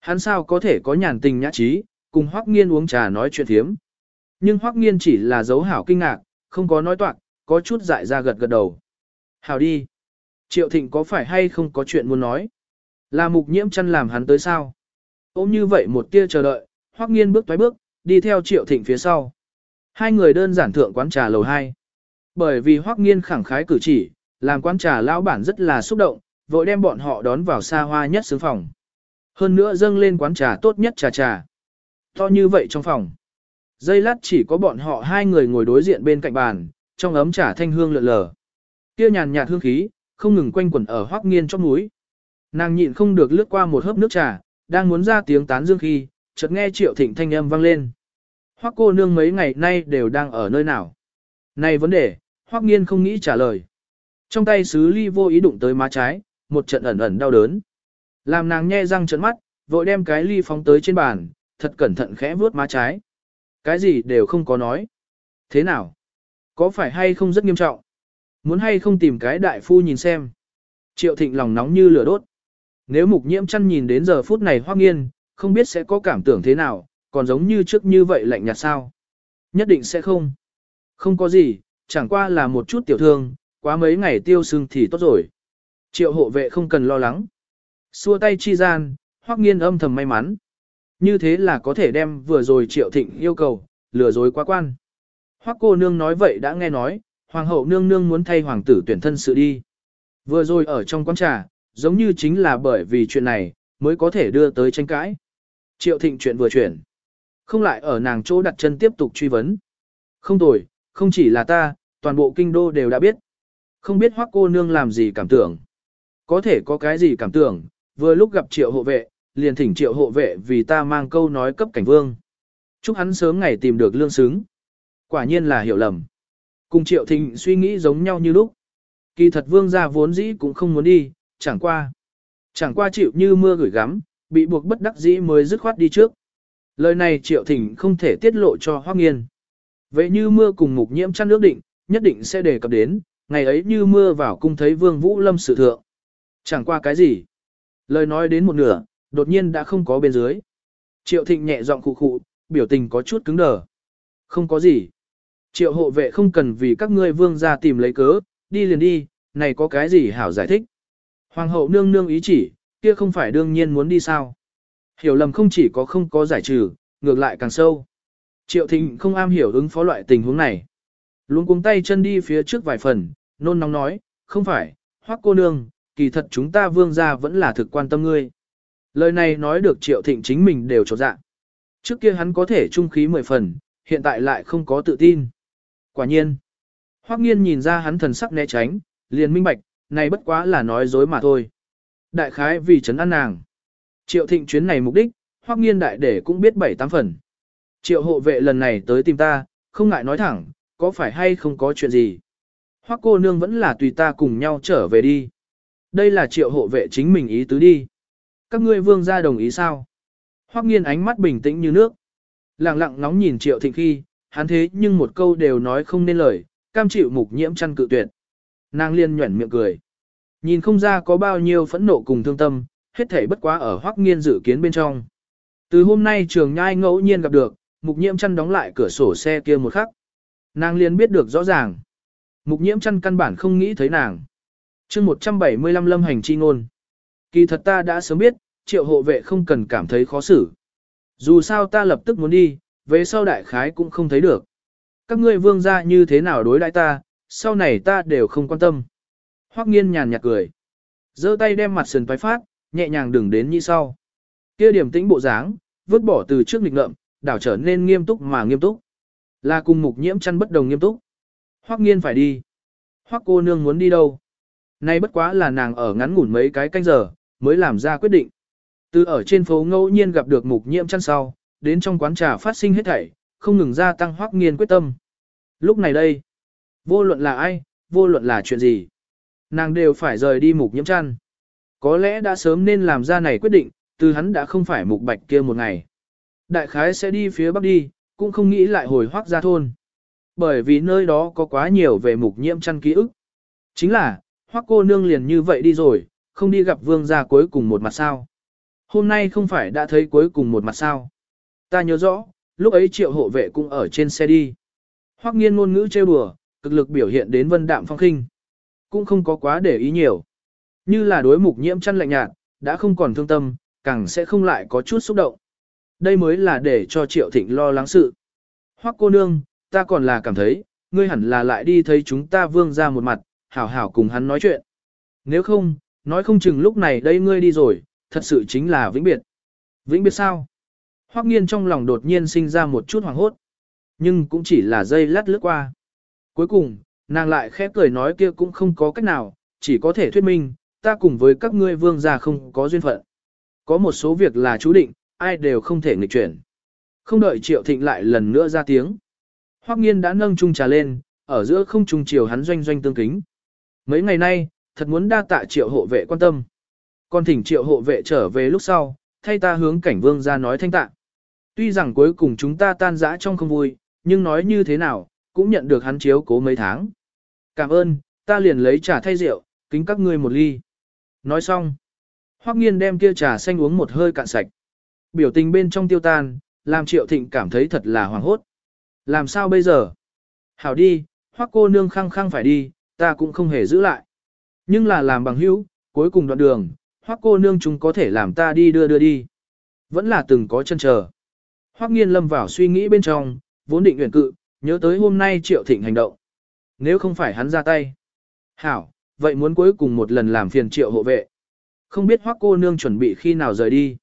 Hắn sao có thể có nhàn tình nhã trí, cùng Hoắc Nghiên uống trà nói chuyện thiếm. Nhưng Hoắc Nghiên chỉ là dấu hảo kinh ngạc, không có nói toạc, có chút dại ra gật gật đầu. Hảo đi. Triệu Thịnh có phải hay không có chuyện muốn nói? Là mục nhiễm chăn làm hắn tới sao? Ôm như vậy một tia chờ đợi, Hoắc Nghiên bước toái bước, đi theo Triệu Thịnh phía sau. Hai người đơn giản thượng quán trà lầu 2. Bởi vì Hoắc Nghiên khẳng khái cử chỉ, làm quán trà lão bản rất là xúc động, vội đem bọn họ đón vào xa hoa nhất xứng phòng. Hơn nữa dâng lên quán trà tốt nhất trà trà. To như vậy trong phòng. Dây lát chỉ có bọn họ hai người ngồi đối diện bên cạnh bàn, trong ấm trà thanh hương lượn lờ. Kia nhàn nhạt hương khí, không ngừng quanh quẩn ở hoác nghiên trong núi. Nàng nhịn không được lướt qua một hớp nước trà, đang muốn ra tiếng tán dương khi, chợt nghe triệu thịnh thanh âm vang lên. Hoác cô nương mấy ngày nay đều đang ở nơi nào? Này vấn đề, hoác nghiên không nghĩ trả lời. Trong tay sứ ly vô ý đụng tới má trái, một trận ẩn ẩn đau đớn. Làm nàng nhe răng trợn mắt, vội đem cái ly phóng tới trên bàn, thật cẩn thận khẽ vuốt má trái. Cái gì đều không có nói. Thế nào? Có phải hay không rất nghiêm trọng? Muốn hay không tìm cái đại phu nhìn xem? Triệu thịnh lòng nóng như lửa đốt. Nếu mục nhiễm chăn nhìn đến giờ phút này hoác nghiên, không biết sẽ có cảm tưởng thế nào, còn giống như trước như vậy lạnh nhạt sao? Nhất định sẽ không. Không có gì, chẳng qua là một chút tiểu thương, quá mấy ngày tiêu sưng thì tốt rồi. Triệu hộ vệ không cần lo lắng. Xua tay chi gian, hoắc nghiên âm thầm may mắn. Như thế là có thể đem vừa rồi triệu thịnh yêu cầu, lừa dối quá quan. Hoắc cô nương nói vậy đã nghe nói, hoàng hậu nương nương muốn thay hoàng tử tuyển thân sự đi. Vừa rồi ở trong quán trà, giống như chính là bởi vì chuyện này, mới có thể đưa tới tranh cãi. Triệu thịnh chuyện vừa chuyển. Không lại ở nàng chỗ đặt chân tiếp tục truy vấn. Không tồi, không chỉ là ta, toàn bộ kinh đô đều đã biết. Không biết hoắc cô nương làm gì cảm tưởng. Có thể có cái gì cảm tưởng, vừa lúc gặp triệu hộ vệ, liền thỉnh triệu hộ vệ vì ta mang câu nói cấp cảnh vương. Chúc hắn sớm ngày tìm được lương xứng. Quả nhiên là hiểu lầm. Cùng triệu thịnh suy nghĩ giống nhau như lúc. Kỳ thật vương gia vốn dĩ cũng không muốn đi, chẳng qua. Chẳng qua chịu như mưa gửi gắm, bị buộc bất đắc dĩ mới dứt khoát đi trước. Lời này triệu thịnh không thể tiết lộ cho hoác Nghiên. Vậy như mưa cùng mục nhiễm chăn nước định, nhất định sẽ đề cập đến, ngày ấy như mưa vào cung thấy vương vũ lâm sự thượng. Chẳng qua cái gì. Lời nói đến một nửa, đột nhiên đã không có bên dưới. Triệu thịnh nhẹ giọng khụ khụ, biểu tình có chút cứng đờ. Không có gì. Triệu hộ vệ không cần vì các ngươi vương ra tìm lấy cớ, đi liền đi, này có cái gì hảo giải thích. Hoàng hậu nương nương ý chỉ, kia không phải đương nhiên muốn đi sao. Hiểu lầm không chỉ có không có giải trừ, ngược lại càng sâu. Triệu thịnh không am hiểu ứng phó loại tình huống này. Luôn cuống tay chân đi phía trước vài phần, nôn nóng nói, không phải, hoắc cô nương, kỳ thật chúng ta vương gia vẫn là thực quan tâm ngươi. Lời này nói được triệu thịnh chính mình đều cho dạ. Trước kia hắn có thể trung khí mười phần, hiện tại lại không có tự tin. Quả nhiên, hoắc nghiên nhìn ra hắn thần sắc né tránh, liền minh bạch, này bất quá là nói dối mà thôi. Đại khái vì chấn an nàng. Triệu thịnh chuyến này mục đích, hoắc nghiên đại để cũng biết bảy tám phần. Triệu hộ vệ lần này tới tìm ta, không ngại nói thẳng, có phải hay không có chuyện gì. Hoắc cô nương vẫn là tùy ta cùng nhau trở về đi. Đây là triệu hộ vệ chính mình ý tứ đi. Các ngươi vương gia đồng ý sao? Hoắc nghiên ánh mắt bình tĩnh như nước. Lặng lặng nóng nhìn triệu thịnh khi, hắn thế nhưng một câu đều nói không nên lời, cam chịu mục nhiễm chăn cự tuyệt. Nàng liên nhuẩn miệng cười. Nhìn không ra có bao nhiêu phẫn nộ cùng thương tâm, hết thảy bất quá ở Hoắc nghiên dự kiến bên trong. Từ hôm nay trường nhai ngẫu nhiên gặp được, mục nhiễm chăn đóng lại cửa sổ xe kia một khắc. Nàng liền biết được rõ ràng. Mục nhiễm chăn căn bản không nghĩ thấy nàng chương 175 lâm hành chi ngôn. Kỳ thật ta đã sớm biết, triệu hộ vệ không cần cảm thấy khó xử. Dù sao ta lập tức muốn đi, về sau đại khái cũng không thấy được. Các ngươi vương gia như thế nào đối đãi ta, sau này ta đều không quan tâm. Hoắc nghiên nhàn nhạt cười. giơ tay đem mặt sườn phái phát, nhẹ nhàng đừng đến như sau. Kia điểm tĩnh bộ dáng, vứt bỏ từ trước nghịch ngợm, đảo trở nên nghiêm túc mà nghiêm túc. Là cùng mục nhiễm chăn bất đồng nghiêm túc. Hoắc nghiên phải đi. Hoắc cô nương muốn đi đâu? Nay bất quá là nàng ở ngắn ngủn mấy cái canh giờ, mới làm ra quyết định. Từ ở trên phố ngẫu nhiên gặp được mục nhiễm chăn sau, đến trong quán trà phát sinh hết thảy, không ngừng gia tăng hoắc nghiên quyết tâm. Lúc này đây, vô luận là ai, vô luận là chuyện gì, nàng đều phải rời đi mục nhiễm chăn. Có lẽ đã sớm nên làm ra này quyết định, từ hắn đã không phải mục bạch kia một ngày. Đại khái sẽ đi phía bắc đi, cũng không nghĩ lại hồi hoắc ra thôn. bởi vì nơi đó có quá nhiều về mục nhiễm chăn ký ức. Chính là, hoắc cô nương liền như vậy đi rồi, không đi gặp vương gia cuối cùng một mặt sao. Hôm nay không phải đã thấy cuối cùng một mặt sao. Ta nhớ rõ, lúc ấy triệu hộ vệ cũng ở trên xe đi. Hoắc nghiên ngôn ngữ trêu đùa, cực lực biểu hiện đến vân đạm phong khinh. Cũng không có quá để ý nhiều. Như là đối mục nhiễm chăn lạnh nhạt, đã không còn thương tâm, càng sẽ không lại có chút xúc động. Đây mới là để cho triệu thịnh lo lắng sự. Hoắc cô nương, ta còn là cảm thấy, ngươi hẳn là lại đi thấy chúng ta vương ra một mặt, hảo hảo cùng hắn nói chuyện. Nếu không, nói không chừng lúc này đây ngươi đi rồi, thật sự chính là vĩnh biệt. Vĩnh biệt sao? Hoắc nghiên trong lòng đột nhiên sinh ra một chút hoảng hốt. Nhưng cũng chỉ là dây lát lướt qua. Cuối cùng, nàng lại khép cười nói kia cũng không có cách nào, chỉ có thể thuyết minh, ta cùng với các ngươi vương gia không có duyên phận. Có một số việc là chú định, ai đều không thể nghịch chuyển. Không đợi Triệu Thịnh lại lần nữa ra tiếng. Hoắc Nghiên đã nâng chung trà lên, ở giữa không trung chiều hắn doanh doanh tương kính. Mấy ngày nay, thật muốn đa tạ Triệu hộ vệ quan tâm. Còn thỉnh Triệu hộ vệ trở về lúc sau, thay ta hướng cảnh vương ra nói thanh tạ. Tuy rằng cuối cùng chúng ta tan rã trong không vui, nhưng nói như thế nào, cũng nhận được hắn chiếu cố mấy tháng. Cảm ơn, ta liền lấy trà thay rượu, kính các ngươi một ly. Nói xong, Hoắc Nghiên đem kia trà xanh uống một hơi cạn sạch. Biểu tình bên trong tiêu tan, làm Triệu Thịnh cảm thấy thật là hoảng hốt. Làm sao bây giờ? Hảo đi, Hoắc cô nương khăng khăng phải đi, ta cũng không hề giữ lại. Nhưng là làm bằng hữu, cuối cùng đoạn đường, Hoắc cô nương chúng có thể làm ta đi đưa đưa đi. Vẫn là từng có chân chờ. Hoắc Nghiên lâm vào suy nghĩ bên trong, vốn định nguyện cự, nhớ tới hôm nay Triệu Thịnh hành động. Nếu không phải hắn ra tay. Hảo, vậy muốn cuối cùng một lần làm phiền Triệu hộ vệ. Không biết Hoắc cô nương chuẩn bị khi nào rời đi.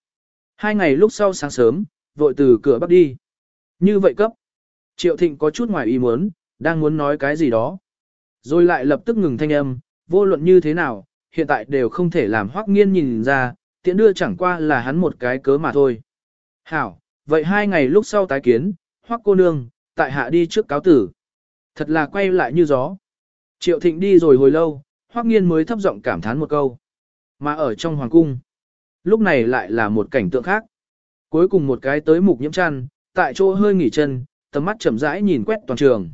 Hai ngày lúc sau sáng sớm, vội từ cửa bắc đi. Như vậy cấp. Triệu Thịnh có chút ngoài ý muốn, đang muốn nói cái gì đó. Rồi lại lập tức ngừng thanh âm, vô luận như thế nào, hiện tại đều không thể làm Hoắc Nghiên nhìn ra, tiện đưa chẳng qua là hắn một cái cớ mà thôi. Hảo, vậy hai ngày lúc sau tái kiến, Hoắc cô nương, tại hạ đi trước cáo tử. Thật là quay lại như gió. Triệu Thịnh đi rồi hồi lâu, Hoắc Nghiên mới thấp giọng cảm thán một câu. Mà ở trong hoàng cung, lúc này lại là một cảnh tượng khác. Cuối cùng một cái tới mục nhiễm chăn, tại chỗ hơi nghỉ chân, tầm mắt chậm rãi nhìn quét toàn trường.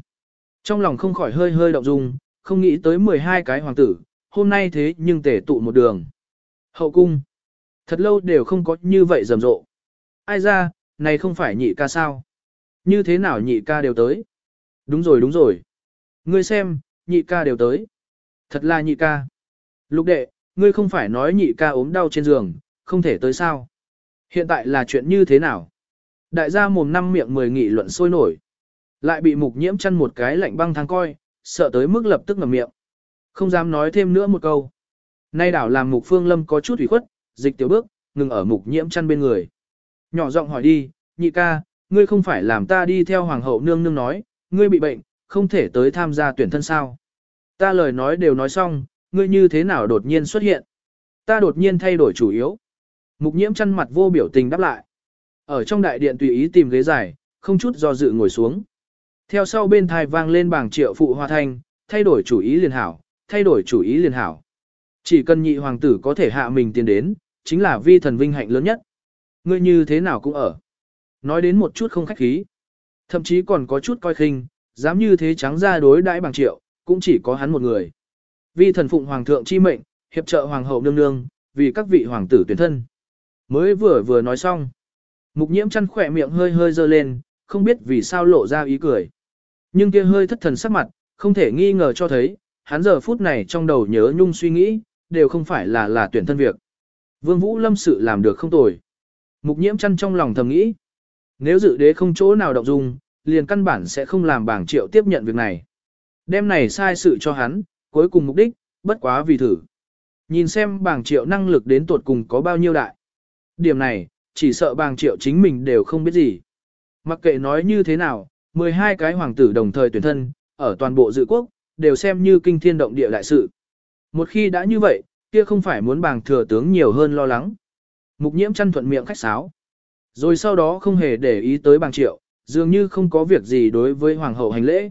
Trong lòng không khỏi hơi hơi động dung, không nghĩ tới 12 cái hoàng tử, hôm nay thế nhưng tể tụ một đường. Hậu cung, thật lâu đều không có như vậy rầm rộ. Ai ra, này không phải nhị ca sao? Như thế nào nhị ca đều tới? Đúng rồi đúng rồi. Ngươi xem, nhị ca đều tới. Thật là nhị ca. Lục đệ, ngươi không phải nói nhị ca ốm đau trên giường, không thể tới sao? Hiện tại là chuyện như thế nào? Đại gia mồm năm miệng mười nghị luận sôi nổi. Lại bị mục nhiễm chăn một cái lạnh băng thang coi, sợ tới mức lập tức ngậm miệng. Không dám nói thêm nữa một câu. Nay đảo làm mục phương lâm có chút ủy khuất, dịch tiểu bước, ngừng ở mục nhiễm chăn bên người. Nhỏ giọng hỏi đi, nhị ca, ngươi không phải làm ta đi theo hoàng hậu nương nương nói, ngươi bị bệnh, không thể tới tham gia tuyển thân sao. Ta lời nói đều nói xong, ngươi như thế nào đột nhiên xuất hiện. Ta đột nhiên thay đổi chủ yếu. Mục nhiễm chăn mặt vô biểu tình đáp lại. Ở trong đại điện tùy ý tìm ghế dài, không chút do dự ngồi xuống. Theo sau bên thai vang lên bảng triệu phụ hoa thanh, thay đổi chủ ý liền hảo, thay đổi chủ ý liền hảo. Chỉ cần nhị hoàng tử có thể hạ mình tiến đến, chính là vi thần vinh hạnh lớn nhất. Ngươi như thế nào cũng ở. Nói đến một chút không khách khí. Thậm chí còn có chút coi khinh, dám như thế trắng ra đối đãi bằng triệu, cũng chỉ có hắn một người. Vi thần phụng hoàng thượng chi mệnh, hiệp trợ hoàng hậu nương nương, vì các vị hoàng tử tuyển thân. Mới vừa vừa nói xong. Mục nhiễm chăn khỏe miệng hơi hơi dơ lên, không biết vì sao lộ ra ý cười. Nhưng kia hơi thất thần sắc mặt, không thể nghi ngờ cho thấy, hắn giờ phút này trong đầu nhớ nhung suy nghĩ, đều không phải là là tuyển thân việc. Vương Vũ Lâm sự làm được không tồi. Mục nhiễm chăn trong lòng thầm nghĩ. Nếu dự đế không chỗ nào động dung, liền căn bản sẽ không làm bảng triệu tiếp nhận việc này. Đêm này sai sự cho hắn, cuối cùng mục đích, bất quá vì thử. Nhìn xem bảng triệu năng lực đến tuột cùng có bao nhiêu đại. Điểm này, chỉ sợ bảng triệu chính mình đều không biết gì. Mặc kệ nói như thế nào, 12 cái hoàng tử đồng thời tuyển thân, ở toàn bộ dự quốc, đều xem như kinh thiên động địa đại sự. Một khi đã như vậy, kia không phải muốn bàng thừa tướng nhiều hơn lo lắng. Mục nhiễm chăn thuận miệng khách sáo. Rồi sau đó không hề để ý tới bàng triệu, dường như không có việc gì đối với hoàng hậu hành lễ.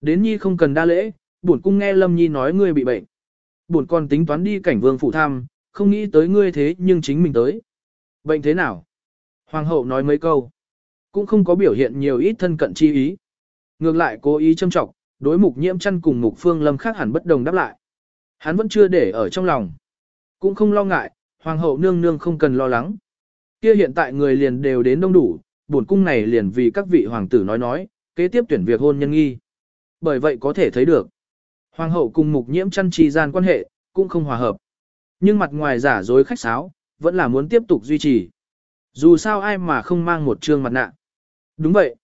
Đến nhi không cần đa lễ, bổn cung nghe lâm nhi nói ngươi bị bệnh. Bổn con tính toán đi cảnh vương phủ thăm, không nghĩ tới ngươi thế nhưng chính mình tới. Bệnh thế nào? Hoàng hậu nói mấy câu. Cũng không có biểu hiện nhiều ít thân cận chi ý. Ngược lại cố ý châm trọng, đối mục nhiễm chăn cùng mục phương lâm khác hẳn bất đồng đáp lại. Hắn vẫn chưa để ở trong lòng. Cũng không lo ngại, hoàng hậu nương nương không cần lo lắng. Kia hiện tại người liền đều đến đông đủ, bổn cung này liền vì các vị hoàng tử nói nói, kế tiếp tuyển việc hôn nhân nghi. Bởi vậy có thể thấy được, hoàng hậu cùng mục nhiễm chăn trì gian quan hệ, cũng không hòa hợp. Nhưng mặt ngoài giả dối khách sáo, vẫn là muốn tiếp tục duy trì. Dù sao ai mà không mang một trương mặt nạ. Đúng vậy.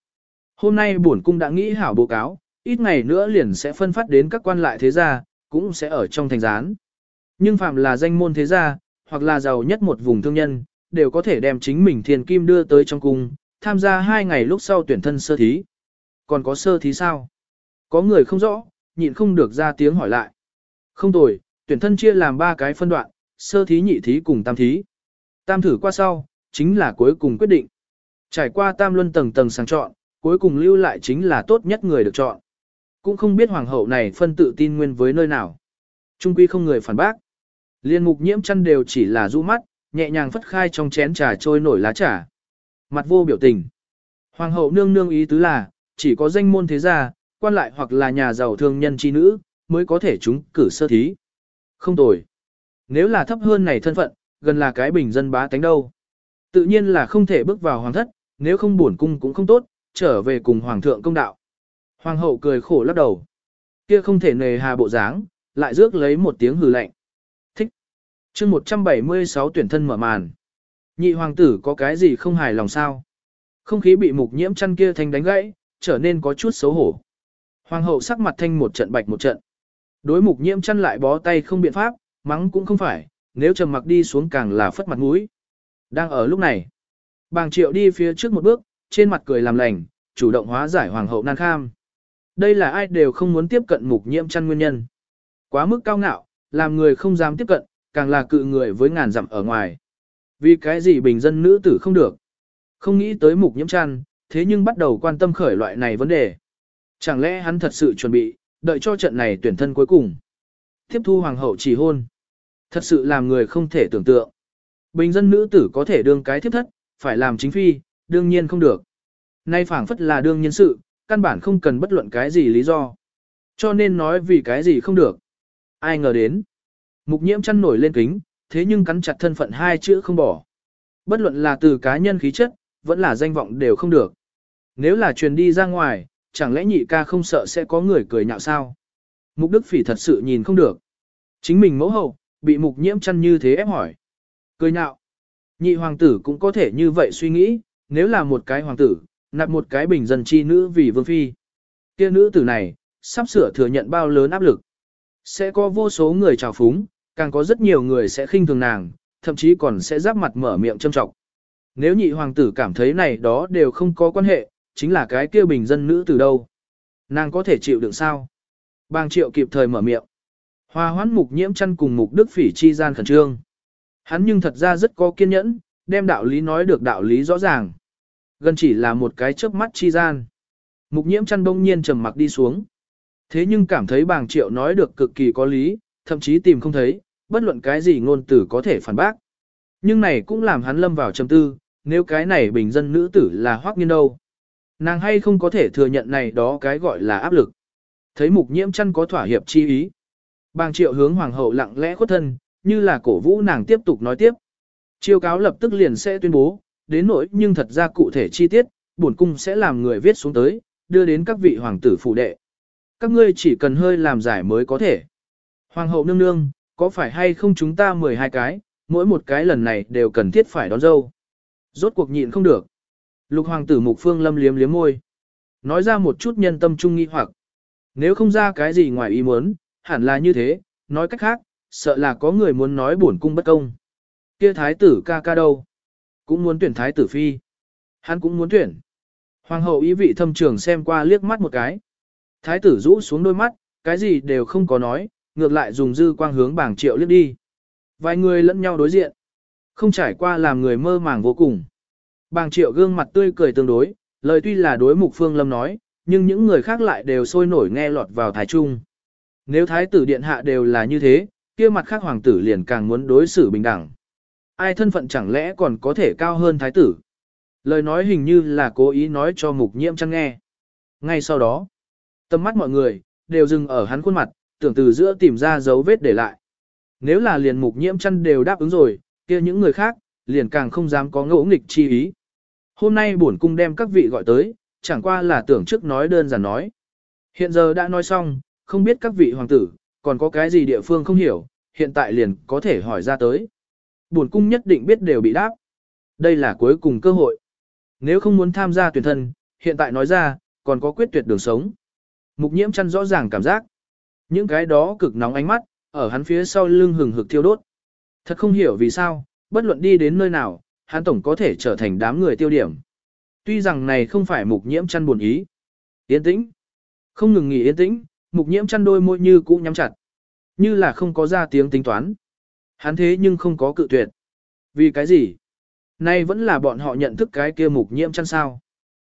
Hôm nay bổn cung đã nghĩ hảo báo cáo, ít ngày nữa liền sẽ phân phát đến các quan lại thế gia, cũng sẽ ở trong thành gián. Nhưng phạm là danh môn thế gia, hoặc là giàu nhất một vùng thương nhân, đều có thể đem chính mình thiền kim đưa tới trong cung, tham gia hai ngày lúc sau tuyển thân sơ thí. Còn có sơ thí sao? Có người không rõ, nhịn không được ra tiếng hỏi lại. Không tồi, tuyển thân chia làm ba cái phân đoạn, sơ thí nhị thí cùng tam thí. Tam thử qua sau, chính là cuối cùng quyết định. Trải qua tam luân tầng tầng sàng chọn, cuối cùng lưu lại chính là tốt nhất người được chọn. Cũng không biết hoàng hậu này phân tự tin nguyên với nơi nào. Trung quy không người phản bác. Liên mục nhiễm chăn đều chỉ là du mắt, nhẹ nhàng phất khai trong chén trà trôi nổi lá trà. Mặt vô biểu tình. Hoàng hậu nương nương ý tứ là, chỉ có danh môn thế gia, quan lại hoặc là nhà giàu thương nhân chi nữ, mới có thể chúng cử sơ thí. Không tồi. Nếu là thấp hơn này thân phận, gần là cái bình dân bá tánh đâu. Tự nhiên là không thể bước vào hoàng thất, nếu không buồn cung cũng không tốt, trở về cùng hoàng thượng công đạo. Hoàng hậu cười khổ lắc đầu. Kia không thể nề hà bộ dáng, lại rước lấy một tiếng hừ lạnh. Thích. chương 176 tuyển thân mở màn. Nhị hoàng tử có cái gì không hài lòng sao? Không khí bị mục nhiễm chăn kia thanh đánh gãy, trở nên có chút xấu hổ. Hoàng hậu sắc mặt thanh một trận bạch một trận. Đối mục nhiễm chăn lại bó tay không biện pháp, mắng cũng không phải, nếu trầm mặc đi xuống càng là phất mặt mũi. Đang ở lúc này, bàng triệu đi phía trước một bước, trên mặt cười làm lành, chủ động hóa giải hoàng hậu nan kham. Đây là ai đều không muốn tiếp cận mục nhiễm chăn nguyên nhân. Quá mức cao ngạo, làm người không dám tiếp cận, càng là cự người với ngàn dặm ở ngoài. Vì cái gì bình dân nữ tử không được? Không nghĩ tới mục nhiễm chăn, thế nhưng bắt đầu quan tâm khởi loại này vấn đề. Chẳng lẽ hắn thật sự chuẩn bị, đợi cho trận này tuyển thân cuối cùng. Tiếp thu hoàng hậu chỉ hôn. Thật sự làm người không thể tưởng tượng. Bình dân nữ tử có thể đương cái thiếp thất, phải làm chính phi, đương nhiên không được. Nay phảng phất là đương nhiên sự, căn bản không cần bất luận cái gì lý do. Cho nên nói vì cái gì không được. Ai ngờ đến. Mục nhiễm chăn nổi lên kính, thế nhưng cắn chặt thân phận hai chữ không bỏ. Bất luận là từ cá nhân khí chất, vẫn là danh vọng đều không được. Nếu là truyền đi ra ngoài, chẳng lẽ nhị ca không sợ sẽ có người cười nhạo sao? Mục Đức Phỉ thật sự nhìn không được. Chính mình mẫu hậu, bị mục nhiễm chăn như thế ép hỏi. Cười nhạo. Nhị hoàng tử cũng có thể như vậy suy nghĩ, nếu là một cái hoàng tử, nạp một cái bình dân chi nữ vì vương phi. kia nữ tử này, sắp sửa thừa nhận bao lớn áp lực. Sẽ có vô số người trào phúng, càng có rất nhiều người sẽ khinh thường nàng, thậm chí còn sẽ giáp mặt mở miệng châm trọng. Nếu nhị hoàng tử cảm thấy này đó đều không có quan hệ, chính là cái kia bình dân nữ từ đâu. Nàng có thể chịu đựng sao? Bang triệu kịp thời mở miệng. Hoa hoãn mục nhiễm chăn cùng mục đức phỉ chi gian khẩn trương. Hắn nhưng thật ra rất có kiên nhẫn, đem đạo lý nói được đạo lý rõ ràng. Gần chỉ là một cái chớp mắt chi gian. Mục nhiễm chăn đông nhiên trầm mặc đi xuống. Thế nhưng cảm thấy bàng triệu nói được cực kỳ có lý, thậm chí tìm không thấy, bất luận cái gì ngôn tử có thể phản bác. Nhưng này cũng làm hắn lâm vào trầm tư, nếu cái này bình dân nữ tử là hoác nghiên đâu. Nàng hay không có thể thừa nhận này đó cái gọi là áp lực. Thấy mục nhiễm chăn có thỏa hiệp chi ý. Bàng triệu hướng hoàng hậu lặng lẽ khuất thân, như là cổ vũ nàng tiếp tục nói tiếp. Chiêu cáo lập tức liền sẽ tuyên bố, đến nỗi nhưng thật ra cụ thể chi tiết, bổn cung sẽ làm người viết xuống tới, đưa đến các vị hoàng tử phụ đệ. Các ngươi chỉ cần hơi làm giải mới có thể. Hoàng hậu nương nương, có phải hay không chúng ta 12 cái, mỗi một cái lần này đều cần thiết phải đón dâu. Rốt cuộc nhịn không được. Lục hoàng tử mục phương lâm liếm liếm môi. Nói ra một chút nhân tâm trung nghi hoặc. Nếu không ra cái gì ngoài ý muốn, hẳn là như thế, nói cách khác, sợ là có người muốn nói bổn cung bất công. Kia thái tử ca ca đâu? Cũng muốn tuyển thái tử phi. Hắn cũng muốn tuyển. Hoàng hậu ý vị thâm trường xem qua liếc mắt một cái. Thái tử rũ xuống đôi mắt, cái gì đều không có nói, ngược lại dùng dư quang hướng bảng triệu liếc đi. Vài người lẫn nhau đối diện. Không trải qua làm người mơ màng vô cùng. Bàng triệu gương mặt tươi cười tương đối, lời tuy là đối mục phương lâm nói, nhưng những người khác lại đều sôi nổi nghe lọt vào thái trung. Nếu thái tử điện hạ đều là như thế, kia mặt khác hoàng tử liền càng muốn đối xử bình đẳng. Ai thân phận chẳng lẽ còn có thể cao hơn thái tử? Lời nói hình như là cố ý nói cho mục nhiễm chăng nghe. Ngay sau đó, tâm mắt mọi người, đều dừng ở hắn khuôn mặt, tưởng từ giữa tìm ra dấu vết để lại. Nếu là liền mục nhiễm chăn đều đáp ứng rồi, kia những người khác, liền càng không dám có ngỗ nghịch chi ý. Hôm nay bổn cung đem các vị gọi tới, chẳng qua là tưởng trước nói đơn giản nói. Hiện giờ đã nói xong, không biết các vị hoàng tử, còn có cái gì địa phương không hiểu, hiện tại liền có thể hỏi ra tới. Bổn cung nhất định biết đều bị đáp. Đây là cuối cùng cơ hội. Nếu không muốn tham gia tuyển thân, hiện tại nói ra, còn có quyết tuyệt đường sống. Mục nhiễm chăn rõ ràng cảm giác. Những cái đó cực nóng ánh mắt, ở hắn phía sau lưng hừng hực thiêu đốt. Thật không hiểu vì sao, bất luận đi đến nơi nào, hắn tổng có thể trở thành đám người tiêu điểm. Tuy rằng này không phải mục nhiễm chăn buồn ý. Yên tĩnh. Không ngừng nghỉ yên tĩnh, mục nhiễm chăn đôi môi như cũ nhắm chặt. Như là không có ra tiếng tính toán. Hắn thế nhưng không có cự tuyệt. Vì cái gì? Nay vẫn là bọn họ nhận thức cái kia mục nhiễm chăn sao.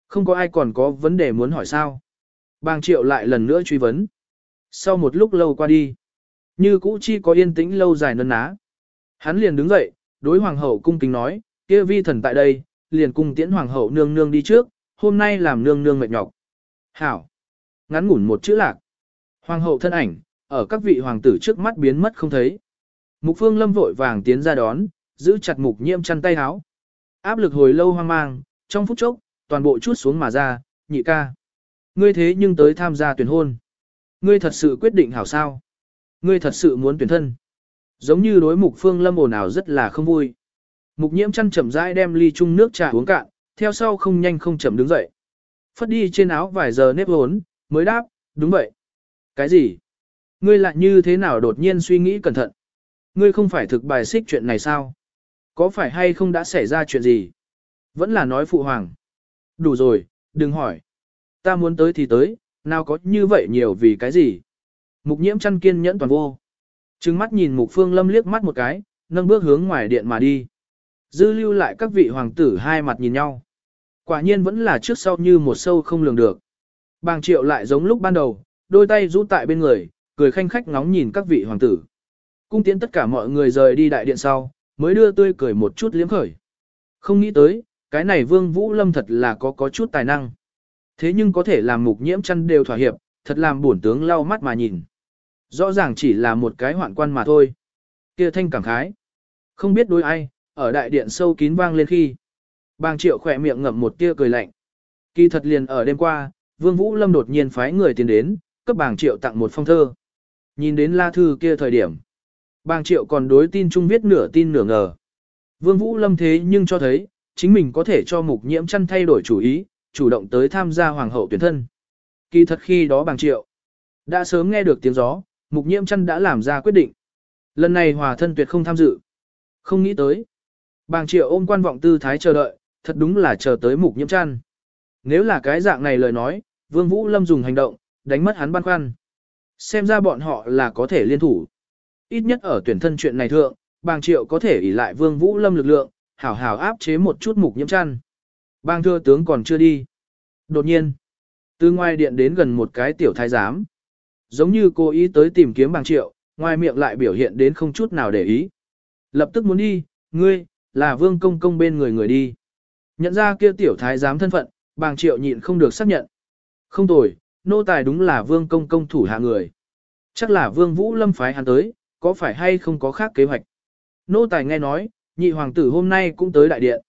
Không có ai còn có vấn đề muốn hỏi sao. Bang triệu lại lần nữa truy vấn. Sau một lúc lâu qua đi, như cũ chi có yên tĩnh lâu dài nân ná. Hắn liền đứng dậy, đối hoàng hậu cung kính nói, kia vi thần tại đây, liền cung tiễn hoàng hậu nương nương đi trước, hôm nay làm nương nương mệt nhọc. Hảo! Ngắn ngủn một chữ lạc. Hoàng hậu thân ảnh, ở các vị hoàng tử trước mắt biến mất không thấy. Mục phương lâm vội vàng tiến ra đón, giữ chặt mục nhiễm chăn tay háo. Áp lực hồi lâu hoang mang, trong phút chốc, toàn bộ chút xuống mà ra, nhị ca. Ngươi thế nhưng tới tham gia tuyển hôn. Ngươi thật sự quyết định hảo sao. Ngươi thật sự muốn tuyển thân. Giống như đối mục phương lâm ồn ào rất là không vui. Mục nhiễm chăn chậm rãi đem ly chung nước trà uống cạn, theo sau không nhanh không chậm đứng dậy. Phất đi trên áo vài giờ nếp hốn, mới đáp, đúng vậy. Cái gì? Ngươi lại như thế nào đột nhiên suy nghĩ cẩn thận? Ngươi không phải thực bài xích chuyện này sao? Có phải hay không đã xảy ra chuyện gì? Vẫn là nói phụ hoàng. Đủ rồi, đừng hỏi. Ta muốn tới thì tới, nào có như vậy nhiều vì cái gì? Mục nhiễm chăn kiên nhẫn toàn vô. Trừng mắt nhìn mục phương lâm liếc mắt một cái, nâng bước hướng ngoài điện mà đi. Dư lưu lại các vị hoàng tử hai mặt nhìn nhau. Quả nhiên vẫn là trước sau như một sâu không lường được. Bàng triệu lại giống lúc ban đầu, đôi tay rũ tại bên người, cười khanh khách ngóng nhìn các vị hoàng tử. Cung tiến tất cả mọi người rời đi đại điện sau, mới đưa tươi cười một chút liếm khởi. Không nghĩ tới, cái này vương vũ lâm thật là có có chút tài năng. Thế nhưng có thể làm mục nhiễm chăn đều thỏa hiệp, thật làm bổn tướng lau mắt mà nhìn. Rõ ràng chỉ là một cái hoạn quan mà thôi. Kia thanh cảm khái. Không biết đối ai, ở đại điện sâu kín vang lên khi. Bang triệu khỏe miệng ngậm một tia cười lạnh. Kỳ thật liền ở đêm qua, Vương Vũ Lâm đột nhiên phái người tiến đến, cấp bàng triệu tặng một phong thơ. Nhìn đến la thư kia thời điểm. Bàng triệu còn đối tin chung viết nửa tin nửa ngờ. Vương Vũ Lâm thế nhưng cho thấy, chính mình có thể cho mục nhiễm chăn thay đổi chủ ý, chủ động tới tham gia hoàng hậu tuyển thân. Kỳ thật khi đó bàng triệu. Đã sớm nghe được tiếng gió, mục nhiễm chăn đã làm ra quyết định. Lần này hòa thân tuyệt không tham dự. Không nghĩ tới. Bàng triệu ôm quan vọng tư thái chờ đợi, thật đúng là chờ tới mục nhiễm chăn. Nếu là cái dạng này lời nói, Vương Vũ Lâm dùng hành động, đánh mất hắn băn khoăn. Xem ra bọn họ là có thể liên thủ. Ít nhất ở tuyển thân chuyện này thượng, bàng triệu có thể ỷ lại Vương Vũ Lâm lực lượng, hảo hảo áp chế một chút mục nhiễm chăn. Bang thưa tướng còn chưa đi. Đột nhiên, từ ngoài điện đến gần một cái tiểu thái giám. Giống như cô ý tới tìm kiếm bàng triệu, ngoài miệng lại biểu hiện đến không chút nào để ý. Lập tức muốn đi, ngươi, là vương công công bên người người đi. Nhận ra kia tiểu thái giám thân phận, bàng triệu nhịn không được xác nhận. Không tồi, nô tài đúng là vương công công thủ hạ người. Chắc là vương vũ lâm phái hắn tới, có phải hay không có khác kế hoạch. Nô tài nghe nói, nhị hoàng tử hôm nay cũng tới đại điện.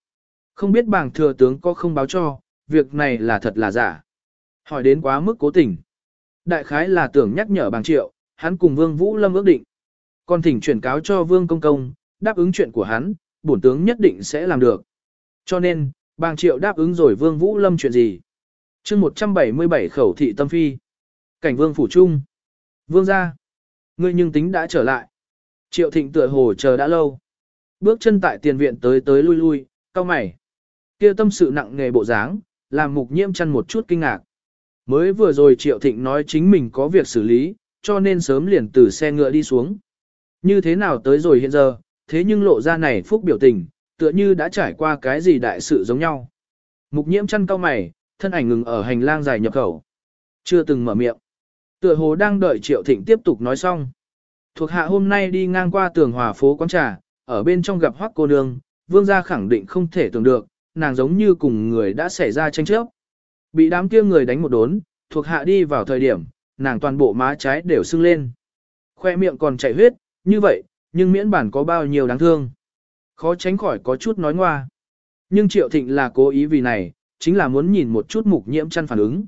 Không biết bảng thừa tướng có không báo cho, việc này là thật là giả. Hỏi đến quá mức cố tình. Đại khái là tưởng nhắc nhở bàng triệu, hắn cùng vương vũ lâm ước định. Còn thỉnh chuyển cáo cho vương công công, đáp ứng chuyện của hắn, bổn tướng nhất định sẽ làm được. Cho nên, bàng triệu đáp ứng rồi vương vũ lâm chuyện gì chương 177 khẩu thị tâm phi. Cảnh vương phủ trung. Vương ra. Ngươi nhưng tính đã trở lại. Triệu thịnh tựa hồ chờ đã lâu. Bước chân tại tiền viện tới tới lui lui, cao mày. kia tâm sự nặng nghề bộ dáng, làm mục nhiễm chăn một chút kinh ngạc. Mới vừa rồi Triệu Thịnh nói chính mình có việc xử lý, cho nên sớm liền từ xe ngựa đi xuống. Như thế nào tới rồi hiện giờ, thế nhưng lộ ra này phúc biểu tình, tựa như đã trải qua cái gì đại sự giống nhau. Mục nhiễm chăn cao mày, thân ảnh ngừng ở hành lang dài nhập khẩu. Chưa từng mở miệng. Tựa hồ đang đợi Triệu Thịnh tiếp tục nói xong. Thuộc hạ hôm nay đi ngang qua tường hòa phố quán trà, ở bên trong gặp hoắc cô nương, vương gia khẳng định không thể tưởng được, nàng giống như cùng người đã xảy ra tranh chấp. Bị đám kia người đánh một đốn, thuộc hạ đi vào thời điểm, nàng toàn bộ má trái đều sưng lên. Khoe miệng còn chảy huyết, như vậy, nhưng miễn bản có bao nhiêu đáng thương. Khó tránh khỏi có chút nói ngoa. Nhưng Triệu Thịnh là cố ý vì này, chính là muốn nhìn một chút mục nhiễm chăn phản ứng.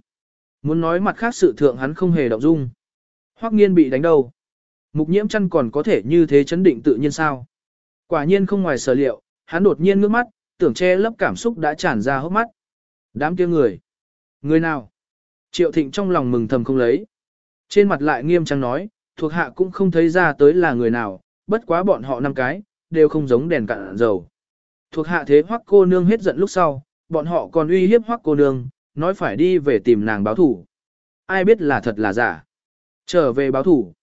Muốn nói mặt khác sự thượng hắn không hề động dung. Hoắc nghiên bị đánh đâu. Mục nhiễm chăn còn có thể như thế chấn định tự nhiên sao. Quả nhiên không ngoài sở liệu, hắn đột nhiên ngước mắt, tưởng che lấp cảm xúc đã tràn ra hốc mắt. Đám kia người. Người nào? Triệu thịnh trong lòng mừng thầm không lấy. Trên mặt lại nghiêm trang nói, thuộc hạ cũng không thấy ra tới là người nào, bất quá bọn họ năm cái, đều không giống đèn cạn dầu. Thuộc hạ thế hoắc cô nương hết giận lúc sau, bọn họ còn uy hiếp hoắc cô nương, nói phải đi về tìm nàng báo thủ. Ai biết là thật là giả. Trở về báo thủ.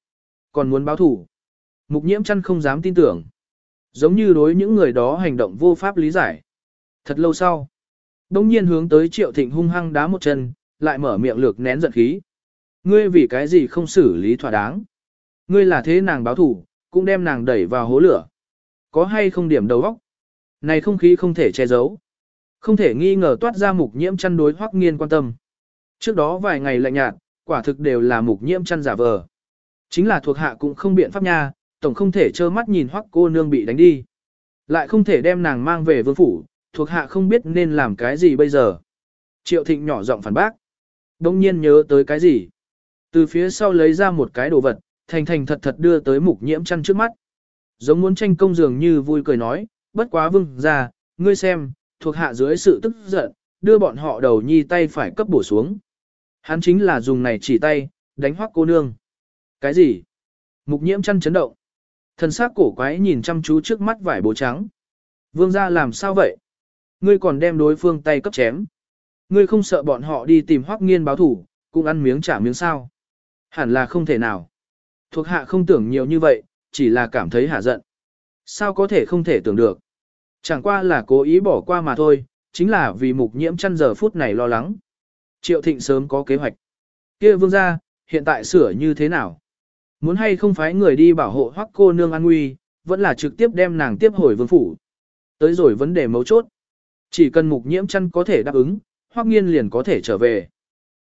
Còn muốn báo thủ. Mục nhiễm chăn không dám tin tưởng. Giống như đối những người đó hành động vô pháp lý giải. Thật lâu sau. Đông nhiên hướng tới triệu thịnh hung hăng đá một chân, lại mở miệng lược nén giận khí. Ngươi vì cái gì không xử lý thỏa đáng. Ngươi là thế nàng báo thủ, cũng đem nàng đẩy vào hố lửa. Có hay không điểm đầu óc? Này không khí không thể che giấu. Không thể nghi ngờ toát ra mục nhiễm chăn đối hoắc nghiên quan tâm. Trước đó vài ngày lạnh nhạt, quả thực đều là mục nhiễm chăn giả vờ. Chính là thuộc hạ cũng không biện pháp nha, tổng không thể trơ mắt nhìn hoắc cô nương bị đánh đi. Lại không thể đem nàng mang về vương phủ, thuộc hạ không biết nên làm cái gì bây giờ. Triệu thịnh nhỏ giọng phản bác. Đông nhiên nhớ tới cái gì. Từ phía sau lấy ra một cái đồ vật, thành thành thật thật đưa tới mục nhiễm chăn trước mắt. Giống muốn tranh công dường như vui cười nói, bất quá vương ra, ngươi xem, thuộc hạ dưới sự tức giận, đưa bọn họ đầu nhi tay phải cấp bổ xuống. Hắn chính là dùng này chỉ tay, đánh hoắc cô nương. Cái gì? Mục nhiễm chăn chấn động. Thần sắc cổ quái nhìn chăm chú trước mắt vải bố trắng. Vương gia làm sao vậy? Ngươi còn đem đối phương tay cấp chém. Ngươi không sợ bọn họ đi tìm hoắc nghiên báo thủ, cũng ăn miếng trả miếng sao? Hẳn là không thể nào. Thuộc hạ không tưởng nhiều như vậy, chỉ là cảm thấy hạ giận. Sao có thể không thể tưởng được? Chẳng qua là cố ý bỏ qua mà thôi, chính là vì mục nhiễm chăn giờ phút này lo lắng. Triệu thịnh sớm có kế hoạch. kia vương gia, hiện tại sửa như thế nào? Muốn hay không phái người đi bảo hộ hoắc cô nương an nguy, vẫn là trực tiếp đem nàng tiếp hồi vương phủ. Tới rồi vấn đề mấu chốt. Chỉ cần mục nhiễm chăn có thể đáp ứng, hoắc nghiên liền có thể trở về.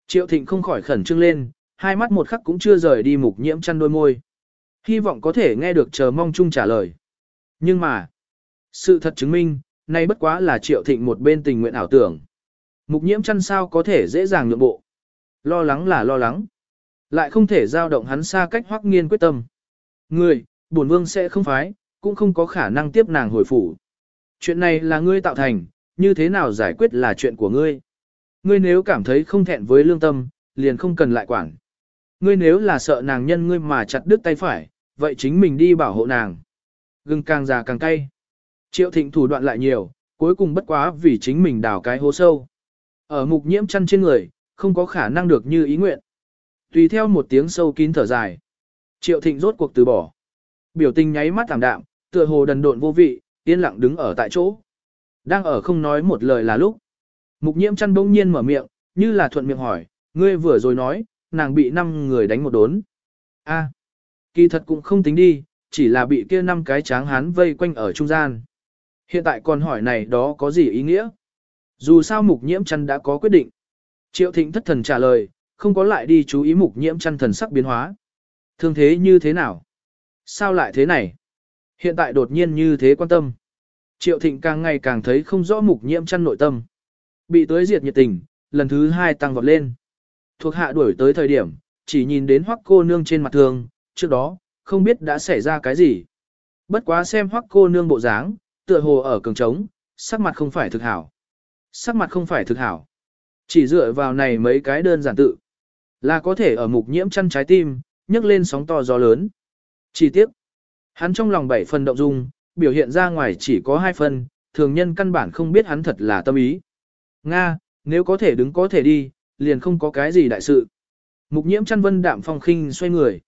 Triệu thịnh không khỏi khẩn trương lên, hai mắt một khắc cũng chưa rời đi mục nhiễm chăn đôi môi. Hy vọng có thể nghe được chờ mong chung trả lời. Nhưng mà, sự thật chứng minh, nay bất quá là triệu thịnh một bên tình nguyện ảo tưởng. Mục nhiễm chăn sao có thể dễ dàng nhượng bộ. Lo lắng là lo lắng. Lại không thể giao động hắn xa cách hoắc nghiên quyết tâm. Người, bổn vương sẽ không phái, cũng không có khả năng tiếp nàng hồi phủ. Chuyện này là ngươi tạo thành, như thế nào giải quyết là chuyện của ngươi. Ngươi nếu cảm thấy không thẹn với lương tâm, liền không cần lại quản. Ngươi nếu là sợ nàng nhân ngươi mà chặt đứt tay phải, vậy chính mình đi bảo hộ nàng. Gừng càng già càng cay. Triệu thịnh thủ đoạn lại nhiều, cuối cùng bất quá vì chính mình đào cái hố sâu. Ở mục nhiễm chăn trên người, không có khả năng được như ý nguyện. Tùy theo một tiếng sâu kín thở dài. Triệu thịnh rốt cuộc từ bỏ. Biểu tình nháy mắt thảm đạm, tựa hồ đần độn vô vị, yên lặng đứng ở tại chỗ. Đang ở không nói một lời là lúc. Mục nhiễm chăn bỗng nhiên mở miệng, như là thuận miệng hỏi, ngươi vừa rồi nói, nàng bị năm người đánh một đốn. A, kỳ thật cũng không tính đi, chỉ là bị kia năm cái tráng hán vây quanh ở trung gian. Hiện tại còn hỏi này đó có gì ý nghĩa? Dù sao mục nhiễm chăn đã có quyết định. Triệu thịnh thất thần trả lời, không có lại đi chú ý mục nhiễm chăn thần sắc biến hóa. Thương thế như thế nào? Sao lại thế này? Hiện tại đột nhiên như thế quan tâm. Triệu thịnh càng ngày càng thấy không rõ mục nhiễm chăn nội tâm. Bị tới diệt nhiệt tình, lần thứ hai tăng vọt lên. Thuộc hạ đuổi tới thời điểm, chỉ nhìn đến hoắc cô nương trên mặt thường, trước đó, không biết đã xảy ra cái gì. Bất quá xem hoắc cô nương bộ dáng, tựa hồ ở cường trống, sắc mặt không phải thực hảo. Sắc mặt không phải thực hảo. Chỉ dựa vào này mấy cái đơn giản tự. Là có thể ở mục nhiễm chăn trái tim, nhấc lên sóng to gió lớn. Chỉ tiếc, hắn trong lòng bảy phần động dung, biểu hiện ra ngoài chỉ có hai phần, thường nhân căn bản không biết hắn thật là tâm ý. Nga, nếu có thể đứng có thể đi, liền không có cái gì đại sự. Mục nhiễm chăn vân đạm phong khinh xoay người.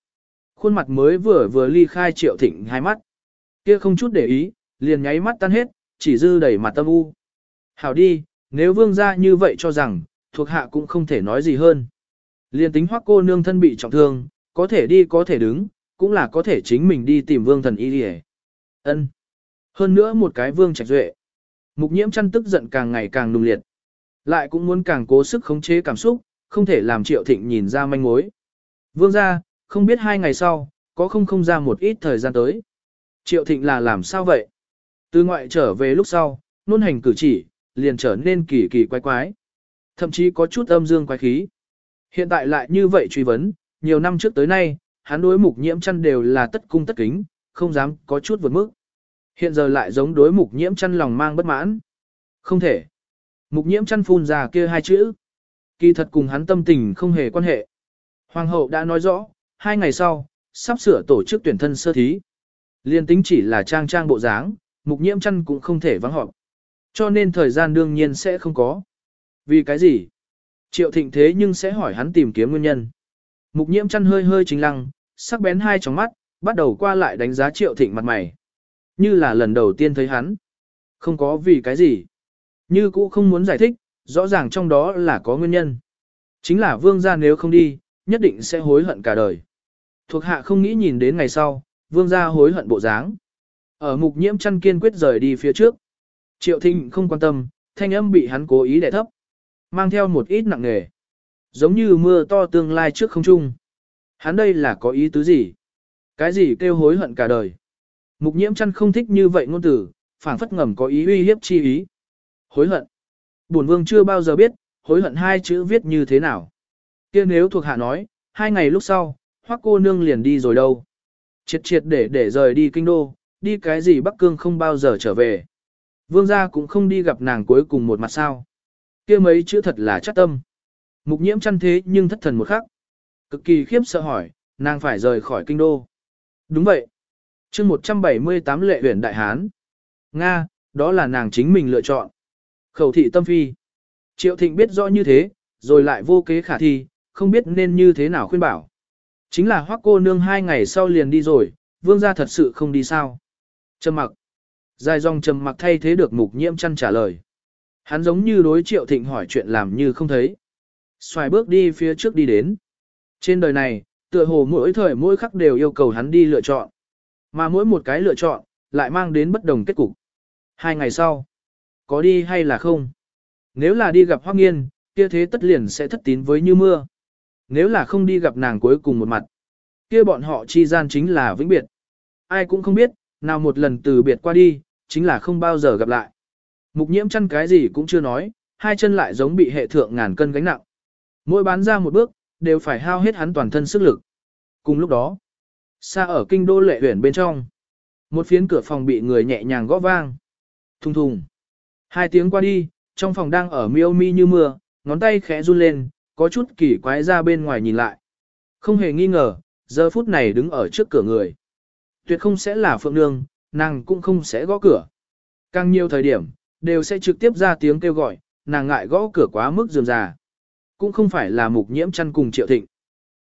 Khuôn mặt mới vừa vừa ly khai triệu thịnh hai mắt. Kia không chút để ý, liền nháy mắt tan hết, chỉ dư đầy mặt tâm u. Hảo đi, nếu vương gia như vậy cho rằng, thuộc hạ cũng không thể nói gì hơn. Liền tính hoắc cô nương thân bị trọng thương, có thể đi có thể đứng, cũng là có thể chính mình đi tìm vương thần y đi ân Hơn nữa một cái vương trạch duệ. Mục nhiễm chăn tức giận càng ngày càng nung liệt. Lại cũng muốn càng cố sức khống chế cảm xúc, không thể làm triệu thịnh nhìn ra manh mối. Vương gia, không biết hai ngày sau, có không không ra một ít thời gian tới. Triệu thịnh là làm sao vậy? Từ ngoại trở về lúc sau, nôn hành cử chỉ, liền trở nên kỳ kỳ quái quái. Thậm chí có chút âm dương quái khí. Hiện tại lại như vậy truy vấn, nhiều năm trước tới nay, hắn đối mục nhiễm chăn đều là tất cung tất kính, không dám có chút vượt mức. Hiện giờ lại giống đối mục nhiễm chăn lòng mang bất mãn. Không thể. Mục nhiễm chăn phun ra kia hai chữ. Kỳ thật cùng hắn tâm tình không hề quan hệ. Hoàng hậu đã nói rõ, hai ngày sau, sắp sửa tổ chức tuyển thân sơ thí. Liên tính chỉ là trang trang bộ dáng, mục nhiễm chăn cũng không thể vắng họp. Cho nên thời gian đương nhiên sẽ không có. Vì cái gì? Triệu thịnh thế nhưng sẽ hỏi hắn tìm kiếm nguyên nhân. Mục nhiễm chăn hơi hơi chính lăng, sắc bén hai tròng mắt, bắt đầu qua lại đánh giá triệu thịnh mặt mày. Như là lần đầu tiên thấy hắn. Không có vì cái gì. Như cũ không muốn giải thích, rõ ràng trong đó là có nguyên nhân. Chính là vương gia nếu không đi, nhất định sẽ hối hận cả đời. Thuộc hạ không nghĩ nhìn đến ngày sau, vương gia hối hận bộ dáng. Ở mục nhiễm chăn kiên quyết rời đi phía trước. Triệu thịnh không quan tâm, thanh âm bị hắn cố ý đè thấp. Mang theo một ít nặng nề. Giống như mưa to tương lai trước không trung. Hắn đây là có ý tứ gì? Cái gì kêu hối hận cả đời? Mục nhiễm chăn không thích như vậy ngôn tử, phảng phất ngầm có ý uy hiếp chi ý. Hối hận. Bổn vương chưa bao giờ biết, hối hận hai chữ viết như thế nào. kia nếu thuộc hạ nói, hai ngày lúc sau, hoắc cô nương liền đi rồi đâu. Triệt triệt để để rời đi kinh đô, đi cái gì Bắc Cương không bao giờ trở về. Vương gia cũng không đi gặp nàng cuối cùng một mặt sao. kia mấy chữ thật là chắc tâm. Mục nhiễm chăn thế nhưng thất thần một khắc. Cực kỳ khiếp sợ hỏi, nàng phải rời khỏi kinh đô. Đúng vậy. chương 178 lệ huyền đại hán. Nga, đó là nàng chính mình lựa chọn. Khẩu thị tâm phi. Triệu thịnh biết rõ như thế, rồi lại vô kế khả thi, không biết nên như thế nào khuyên bảo. Chính là hoắc cô nương hai ngày sau liền đi rồi, vương gia thật sự không đi sao. Trầm mặc. Dài dòng trầm mặc thay thế được mục nhiễm chăn trả lời. Hắn giống như đối triệu thịnh hỏi chuyện làm như không thấy. Xoài bước đi phía trước đi đến. Trên đời này, tựa hồ mỗi thời mỗi khắc đều yêu cầu hắn đi lựa chọn. Mà mỗi một cái lựa chọn, lại mang đến bất đồng kết cục. Hai ngày sau, có đi hay là không? Nếu là đi gặp Hoắc Nghiên, kia thế tất liền sẽ thất tín với như mưa. Nếu là không đi gặp nàng cuối cùng một mặt, kia bọn họ chi gian chính là vĩnh biệt. Ai cũng không biết, nào một lần từ biệt qua đi, chính là không bao giờ gặp lại. Mục nhiễm chăn cái gì cũng chưa nói, hai chân lại giống bị hệ thượng ngàn cân gánh nặng. Mỗi bán ra một bước, đều phải hao hết hắn toàn thân sức lực. Cùng lúc đó, xa ở kinh đô lệ huyển bên trong, một phiến cửa phòng bị người nhẹ nhàng gõ vang. Thùng thùng. Hai tiếng qua đi, trong phòng đang ở miêu mi như mưa, ngón tay khẽ run lên, có chút kỳ quái ra bên ngoài nhìn lại. Không hề nghi ngờ, giờ phút này đứng ở trước cửa người. Tuyệt không sẽ là Phượng Nương, nàng cũng không sẽ gõ cửa. Càng nhiều thời điểm, đều sẽ trực tiếp ra tiếng kêu gọi, nàng ngại gõ cửa quá mức dườm già. Cũng không phải là mục nhiễm chăn cùng triệu thịnh.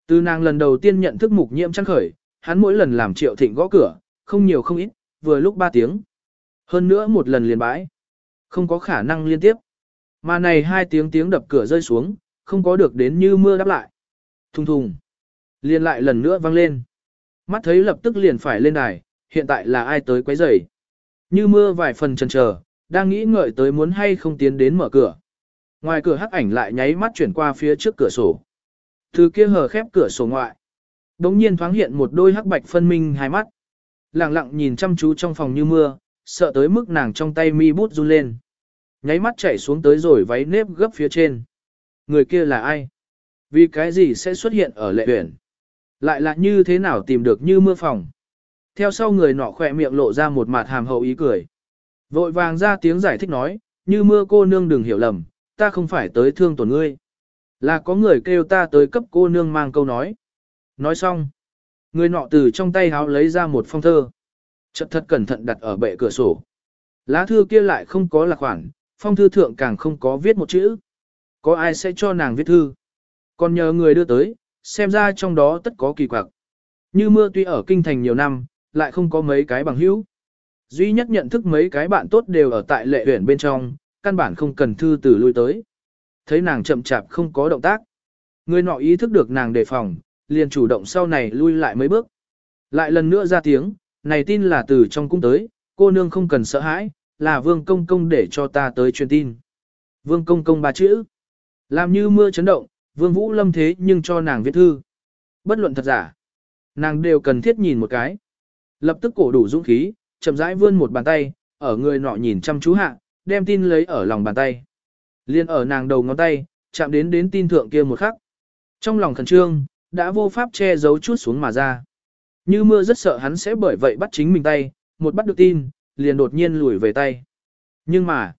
Từ nàng lần đầu tiên nhận thức mục nhiễm chăn khởi, hắn mỗi lần làm triệu thịnh gõ cửa, không nhiều không ít, vừa lúc ba tiếng. Hơn nữa một lần liền bãi. Không có khả năng liên tiếp. Mà này hai tiếng tiếng đập cửa rơi xuống, không có được đến như mưa đáp lại. Thùng thùng. Liền lại lần nữa vang lên. Mắt thấy lập tức liền phải lên đài, hiện tại là ai tới quấy rầy. Như mưa vài phần chần chờ, đang nghĩ ngợi tới muốn hay không tiến đến mở cửa. Ngoài cửa hắc ảnh lại nháy mắt chuyển qua phía trước cửa sổ. Từ kia hờ khép cửa sổ ngoại. Đống nhiên thoáng hiện một đôi hắc bạch phân minh hai mắt. Lặng lặng nhìn chăm chú trong phòng như mưa, sợ tới mức nàng trong tay mi bút run lên. Nháy mắt chảy xuống tới rồi váy nếp gấp phía trên. Người kia là ai? Vì cái gì sẽ xuất hiện ở lệ tuyển? Lại là như thế nào tìm được như mưa phòng? Theo sau người nọ khỏe miệng lộ ra một mặt hàm hậu ý cười. Vội vàng ra tiếng giải thích nói, như mưa cô nương đừng hiểu lầm, ta không phải tới thương tổn ngươi. Là có người kêu ta tới cấp cô nương mang câu nói. Nói xong, người nọ từ trong tay háo lấy ra một phong thơ. Chật thật cẩn thận đặt ở bệ cửa sổ. Lá thư kia lại không có lạc khoản, phong thư thượng càng không có viết một chữ. Có ai sẽ cho nàng viết thư? Còn nhờ người đưa tới, xem ra trong đó tất có kỳ quặc. Như mưa tuy ở kinh thành nhiều năm, lại không có mấy cái bằng hữu. Duy nhất nhận thức mấy cái bạn tốt đều ở tại lệ huyện bên trong, căn bản không cần thư từ lui tới. Thấy nàng chậm chạp không có động tác. Người nọ ý thức được nàng đề phòng, liền chủ động sau này lui lại mấy bước. Lại lần nữa ra tiếng, này tin là từ trong cung tới, cô nương không cần sợ hãi, là vương công công để cho ta tới truyền tin. Vương công công ba chữ. Làm như mưa chấn động, Vương Vũ Lâm thế nhưng cho nàng viết thư. Bất luận thật giả, nàng đều cần thiết nhìn một cái. Lập tức cổ đủ dũng khí, chậm rãi vươn một bàn tay, ở người nọ nhìn chăm chú hạ, đem tin lấy ở lòng bàn tay. Liên ở nàng đầu ngón tay, chạm đến đến tin thượng kia một khắc. Trong lòng khẩn trương, đã vô pháp che giấu chút xuống mà ra. Như mưa rất sợ hắn sẽ bởi vậy bắt chính mình tay, một bắt được tin, liền đột nhiên lùi về tay. Nhưng mà,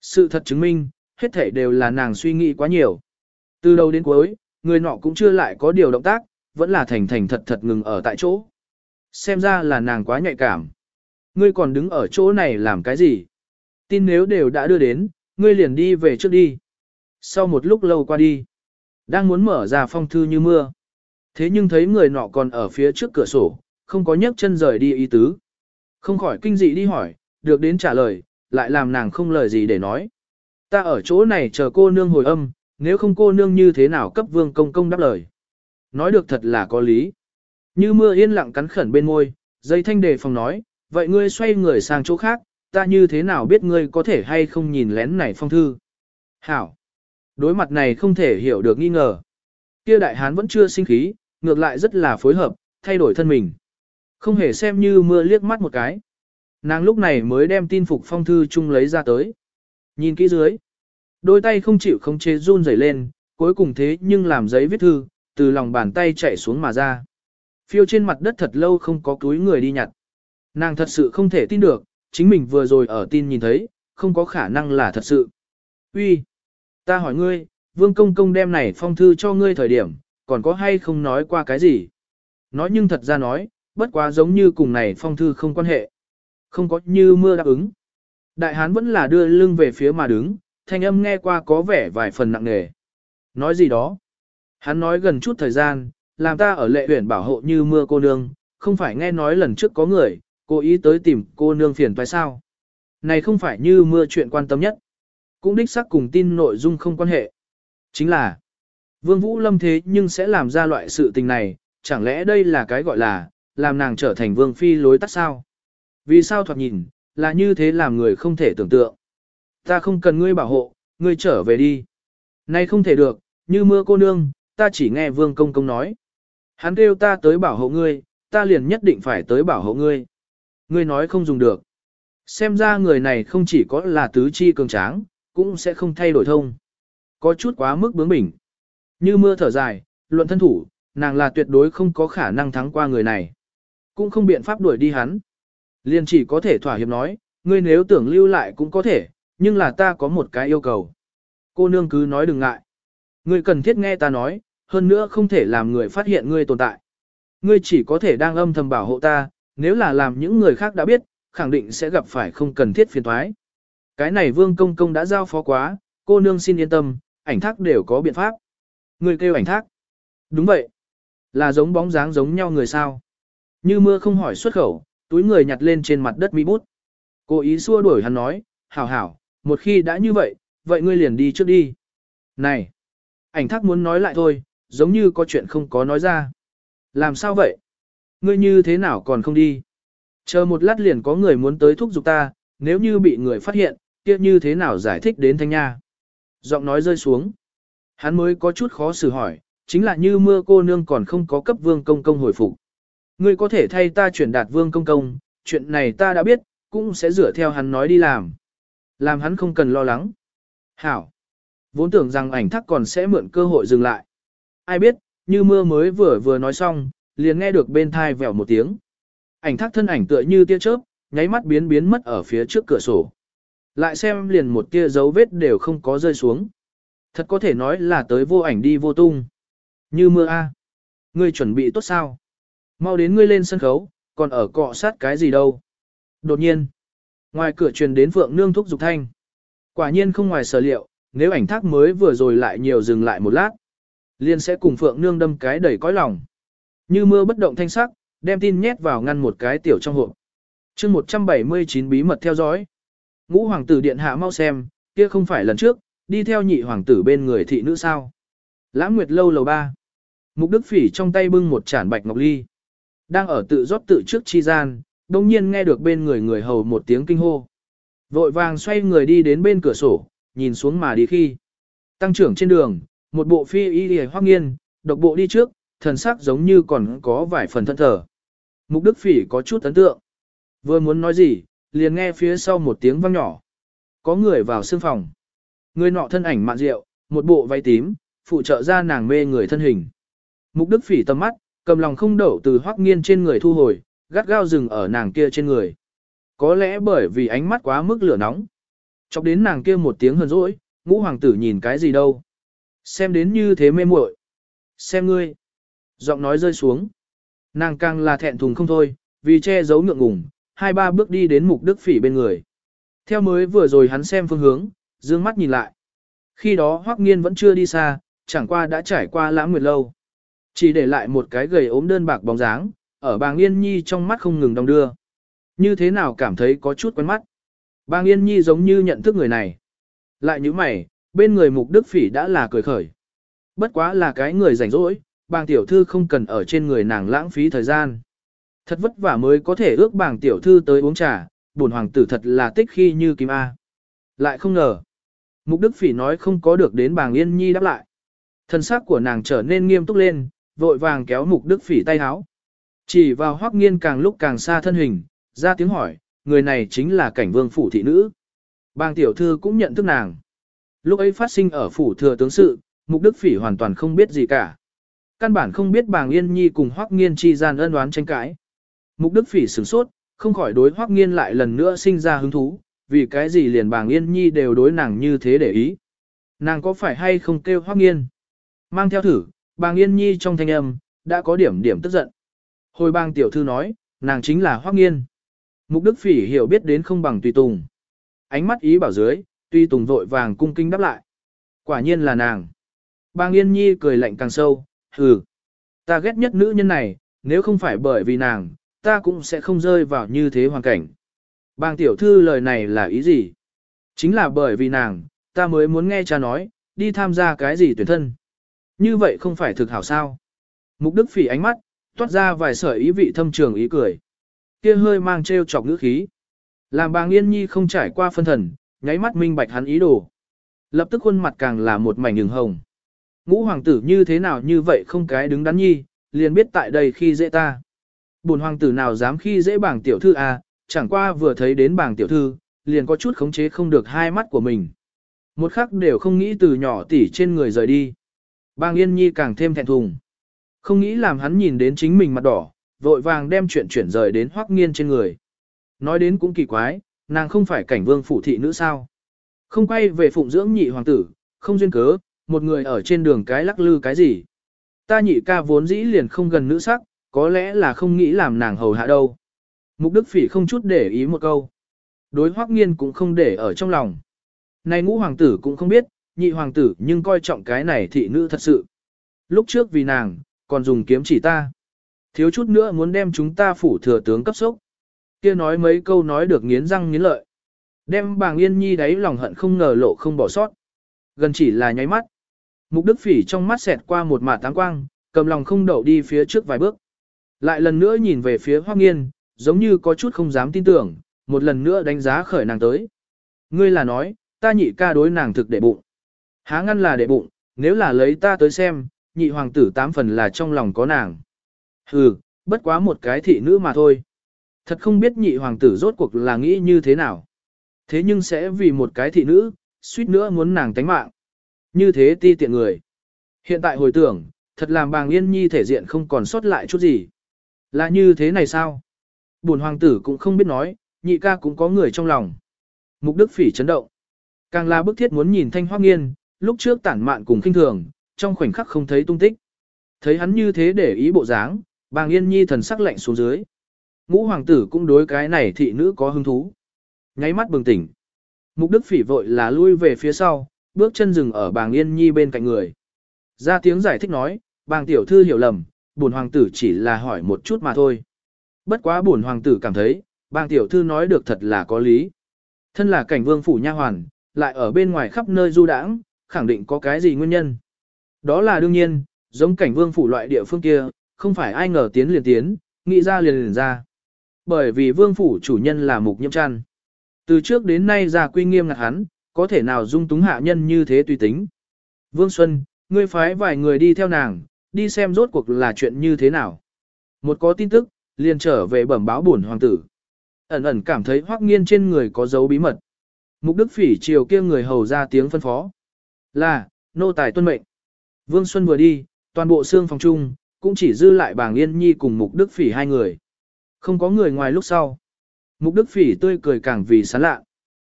sự thật chứng minh, hết thể đều là nàng suy nghĩ quá nhiều. Từ đầu đến cuối, người nọ cũng chưa lại có điều động tác, vẫn là thành thành thật thật ngừng ở tại chỗ. Xem ra là nàng quá nhạy cảm. Ngươi còn đứng ở chỗ này làm cái gì? Tin nếu đều đã đưa đến, ngươi liền đi về trước đi. Sau một lúc lâu qua đi, đang muốn mở ra phong thư như mưa. Thế nhưng thấy người nọ còn ở phía trước cửa sổ, không có nhấc chân rời đi ý tứ. Không khỏi kinh dị đi hỏi, được đến trả lời, lại làm nàng không lời gì để nói. Ta ở chỗ này chờ cô nương hồi âm, nếu không cô nương như thế nào cấp vương công công đáp lời. Nói được thật là có lý. Như mưa yên lặng cắn khẩn bên môi, dây thanh đề phòng nói, vậy ngươi xoay người sang chỗ khác, ta như thế nào biết ngươi có thể hay không nhìn lén này phong thư. Hảo. Đối mặt này không thể hiểu được nghi ngờ. Kia đại hán vẫn chưa sinh khí, ngược lại rất là phối hợp, thay đổi thân mình. Không hề xem như mưa liếc mắt một cái. Nàng lúc này mới đem tin phục phong thư chung lấy ra tới. Nhìn kỹ dưới. Đôi tay không chịu không chế run rẩy lên, cuối cùng thế nhưng làm giấy viết thư, từ lòng bàn tay chạy xuống mà ra. Phiêu trên mặt đất thật lâu không có túi người đi nhặt. Nàng thật sự không thể tin được, chính mình vừa rồi ở tin nhìn thấy, không có khả năng là thật sự. Uy, ta hỏi ngươi, vương công công đem này phong thư cho ngươi thời điểm, còn có hay không nói qua cái gì? Nói nhưng thật ra nói, bất quá giống như cùng này phong thư không quan hệ. Không có như mưa đáp ứng. Đại hán vẫn là đưa lưng về phía mà đứng, thanh âm nghe qua có vẻ vài phần nặng nề. Nói gì đó? Hắn nói gần chút thời gian, làm ta ở lệ huyện bảo hộ như mưa cô nương, không phải nghe nói lần trước có người, cố ý tới tìm cô nương phiền phải sao. Này không phải như mưa chuyện quan tâm nhất. Cũng đích xác cùng tin nội dung không quan hệ. Chính là, Vương Vũ Lâm thế nhưng sẽ làm ra loại sự tình này, chẳng lẽ đây là cái gọi là, làm nàng trở thành vương phi lối tắt sao? Vì sao thoạt nhìn, là như thế làm người không thể tưởng tượng. Ta không cần ngươi bảo hộ, ngươi trở về đi. Nay không thể được, như mưa cô nương, ta chỉ nghe vương công công nói. Hắn kêu ta tới bảo hộ ngươi, ta liền nhất định phải tới bảo hộ ngươi. Ngươi nói không dùng được. Xem ra người này không chỉ có là tứ chi cường tráng, cũng sẽ không thay đổi thông. Có chút quá mức bướng bỉnh. Như mưa thở dài, luận thân thủ, nàng là tuyệt đối không có khả năng thắng qua người này. Cũng không biện pháp đuổi đi hắn. Liền chỉ có thể thỏa hiệp nói, ngươi nếu tưởng lưu lại cũng có thể, nhưng là ta có một cái yêu cầu. Cô nương cứ nói đừng ngại. Ngươi cần thiết nghe ta nói, hơn nữa không thể làm người phát hiện ngươi tồn tại. Ngươi chỉ có thể đang âm thầm bảo hộ ta, nếu là làm những người khác đã biết, khẳng định sẽ gặp phải không cần thiết phiền thoái. Cái này vương công công đã giao phó quá, cô nương xin yên tâm, ảnh thác đều có biện pháp. Ngươi kêu ảnh thác. Đúng vậy. Là giống bóng dáng giống nhau người sao. Như mưa không hỏi xuất khẩu, túi người nhặt lên trên mặt đất mi bút. Cô ý xua đuổi hắn nói, hảo hảo, một khi đã như vậy, vậy ngươi liền đi trước đi. Này, ảnh thác muốn nói lại thôi, giống như có chuyện không có nói ra. Làm sao vậy? Ngươi như thế nào còn không đi? Chờ một lát liền có người muốn tới thúc giục ta, nếu như bị người phát hiện, kia như thế nào giải thích đến thanh nha? Giọng nói rơi xuống. Hắn mới có chút khó xử hỏi, chính là như mưa cô nương còn không có cấp vương công công hồi phục. Ngươi có thể thay ta chuyển đạt vương công công, chuyện này ta đã biết, cũng sẽ dựa theo hắn nói đi làm. Làm hắn không cần lo lắng. Hảo. Vốn tưởng rằng ảnh thắc còn sẽ mượn cơ hội dừng lại. Ai biết, như mưa mới vừa vừa nói xong, liền nghe được bên thai vèo một tiếng. Ảnh thắc thân ảnh tựa như tia chớp, nháy mắt biến biến mất ở phía trước cửa sổ. Lại xem liền một tia dấu vết đều không có rơi xuống. Thật có thể nói là tới vô ảnh đi vô tung. Như mưa a, Ngươi chuẩn bị tốt sao? Mau đến ngươi lên sân khấu, còn ở cọ sát cái gì đâu. Đột nhiên, ngoài cửa truyền đến Phượng Nương thúc dục thanh. Quả nhiên không ngoài sở liệu, nếu ảnh thác mới vừa rồi lại nhiều dừng lại một lát, liền sẽ cùng Phượng Nương đâm cái đầy cõi lòng. Như mưa bất động thanh sắc, đem tin nhét vào ngăn một cái tiểu trong hộp. chương 179 bí mật theo dõi. Ngũ hoàng tử điện hạ mau xem, kia không phải lần trước, đi theo nhị hoàng tử bên người thị nữ sao. Lãng Nguyệt lâu lầu ba. Mục Đức Phỉ trong tay bưng một chản bạch ngọc ly. Đang ở tự rót tự trước chi gian, đồng nhiên nghe được bên người người hầu một tiếng kinh hô. Vội vàng xoay người đi đến bên cửa sổ, nhìn xuống mà đi khi. Tăng trưởng trên đường, một bộ phi y y hoác nghiên, độc bộ đi trước, thần sắc giống như còn có vài phần thân thở. Mục Đức Phỉ có chút ấn tượng. Vừa muốn nói gì, liền nghe phía sau một tiếng vang nhỏ. Có người vào sương phòng. Người nọ thân ảnh mạn rượu, một bộ váy tím, phụ trợ ra nàng mê người thân hình. Mục Đức Phỉ tầm mắt, cầm lòng không đậu từ hoác nghiên trên người thu hồi, gắt gao dừng ở nàng kia trên người. Có lẽ bởi vì ánh mắt quá mức lửa nóng. Chọc đến nàng kia một tiếng hờn rỗi, ngũ hoàng tử nhìn cái gì đâu. Xem đến như thế mê muội. Xem ngươi. Giọng nói rơi xuống. Nàng càng là thẹn thùng không thôi, vì che giấu ngượng ngùng, hai ba bước đi đến mục đức phỉ bên người. Theo mới vừa rồi hắn xem phương hướng, dương mắt nhìn lại. Khi đó Hoắc Nghiên vẫn chưa đi xa, chẳng qua đã trải qua lãng nguyệt lâu. Chỉ để lại một cái gầy ốm đơn bạc bóng dáng, ở bàng Yên Nhi trong mắt không ngừng đong đưa. Như thế nào cảm thấy có chút quen mắt. Bàng Yên Nhi giống như nhận thức người này. Lại như mày, bên người mục đức phỉ đã là cười khởi. Bất quá là cái người rảnh rỗi, bàng tiểu thư không cần ở trên người nàng lãng phí thời gian. Thật vất vả mới có thể ước bàng tiểu thư tới uống trà, buồn hoàng tử thật là tích khi như kim A. Lại không ngờ. Mục Đức Phỉ nói không có được đến bàng Yên Nhi đáp lại. Thân xác của nàng trở nên nghiêm túc lên, vội vàng kéo Mục Đức Phỉ tay háo. Chỉ vào hoắc nghiên càng lúc càng xa thân hình, ra tiếng hỏi, người này chính là cảnh vương phủ thị nữ. Bàng tiểu thư cũng nhận thức nàng. Lúc ấy phát sinh ở phủ thừa tướng sự, Mục Đức Phỉ hoàn toàn không biết gì cả. Căn bản không biết bàng Yên Nhi cùng hoắc nghiên chi gian ân oán tranh cãi. Mục Đức Phỉ sửng sốt, không khỏi đối hoắc nghiên lại lần nữa sinh ra hứng thú, vì cái gì liền bàng Yên Nhi đều đối nàng như thế để ý. Nàng có phải hay không kêu hoắc nghiên? Mang theo thử, bàng Yên Nhi trong thanh âm, đã có điểm điểm tức giận. Hồi bang tiểu thư nói, nàng chính là hoắc nghiên. Mục Đức Phỉ hiểu biết đến không bằng Tùy Tùng. Ánh mắt ý bảo dưới, Tùy Tùng vội vàng cung kinh đáp lại. Quả nhiên là nàng. Bang Yên Nhi cười lạnh càng sâu, hừ. Ta ghét nhất nữ nhân này, nếu không phải bởi vì nàng, ta cũng sẽ không rơi vào như thế hoàn cảnh. Bang tiểu thư lời này là ý gì? Chính là bởi vì nàng, ta mới muốn nghe cha nói, đi tham gia cái gì tuyển thân. Như vậy không phải thực hảo sao? Mục Đức Phỉ ánh mắt, toát ra vài sợi ý vị thâm trường ý cười. Kia hơi mang trêu chọc ngữ khí. Làm bà yên nhi không trải qua phân thần, nháy mắt minh bạch hắn ý đồ. Lập tức khuôn mặt càng là một mảnh hừng hồng. Ngũ hoàng tử như thế nào như vậy không cái đứng đắn nhi, liền biết tại đây khi dễ ta. Bùn hoàng tử nào dám khi dễ bảng tiểu thư à, chẳng qua vừa thấy đến bảng tiểu thư, liền có chút khống chế không được hai mắt của mình. Một khắc đều không nghĩ từ nhỏ tỷ trên người rời đi. Bang Yên Nhi càng thêm thẹn thùng. Không nghĩ làm hắn nhìn đến chính mình mặt đỏ, vội vàng đem chuyện chuyển rời đến hoắc nghiên trên người. Nói đến cũng kỳ quái, nàng không phải cảnh vương phủ thị nữ sao. Không quay về phụng dưỡng nhị hoàng tử, không duyên cớ, một người ở trên đường cái lắc lư cái gì. Ta nhị ca vốn dĩ liền không gần nữ sắc, có lẽ là không nghĩ làm nàng hầu hạ đâu. Mục Đức Phỉ không chút để ý một câu. Đối Hoắc Nghiên cũng không để ở trong lòng. Này ngũ hoàng tử cũng không biết, nhị hoàng tử nhưng coi trọng cái này thị nữ thật sự. Lúc trước vì nàng, còn dùng kiếm chỉ ta. Thiếu chút nữa muốn đem chúng ta phủ thừa tướng cấp sốc. Kia nói mấy câu nói được nghiến răng nghiến lợi. Đem bàng yên nhi đáy lòng hận không ngờ lộ không bỏ sót. Gần chỉ là nháy mắt. Mục Đức Phỉ trong mắt xẹt qua một mạt táng quang, cầm lòng không đậu đi phía trước vài bước. Lại lần nữa nhìn về phía Hoắc Nghiên, giống như có chút không dám tin tưởng, một lần nữa đánh giá khởi nàng tới. Ngươi là nói, ta nhị ca đối nàng thực để bụng. Há ngăn là để bụng, nếu là lấy ta tới xem, nhị hoàng tử tám phần là trong lòng có nàng. Hừ, bất quá một cái thị nữ mà thôi. Thật không biết nhị hoàng tử rốt cuộc là nghĩ như thế nào. Thế nhưng sẽ vì một cái thị nữ, suýt nữa muốn nàng tánh mạng. Như thế ti tiện người. Hiện tại hồi tưởng, thật làm bàng yên nhi thể diện không còn sót lại chút gì. Là như thế này sao? Bùn hoàng tử cũng không biết nói, nhị ca cũng có người trong lòng. Mục đức phỉ chấn động. Càng là bức thiết muốn nhìn thanh hoác nghiên, lúc trước tản mạn cùng kinh thường, trong khoảnh khắc không thấy tung tích. Thấy hắn như thế để ý bộ dáng, bàng yên nhi thần sắc lạnh xuống dưới. Ngũ hoàng tử cũng đối cái này thị nữ có hứng thú. Nháy mắt bừng tỉnh. Mục đức phỉ vội là lui về phía sau, bước chân dừng ở bàng yên nhi bên cạnh người. Ra tiếng giải thích nói, bàng tiểu thư hiểu lầm, bổn hoàng tử chỉ là hỏi một chút mà thôi. Bất quá bổn hoàng tử cảm thấy, bàng tiểu thư nói được thật là có lý. Thân là cảnh vương phủ nha hoàn, lại ở bên ngoài khắp nơi du đãng, khẳng định có cái gì nguyên nhân. Đó là đương nhiên, giống cảnh vương phủ loại địa phương kia, không phải ai ngờ tiến liền tiến, nghĩ ra liền liền ra. Bởi vì vương phủ chủ nhân là mục nhiễm trăn. Từ trước đến nay ra quy nghiêm ngặt hắn, có thể nào dung túng hạ nhân như thế tùy tính. Vương Xuân, ngươi phái vài người đi theo nàng, đi xem rốt cuộc là chuyện như thế nào. Một có tin tức, liền trở về bẩm báo bổn hoàng tử. Ẩn ẩn cảm thấy hoắc nghiên trên người có dấu bí mật. Mục đức phỉ chiều kia người hầu ra tiếng phân phó. Là, nô tài tuân mệnh. Vương Xuân vừa đi, toàn bộ xương phòng chung, cũng chỉ dư lại bàng yên nhi cùng mục đức phỉ hai người. Không có người ngoài lúc sau. Mục đức phỉ tươi cười càng vì sán lạ.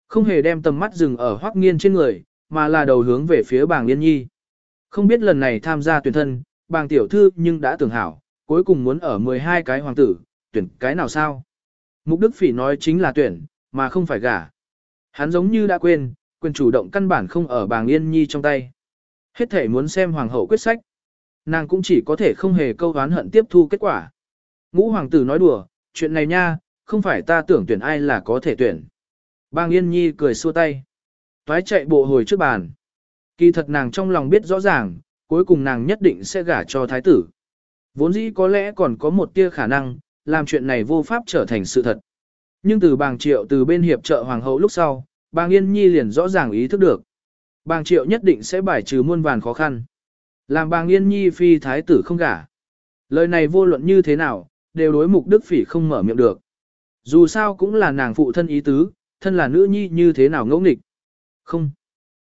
Không hề đem tầm mắt dừng ở hoắc nghiên trên người, mà là đầu hướng về phía bàng yên nhi. Không biết lần này tham gia tuyển thân, bàng tiểu thư nhưng đã tưởng hảo, cuối cùng muốn ở 12 cái hoàng tử, tuyển cái nào sao? Mục Đức Phỉ nói chính là tuyển, mà không phải gả. Hắn giống như đã quên, quyền chủ động căn bản không ở bàng Yên Nhi trong tay. Hết thể muốn xem hoàng hậu quyết sách. Nàng cũng chỉ có thể không hề câu oán hận tiếp thu kết quả. Ngũ hoàng tử nói đùa, chuyện này nha, không phải ta tưởng tuyển ai là có thể tuyển. Bang Yên Nhi cười xua tay. Toái chạy bộ hồi trước bàn. Kỳ thật nàng trong lòng biết rõ ràng, cuối cùng nàng nhất định sẽ gả cho thái tử. Vốn dĩ có lẽ còn có một tia khả năng, làm chuyện này vô pháp trở thành sự thật. Nhưng từ bàng triệu từ bên hiệp trợ hoàng hậu lúc sau, bàng yên nhi liền rõ ràng ý thức được. Bàng triệu nhất định sẽ bài trừ muôn vàn khó khăn. Làm bàng yên nhi phi thái tử không gả. Lời này vô luận như thế nào, đều đối mục đức phỉ không mở miệng được. Dù sao cũng là nàng phụ thân ý tứ, thân là nữ nhi như thế nào ngẫu nghịch. Không.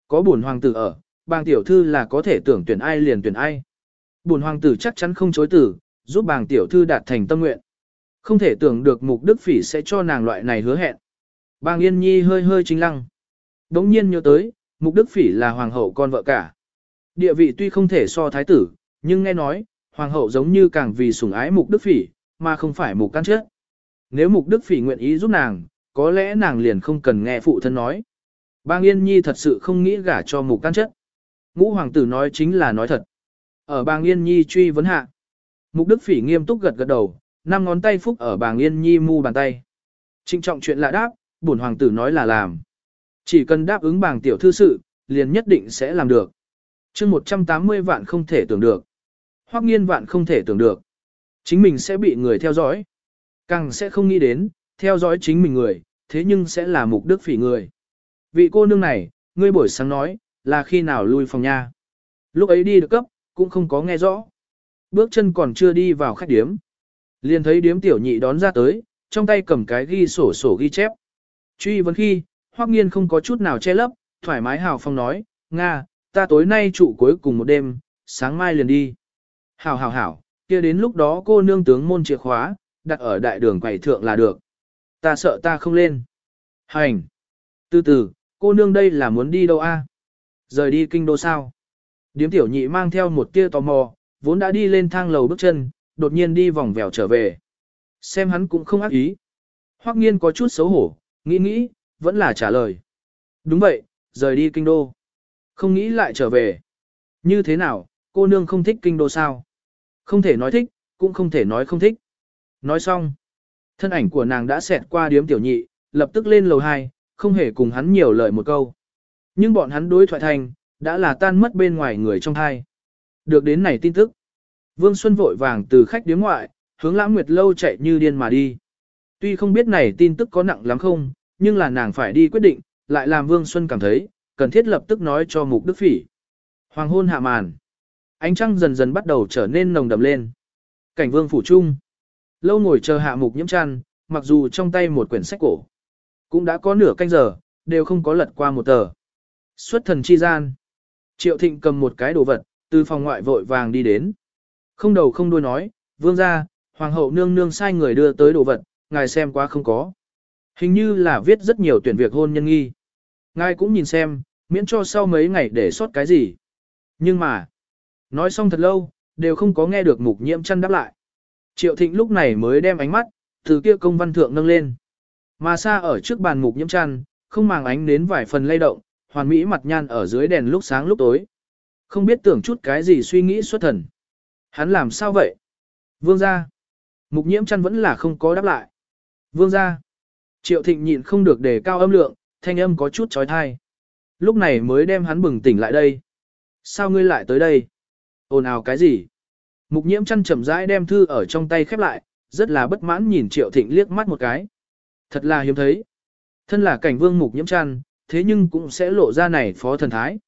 Có bổn hoàng tử ở, bàng tiểu thư là có thể tưởng tuyển ai liền tuyển ai. Bổn hoàng tử chắc chắn không chối tử, giúp bàng tiểu thư đạt thành tâm nguyện. Không thể tưởng được mục đức phỉ sẽ cho nàng loại này hứa hẹn. Bàng Yên Nhi hơi hơi chính lăng. Đống nhiên nhớ tới, mục đức phỉ là hoàng hậu con vợ cả. Địa vị tuy không thể so thái tử, nhưng nghe nói, hoàng hậu giống như càng vì sủng ái mục đức phỉ, mà không phải mục căn chết. Nếu mục đức phỉ nguyện ý giúp nàng, có lẽ nàng liền không cần nghe phụ thân nói. Bang Yên Nhi thật sự không nghĩ gả cho mục căn Chết. Ngũ hoàng tử nói chính là nói thật. Ở bang Yên Nhi truy vấn hạ. Mục đức phỉ nghiêm túc gật gật đầu, năm ngón tay phúc ở Bang yên nhi mu bàn tay. Trinh trọng chuyện lạ đáp, bổn hoàng tử nói là làm. Chỉ cần đáp ứng bảng tiểu thư sự, liền nhất định sẽ làm được. chương 180 vạn không thể tưởng được. Hoắc nghiên vạn không thể tưởng được. Chính mình sẽ bị người theo dõi. Càng sẽ không nghĩ đến, theo dõi chính mình người, thế nhưng sẽ là mục đức phỉ người. Vị cô nương này, ngươi buổi sáng nói, là khi nào lui phòng nha. Lúc ấy đi được cấp, cũng không có nghe rõ. Bước chân còn chưa đi vào khách điếm. Liền thấy điếm tiểu nhị đón ra tới, trong tay cầm cái ghi sổ sổ ghi chép. Truy vấn khi, Hoắc Nghiên không có chút nào che lấp, thoải mái hào phong nói, Nga, ta tối nay trụ cuối cùng một đêm, sáng mai liền đi. Hảo hảo hảo, kia đến lúc đó cô nương tướng môn chìa khóa, đặt ở đại đường quầy thượng là được. Ta sợ ta không lên. Hành. Từ từ, cô nương đây là muốn đi đâu a? Rời đi kinh đô sao? Điếm tiểu nhị mang theo một tia tò mò, vốn đã đi lên thang lầu bước chân, đột nhiên đi vòng vèo trở về. Xem hắn cũng không ác ý. Hoắc nghiên có chút xấu hổ, nghĩ nghĩ, vẫn là trả lời. Đúng vậy, rời đi kinh đô. Không nghĩ lại trở về. Như thế nào, cô nương không thích kinh đô sao? Không thể nói thích, cũng không thể nói không thích. Nói xong. Thân ảnh của nàng đã xẹt qua điếm tiểu nhị, lập tức lên lầu 2, không hề cùng hắn nhiều lời một câu. Nhưng bọn hắn đối thoại thành, đã là tan mất bên ngoài người trong hai. Được đến này tin tức. Vương Xuân vội vàng từ khách điếm ngoại, hướng lãng nguyệt lâu chạy như điên mà đi. Tuy không biết này tin tức có nặng lắm không, nhưng là nàng phải đi quyết định, lại làm Vương Xuân cảm thấy, cần thiết lập tức nói cho Mục Đức Phỉ. Hoàng hôn hạ màn. Ánh trăng dần dần bắt đầu trở nên nồng đậm lên. Cảnh Vương phủ trung. Lâu ngồi chờ hạ Mục Nhiễm Trăn, mặc dù trong tay một quyển sách cổ, cũng đã có nửa canh giờ, đều không có lật qua một tờ. Xuất thần chi gian. Triệu Thịnh cầm một cái đồ vật, từ phòng ngoại vội vàng đi đến. Không đầu không đuôi nói, vương ra, hoàng hậu nương nương sai người đưa tới đồ vật, ngài xem qua không có. Hình như là viết rất nhiều tuyển việc hôn nhân nghi. Ngài cũng nhìn xem, miễn cho sau mấy ngày để sót cái gì. Nhưng mà, nói xong thật lâu, đều không có nghe được mục nhiễm chăn đáp lại. Triệu thịnh lúc này mới đem ánh mắt, từ kia công văn thượng nâng lên. Mà xa ở trước bàn mục nhiễm chăn, không màng ánh đến vài phần lay động, hoàn mỹ mặt nhan ở dưới đèn lúc sáng lúc tối. Không biết tưởng chút cái gì suy nghĩ xuất thần. Hắn làm sao vậy? Vương gia. Mục nhiễm chăn vẫn là không có đáp lại. Vương gia. Triệu thịnh nhịn không được đề cao âm lượng, thanh âm có chút trói thai. Lúc này mới đem hắn bừng tỉnh lại đây. Sao ngươi lại tới đây? Ồn ào cái gì? Mục nhiễm chăn chậm rãi đem thư ở trong tay khép lại, rất là bất mãn nhìn triệu thịnh liếc mắt một cái. Thật là hiếm thấy. Thân là cảnh vương mục nhiễm chăn, thế nhưng cũng sẽ lộ ra này phó thần thái.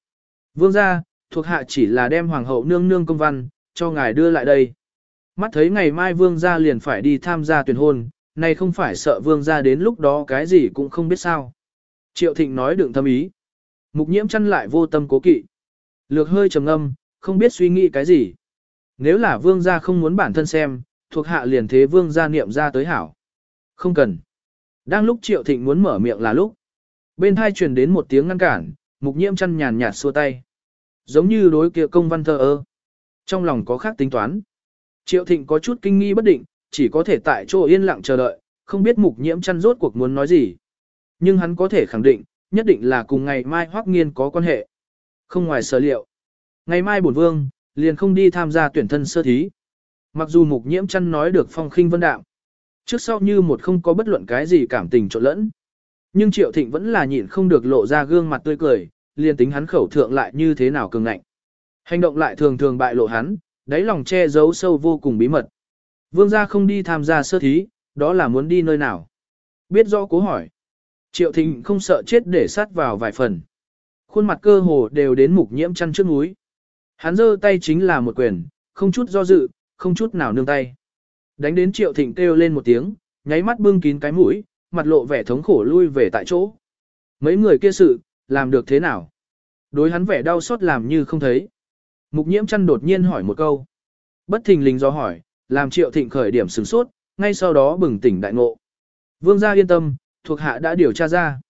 Vương gia, thuộc hạ chỉ là đem hoàng hậu nương nương công văn, cho ngài đưa lại đây. Mắt thấy ngày mai vương gia liền phải đi tham gia tuyển hôn, này không phải sợ vương gia đến lúc đó cái gì cũng không biết sao. Triệu thịnh nói đừng thâm ý. Mục nhiễm chăn lại vô tâm cố kỵ. Lược hơi trầm âm, không biết suy nghĩ cái gì. Nếu là vương gia không muốn bản thân xem, thuộc hạ liền thế vương gia niệm ra tới hảo. Không cần. Đang lúc triệu thịnh muốn mở miệng là lúc. Bên thai truyền đến một tiếng ngăn cản, mục nhiễm chăn nhàn nhạt xua tay. Giống như đối kia công văn thơ ơ. Trong lòng có khác tính toán. Triệu thịnh có chút kinh nghi bất định, chỉ có thể tại chỗ yên lặng chờ đợi, không biết mục nhiễm chăn rốt cuộc muốn nói gì. Nhưng hắn có thể khẳng định, nhất định là cùng ngày mai Hoắc nghiên có quan hệ. Không ngoài sở liệu. Ngày mai bổn vương, liền không đi tham gia tuyển thân sơ thí. Mặc dù mục nhiễm chăn nói được phong khinh vân đạm. Trước sau như một không có bất luận cái gì cảm tình trộn lẫn. Nhưng Triệu Thịnh vẫn là nhịn không được lộ ra gương mặt tươi cười, liền tính hắn khẩu thượng lại như thế nào cường ngạnh. Hành động lại thường thường bại lộ hắn, đáy lòng che giấu sâu vô cùng bí mật. Vương gia không đi tham gia sơ thí, đó là muốn đi nơi nào? Biết rõ cố hỏi. Triệu Thịnh không sợ chết để sát vào vài phần. Khuôn mặt cơ hồ đều đến mục nhiễm chăn trước núi. Hắn giơ tay chính là một quyền, không chút do dự, không chút nào nương tay. Đánh đến Triệu Thịnh kêu lên một tiếng, nháy mắt bưng kín cái mũi, mặt lộ vẻ thống khổ lui về tại chỗ. Mấy người kia sự, làm được thế nào? Đối hắn vẻ đau xót làm như không thấy. Mục nhiễm chăn đột nhiên hỏi một câu. Bất thình lình do hỏi, làm triệu thịnh khởi điểm sửng sốt, ngay sau đó bừng tỉnh đại ngộ. Vương gia yên tâm, thuộc hạ đã điều tra ra.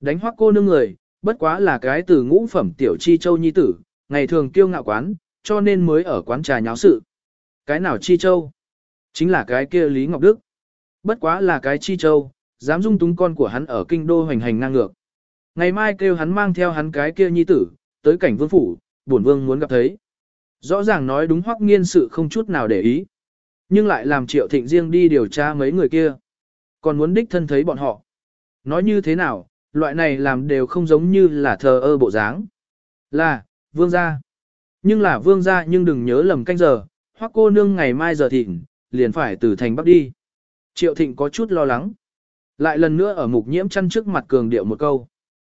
Đánh hoắc cô nương người, bất quá là cái từ ngũ phẩm tiểu chi châu nhi tử, ngày thường kiêu ngạo quán, cho nên mới ở quán trà nháo sự. Cái nào chi châu? Chính là cái kia Lý Ngọc Đức. Bất quá là cái chi châu, dám dung túng con của hắn ở kinh đô hoành hành ngang ngược. Ngày mai kêu hắn mang theo hắn cái kia nhi tử, tới cảnh vương phủ, bổn vương muốn gặp thấy. Rõ ràng nói đúng hoắc nghiên sự không chút nào để ý. Nhưng lại làm triệu thịnh riêng đi điều tra mấy người kia. Còn muốn đích thân thấy bọn họ. Nói như thế nào, loại này làm đều không giống như là thờ ơ bộ dáng. Là, vương gia. Nhưng là vương gia nhưng đừng nhớ lầm canh giờ, hoặc cô nương ngày mai giờ thịnh, liền phải từ thành bắc đi. Triệu thịnh có chút lo lắng. Lại lần nữa ở mục nhiễm chăn trước mặt cường điệu một câu.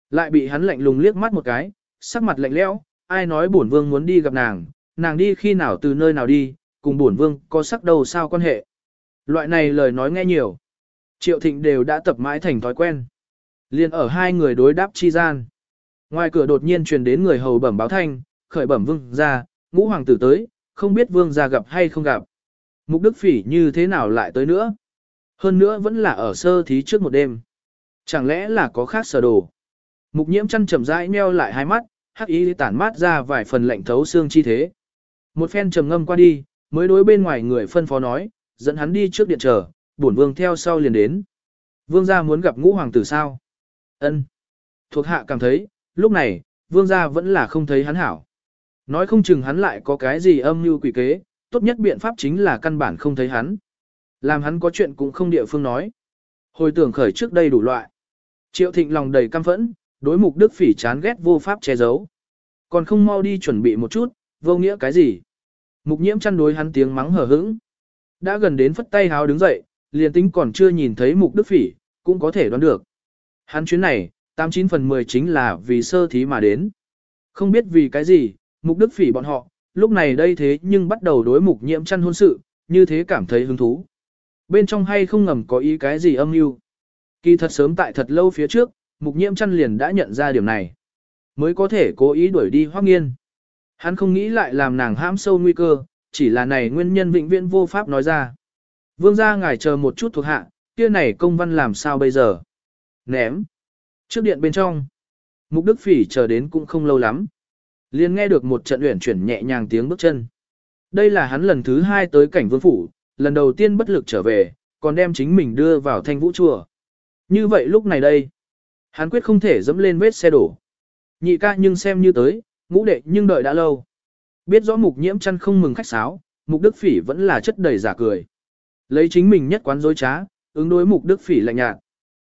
Lại bị hắn lạnh lùng liếc mắt một cái, sắc mặt lạnh lẽo, ai nói bổn vương muốn đi gặp nàng, nàng đi khi nào từ nơi nào đi, cùng bổn vương có sắc đầu sao quan hệ. Loại này lời nói nghe nhiều. Triệu thịnh đều đã tập mãi thành thói quen. Liên ở hai người đối đáp chi gian. Ngoài cửa đột nhiên truyền đến người hầu bẩm báo thanh, khởi bẩm vương ra, ngũ hoàng tử tới, không biết vương ra gặp hay không gặp. Mục đức phỉ như thế nào lại tới nữa? Hơn nữa vẫn là ở sơ thí trước một đêm. Chẳng lẽ là có khác sở đồ? Mục nhiễm chăn chậm rãi meo lại hai mắt, hắc ý tản mát ra vài phần lạnh thấu xương chi thế. Một phen trầm ngâm qua đi, mới đối bên ngoài người phân phó nói, dẫn hắn đi trước điện chờ, bổn vương theo sau liền đến. Vương gia muốn gặp ngũ hoàng tử sao? Ân. Thuộc hạ cảm thấy, lúc này, vương gia vẫn là không thấy hắn hảo. Nói không chừng hắn lại có cái gì âm mưu quỷ kế, tốt nhất biện pháp chính là căn bản không thấy hắn. Làm hắn có chuyện cũng không địa phương nói. Hồi tưởng khởi trước đây đủ loại. Triệu thịnh lòng đầy căm phẫn, đối mục đức phỉ chán ghét vô pháp che giấu. Còn không mau đi chuẩn bị một chút, vô nghĩa cái gì. Mục nhiễm chăn đối hắn tiếng mắng hờ hững. Đã gần đến phất tay háo đứng dậy, liền tính còn chưa nhìn thấy mục đức phỉ, cũng có thể đoán được. Hắn chuyến này, 89 phần 10 chính là vì sơ thí mà đến. Không biết vì cái gì, mục đức phỉ bọn họ, lúc này đây thế nhưng bắt đầu đối mục nhiễm chăn hôn sự, như thế cảm thấy hứng thú. Bên trong hay không ngầm có ý cái gì âm mưu Kỳ thật sớm tại thật lâu phía trước, mục nhiễm chăn liền đã nhận ra điểm này. Mới có thể cố ý đuổi đi hoác nghiên. Hắn không nghĩ lại làm nàng hãm sâu nguy cơ, chỉ là này nguyên nhân vĩnh viễn vô pháp nói ra. Vương gia ngài chờ một chút thuộc hạ, kia này công văn làm sao bây giờ? Ném. Trước điện bên trong. Mục Đức Phỉ chờ đến cũng không lâu lắm. liền nghe được một trận uyển chuyển nhẹ nhàng tiếng bước chân. Đây là hắn lần thứ hai tới cảnh vương phủ, lần đầu tiên bất lực trở về, còn đem chính mình đưa vào thanh vũ chùa. Như vậy lúc này đây, hắn quyết không thể dẫm lên vết xe đổ. Nhị ca nhưng xem như tới, ngũ đệ nhưng đợi đã lâu. Biết rõ mục nhiễm chăn không mừng khách sáo, mục đức phỉ vẫn là chất đầy giả cười. Lấy chính mình nhất quán dối trá, ứng đối mục đức phỉ lạnh nhạt.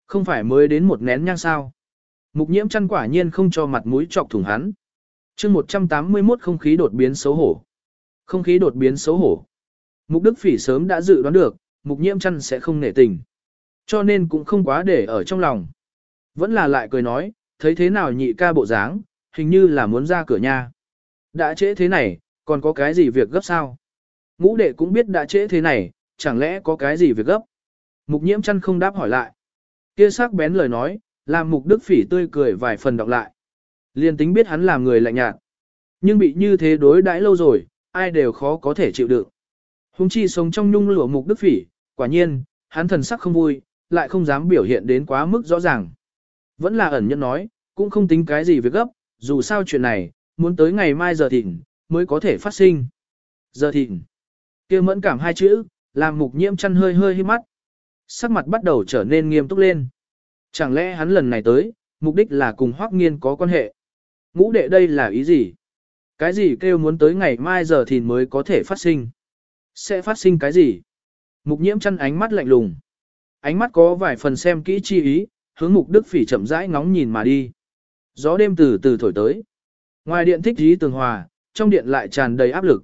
Không phải mới đến một nén nhang sao. Mục nhiễm chăn quả nhiên không cho mặt mũi chọc thủng hắn. chương 181 không khí đột biến xấu hổ. Không khí đột biến xấu hổ. Mục Đức Phỉ sớm đã dự đoán được, Mục Nhiễm chăn sẽ không nể tình. Cho nên cũng không quá để ở trong lòng. Vẫn là lại cười nói, thấy thế nào nhị ca bộ dáng, hình như là muốn ra cửa nhà. Đã trễ thế này, còn có cái gì việc gấp sao? Ngũ đệ cũng biết đã trễ thế này, chẳng lẽ có cái gì việc gấp? Mục nhiễm chăn không đáp hỏi lại. Kia sắc bén lời nói, làm mục đức phỉ tươi cười vài phần đọc lại. Liên tính biết hắn làm người lạnh nhạt. Nhưng bị như thế đối đãi lâu rồi, ai đều khó có thể chịu đựng. Hùng chi sống trong nhung lụa mục đức phỉ, quả nhiên, hắn thần sắc không vui, lại không dám biểu hiện đến quá mức rõ ràng. Vẫn là ẩn nhân nói, cũng không tính cái gì việc gấp, dù sao chuyện này, muốn tới ngày mai giờ thịnh, mới có thể phát sinh. Giờ thịnh, kia mẫn cảm hai chữ, làm mục nhiễm chăn hơi hơi hít mắt. Sắc mặt bắt đầu trở nên nghiêm túc lên. Chẳng lẽ hắn lần này tới, mục đích là cùng Hoắc Nghiên có quan hệ? Ngũ đệ đây là ý gì? Cái gì kêu muốn tới ngày mai giờ thìn mới có thể phát sinh? Sẽ phát sinh cái gì? Mục nhiễm chăn ánh mắt lạnh lùng. Ánh mắt có vài phần xem kỹ chi ý, hướng mục đức phỉ chậm rãi ngóng nhìn mà đi. Gió đêm từ từ thổi tới. Ngoài điện thích trí tường hòa, trong điện lại tràn đầy áp lực.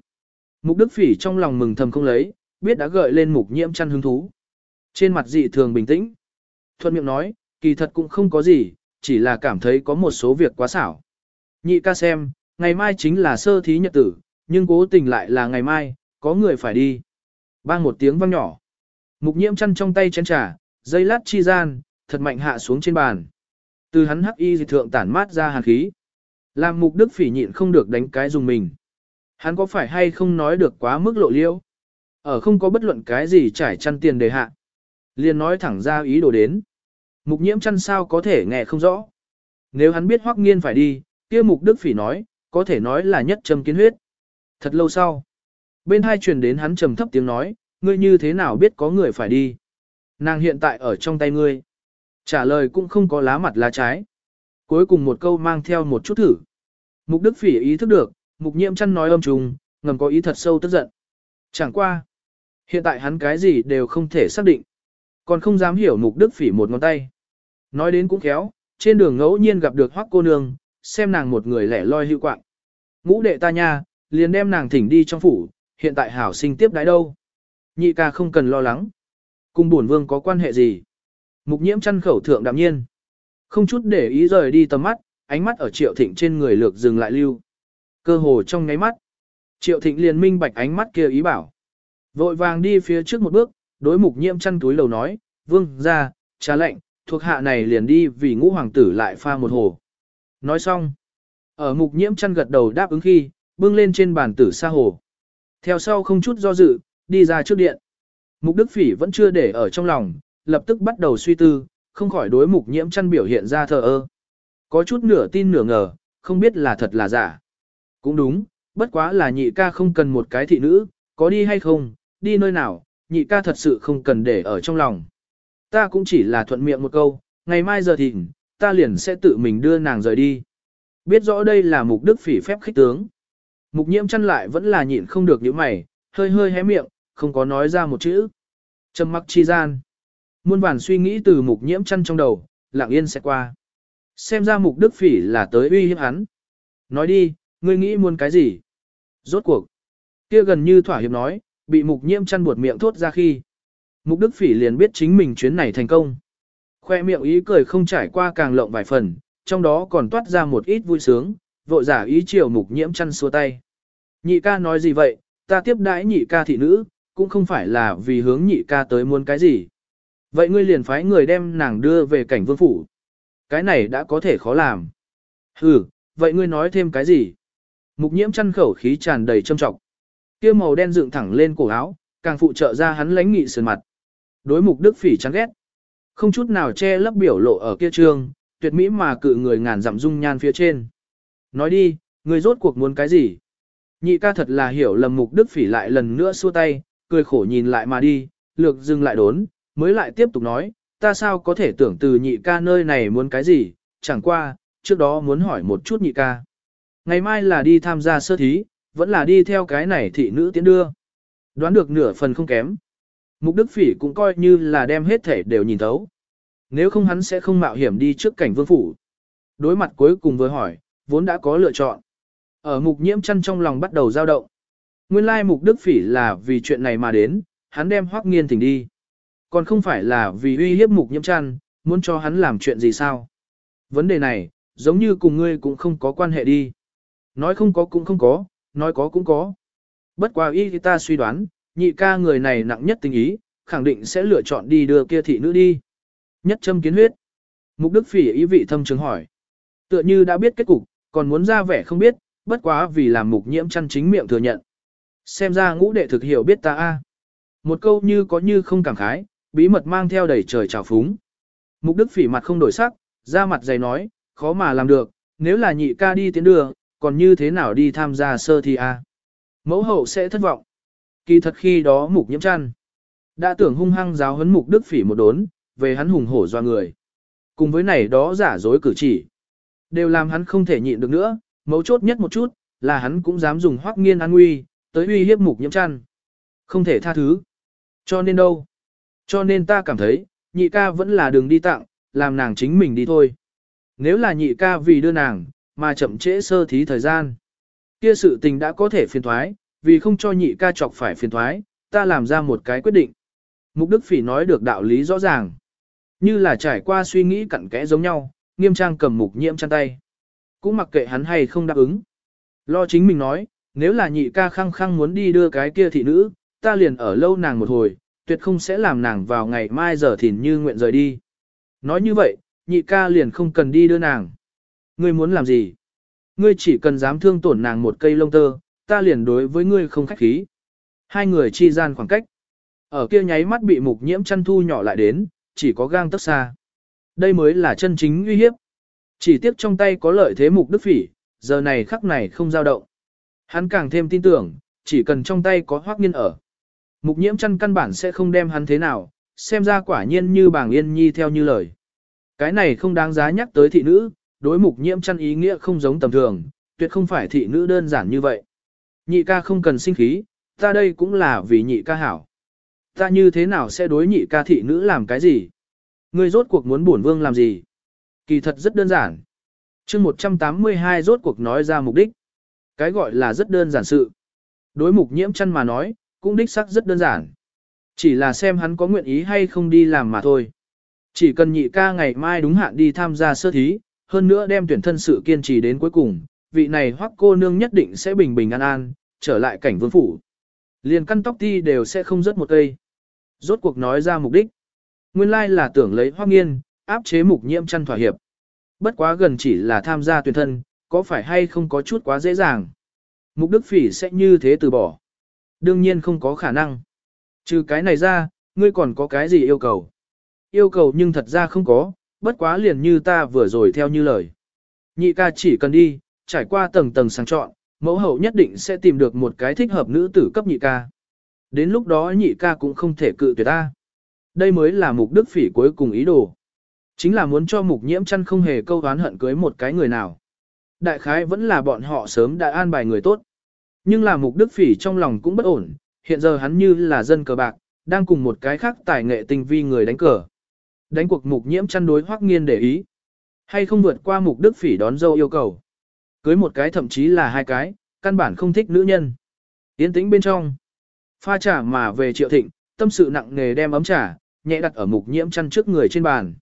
Mục đức phỉ trong lòng mừng thầm không lấy, biết đã gợi lên mục nhiễm chăn hứng thú. Trên mặt dị thường bình tĩnh. Thuận miệng nói, kỳ thật cũng không có gì, chỉ là cảm thấy có một số việc quá xảo. Nhị ca xem, ngày mai chính là sơ thí nhật tử, nhưng cố tình lại là ngày mai, có người phải đi. Bang một tiếng vang nhỏ. Mục nhiễm chăn trong tay chén trà, dây lát chi gian, thật mạnh hạ xuống trên bàn. Từ hắn hắc y dị thượng tản mát ra hàn khí. Làm mục đức phỉ nhịn không được đánh cái dùng mình. Hắn có phải hay không nói được quá mức lộ liễu? Ở không có bất luận cái gì trải chăn tiền đề hạ. liền nói thẳng ra ý đồ đến. Mục nhiễm chăn sao có thể nghe không rõ. Nếu hắn biết hoắc nghiên phải đi, kia mục đức phỉ nói, có thể nói là nhất châm kiến huyết. Thật lâu sau, bên hai truyền đến hắn trầm thấp tiếng nói, ngươi như thế nào biết có người phải đi. Nàng hiện tại ở trong tay ngươi. Trả lời cũng không có lá mặt lá trái. Cuối cùng một câu mang theo một chút thử. Mục đức phỉ ý thức được, mục nhiễm chăn nói âm trùng, ngầm có ý thật sâu tức giận. Chẳng qua. Hiện tại hắn cái gì đều không thể xác định. Còn không dám hiểu mục đức phỉ một ngón tay. Nói đến cũng khéo, trên đường ngẫu nhiên gặp được hoắc cô nương, xem nàng một người lẻ loi hữu quạng. Ngũ đệ ta nha, liền đem nàng thỉnh đi trong phủ, hiện tại hảo sinh tiếp đái đâu. Nhị ca không cần lo lắng. Cùng bổn vương có quan hệ gì? Mục nhiễm chăn khẩu thượng đạm nhiên. Không chút để ý rời đi tầm mắt, ánh mắt ở triệu thịnh trên người lược dừng lại lưu. Cơ hồ trong ngáy mắt. Triệu thịnh liền minh bạch ánh mắt kia ý bảo. Vội vàng đi phía trước một bước, đối mục nhiễm chăn túi lầu nói, vương ra, trà lệnh, thuộc hạ này liền đi vì ngũ hoàng tử lại pha một hồ. Nói xong, ở mục nhiễm chăn gật đầu đáp ứng khi, bưng lên trên bàn tử sa hồ. Theo sau không chút do dự, đi ra trước điện. Mục Đức Phỉ vẫn chưa để ở trong lòng, lập tức bắt đầu suy tư, không khỏi đối mục nhiễm chăn biểu hiện ra thờ ơ. Có chút nửa tin nửa ngờ, không biết là thật là giả. Cũng đúng, bất quá là nhị ca không cần một cái thị nữ, có đi hay không, đi nơi nào, nhị ca thật sự không cần để ở trong lòng. Ta cũng chỉ là thuận miệng một câu, ngày mai giờ thịnh, ta liền sẽ tự mình đưa nàng rời đi. Biết rõ đây là mục đức phỉ phép khích tướng. Mục nhiễm chăn lại vẫn là nhịn không được những mày, hơi hơi hé miệng, không có nói ra một chữ. Trầm mặc chi gian. Muôn vàn suy nghĩ từ mục nhiễm chăn trong đầu, lặng yên sẽ qua. Xem ra mục đức phỉ là tới uy hiếp hắn. Nói đi, ngươi nghĩ muốn cái gì? Rốt cuộc. Kia gần như thỏa hiệp nói, bị mục nhiễm chăn buột miệng thốt ra khi. Mục đức phỉ liền biết chính mình chuyến này thành công. Khoe miệng ý cười không trải qua càng lộng vài phần, trong đó còn toát ra một ít vui sướng, vội giả ý chiều mục nhiễm chăn xua tay. Nhị ca nói gì vậy, ta tiếp đãi nhị ca thị nữ, cũng không phải là vì hướng nhị ca tới muốn cái gì. Vậy ngươi liền phái người đem nàng đưa về cảnh vương phủ. Cái này đã có thể khó làm. Ừ, vậy ngươi nói thêm cái gì? Mục nhiễm chăn khẩu khí tràn đầy trâm trọng. Kia màu đen dựng thẳng lên cổ áo, càng phụ trợ ra hắn lãnh nghị sườn mặt. Đối mục đức phỉ chán ghét. Không chút nào che lấp biểu lộ ở kia trương, tuyệt mỹ mà cự người ngàn dặm dung nhan phía trên. Nói đi, ngươi rốt cuộc muốn cái gì? Nhị ca thật là hiểu lầm mục đức phỉ lại lần nữa xua tay, cười khổ nhìn lại mà đi, lược dừng lại đốn, mới lại tiếp tục nói, ta sao có thể tưởng từ nhị ca nơi này muốn cái gì, chẳng qua, trước đó muốn hỏi một chút nhị ca. Ngày mai là đi tham gia sơ thí, vẫn là đi theo cái này thị nữ tiến đưa. Đoán được nửa phần không kém. Mục Đức Phỉ cũng coi như là đem hết thể đều nhìn thấu. Nếu không hắn sẽ không mạo hiểm đi trước cảnh vương phủ. Đối mặt cuối cùng với hỏi, vốn đã có lựa chọn. Ở mục nhiễm chăn trong lòng bắt đầu dao động. Nguyên lai mục đức phỉ là vì chuyện này mà đến, hắn đem hoắc nghiên thỉnh đi. Còn không phải là vì uy hiếp mục nhiễm chăn, muốn cho hắn làm chuyện gì sao. Vấn đề này, giống như cùng ngươi cũng không có quan hệ đi. nói không có cũng không có, nói có cũng có. Bất quá y thì ta suy đoán, nhị ca người này nặng nhất tình ý, khẳng định sẽ lựa chọn đi đưa kia thị nữ đi. Nhất châm kiến huyết. Mục Đức Phỉ ý vị thâm trường hỏi. Tựa như đã biết kết cục, còn muốn ra vẻ không biết, bất quá vì làm mục nhiễm chăn chính miệng thừa nhận. Xem ra ngũ đệ thực hiểu biết ta a. Một câu như có như không cảm khái, bí mật mang theo đầy trời trào phúng. Mục Đức Phỉ mặt không đổi sắc, ra mặt dày nói, khó mà làm được, nếu là nhị ca đi tiến đường, còn như thế nào đi tham gia sơ thi a? Mẫu hậu sẽ thất vọng. Kỳ thật khi đó mục nhiễm chăn. Đã tưởng hung hăng giáo huấn mục đức phỉ một đốn, về hắn hùng hổ doa người. Cùng với này đó giả dối cử chỉ. Đều làm hắn không thể nhịn được nữa, mấu chốt nhất một chút, là hắn cũng dám dùng hoắc nghiên an nguy, tới uy hiếp mục nhiễm chăn. Không thể tha thứ. Cho nên đâu? Cho nên ta cảm thấy, nhị ca vẫn là đường đi tặng, làm nàng chính mình đi thôi. Nếu là nhị ca vì đưa nàng, mà chậm trễ sơ thí thời gian. Kia sự tình đã có thể phiền thoái, vì không cho nhị ca chọc phải phiền thoái, ta làm ra một cái quyết định. Mục Đức Phỉ nói được đạo lý rõ ràng. Như là trải qua suy nghĩ cặn kẽ giống nhau, nghiêm trang cầm mục nhiễm chăn tay. Cũng mặc kệ hắn hay không đáp ứng. Lo chính mình nói, nếu là nhị ca khăng khăng muốn đi đưa cái kia thị nữ, ta liền ở lâu nàng một hồi, tuyệt không sẽ làm nàng vào ngày mai giờ thìn như nguyện rời đi. Nói như vậy, nhị ca liền không cần đi đưa nàng. Ngươi muốn làm gì? Ngươi chỉ cần dám thương tổn nàng một cây lông tơ, ta liền đối với ngươi không khách khí. Hai người chi gian khoảng cách. Ở kia nháy mắt bị mục nhiễm chăn thu nhỏ lại đến, chỉ có gang tấc xa. Đây mới là chân chính uy hiếp. Chỉ tiếc trong tay có lợi thế mục đức phỉ, giờ này khắc này không dao động. Hắn càng thêm tin tưởng, chỉ cần trong tay có hoác nghiên ở. Mục nhiễm chăn căn bản sẽ không đem hắn thế nào, xem ra quả nhiên như bảng yên nhi theo như lời. Cái này không đáng giá nhắc tới thị nữ, đối mục nhiễm chăn ý nghĩa không giống tầm thường, tuyệt không phải thị nữ đơn giản như vậy. Nhị ca không cần sinh khí, ta đây cũng là vì nhị ca hảo. Ta như thế nào sẽ đối nhị ca thị nữ làm cái gì? Ngươi rốt cuộc muốn bổn vương làm gì? Kỳ thật rất đơn giản. chương 182 rốt cuộc nói ra mục đích. Cái gọi là rất đơn giản sự. Đối mục nhiễm chăn mà nói, cũng đích sắc rất đơn giản. Chỉ là xem hắn có nguyện ý hay không đi làm mà thôi. Chỉ cần nhị ca ngày mai đúng hạn đi tham gia sơ thí, hơn nữa đem tuyển thân sự kiên trì đến cuối cùng, vị này hoắc cô nương nhất định sẽ bình bình an an, trở lại cảnh vương phủ. Liền căn tóc ti đều sẽ không rớt một cây. Rốt cuộc nói ra mục đích. Nguyên lai là tưởng lấy hoắc nghiên, áp chế mục nhiễm chăn thỏa hiệp. Bất quá gần chỉ là tham gia tuyển thân, có phải hay không có chút quá dễ dàng. Mục đức phỉ sẽ như thế từ bỏ. Đương nhiên không có khả năng. Trừ cái này ra, ngươi còn có cái gì yêu cầu? Yêu cầu nhưng thật ra không có, bất quá liền như ta vừa rồi theo như lời. Nhị ca chỉ cần đi, trải qua tầng tầng sang chọn, mẫu hậu nhất định sẽ tìm được một cái thích hợp nữ tử cấp nhị ca. Đến lúc đó nhị ca cũng không thể cự tuyệt ta. Đây mới là mục đức phỉ cuối cùng ý đồ. Chính là muốn cho mục nhiễm chăn không hề câu đoán hận cưới một cái người nào. Đại khái vẫn là bọn họ sớm đã an bài người tốt. Nhưng là mục đức phỉ trong lòng cũng bất ổn, hiện giờ hắn như là dân cờ bạc, đang cùng một cái khác tài nghệ tinh vi người đánh cờ. Đánh cuộc mục nhiễm chăn đối hoắc nghiên để ý. Hay không vượt qua mục đức phỉ đón dâu yêu cầu. Cưới một cái thậm chí là hai cái, căn bản không thích nữ nhân. yên tĩnh bên trong. Pha trà mà về triệu thịnh, tâm sự nặng nề đem ấm trà, nhẹ đặt ở mục nhiễm chăn trước người trên bàn.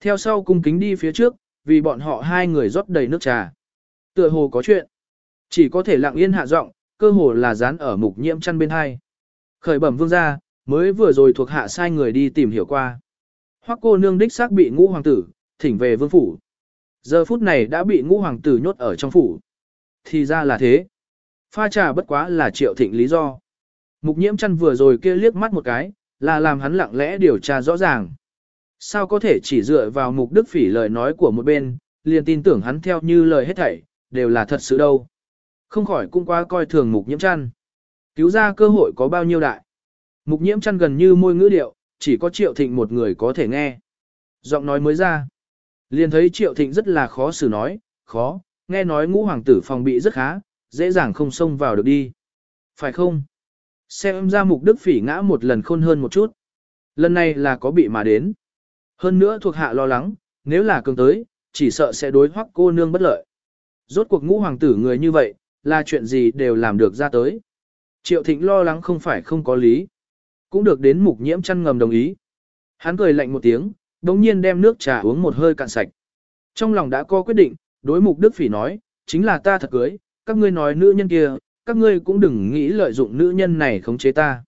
Theo sau cung kính đi phía trước, vì bọn họ hai người rót đầy nước trà. Tựa hồ có chuyện. Chỉ có thể lặng yên hạ giọng, cơ hồ là dán ở mục nhiễm chăn bên hai. Khởi bẩm vương gia, mới vừa rồi thuộc hạ sai người đi tìm hiểu qua. Hoắc cô nương đích xác bị ngũ hoàng tử, thỉnh về vương phủ. Giờ phút này đã bị ngũ hoàng tử nhốt ở trong phủ. Thì ra là thế. Pha trà bất quá là triệu thịnh lý do. Mục nhiễm chăn vừa rồi kia liếc mắt một cái, là làm hắn lặng lẽ điều tra rõ ràng. Sao có thể chỉ dựa vào mục đức phỉ lời nói của một bên, liền tin tưởng hắn theo như lời hết thảy, đều là thật sự đâu. Không khỏi cũng quá coi thường mục nhiễm chăn. Cứu ra cơ hội có bao nhiêu đại. Mục nhiễm chăn gần như môi ngữ điệu, chỉ có triệu thịnh một người có thể nghe. Giọng nói mới ra. Liền thấy triệu thịnh rất là khó xử nói, khó, nghe nói ngũ hoàng tử phòng bị rất khá, dễ dàng không xông vào được đi. Phải không? Xem ra mục đức phỉ ngã một lần khôn hơn một chút. Lần này là có bị mà đến. Hơn nữa thuộc hạ lo lắng, nếu là cường tới, chỉ sợ sẽ đối hoắc cô nương bất lợi. Rốt cuộc ngũ hoàng tử người như vậy, là chuyện gì đều làm được ra tới. Triệu thịnh lo lắng không phải không có lý. Cũng được đến mục nhiễm chăn ngầm đồng ý. Hắn cười lạnh một tiếng, đồng nhiên đem nước trà uống một hơi cạn sạch. Trong lòng đã có quyết định, đối mục đức phỉ nói, chính là ta thật cưới, các ngươi nói nữ nhân kia, các ngươi cũng đừng nghĩ lợi dụng nữ nhân này khống chế ta.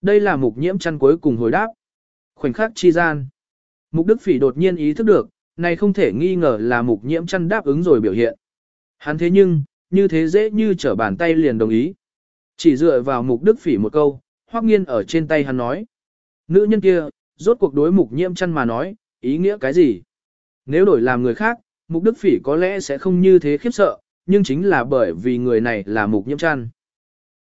Đây là mục nhiễm chăn cuối cùng hồi đáp. Khoảnh khắc chi gian. Mục Đức Phỉ đột nhiên ý thức được, này không thể nghi ngờ là mục nhiễm chăn đáp ứng rồi biểu hiện. Hắn thế nhưng, như thế dễ như trở bàn tay liền đồng ý. Chỉ dựa vào mục Đức Phỉ một câu, hoắc nghiên ở trên tay hắn nói. Nữ nhân kia, rốt cuộc đối mục nhiễm chăn mà nói, ý nghĩa cái gì? Nếu đổi làm người khác, mục Đức Phỉ có lẽ sẽ không như thế khiếp sợ, nhưng chính là bởi vì người này là mục nhiễm chăn.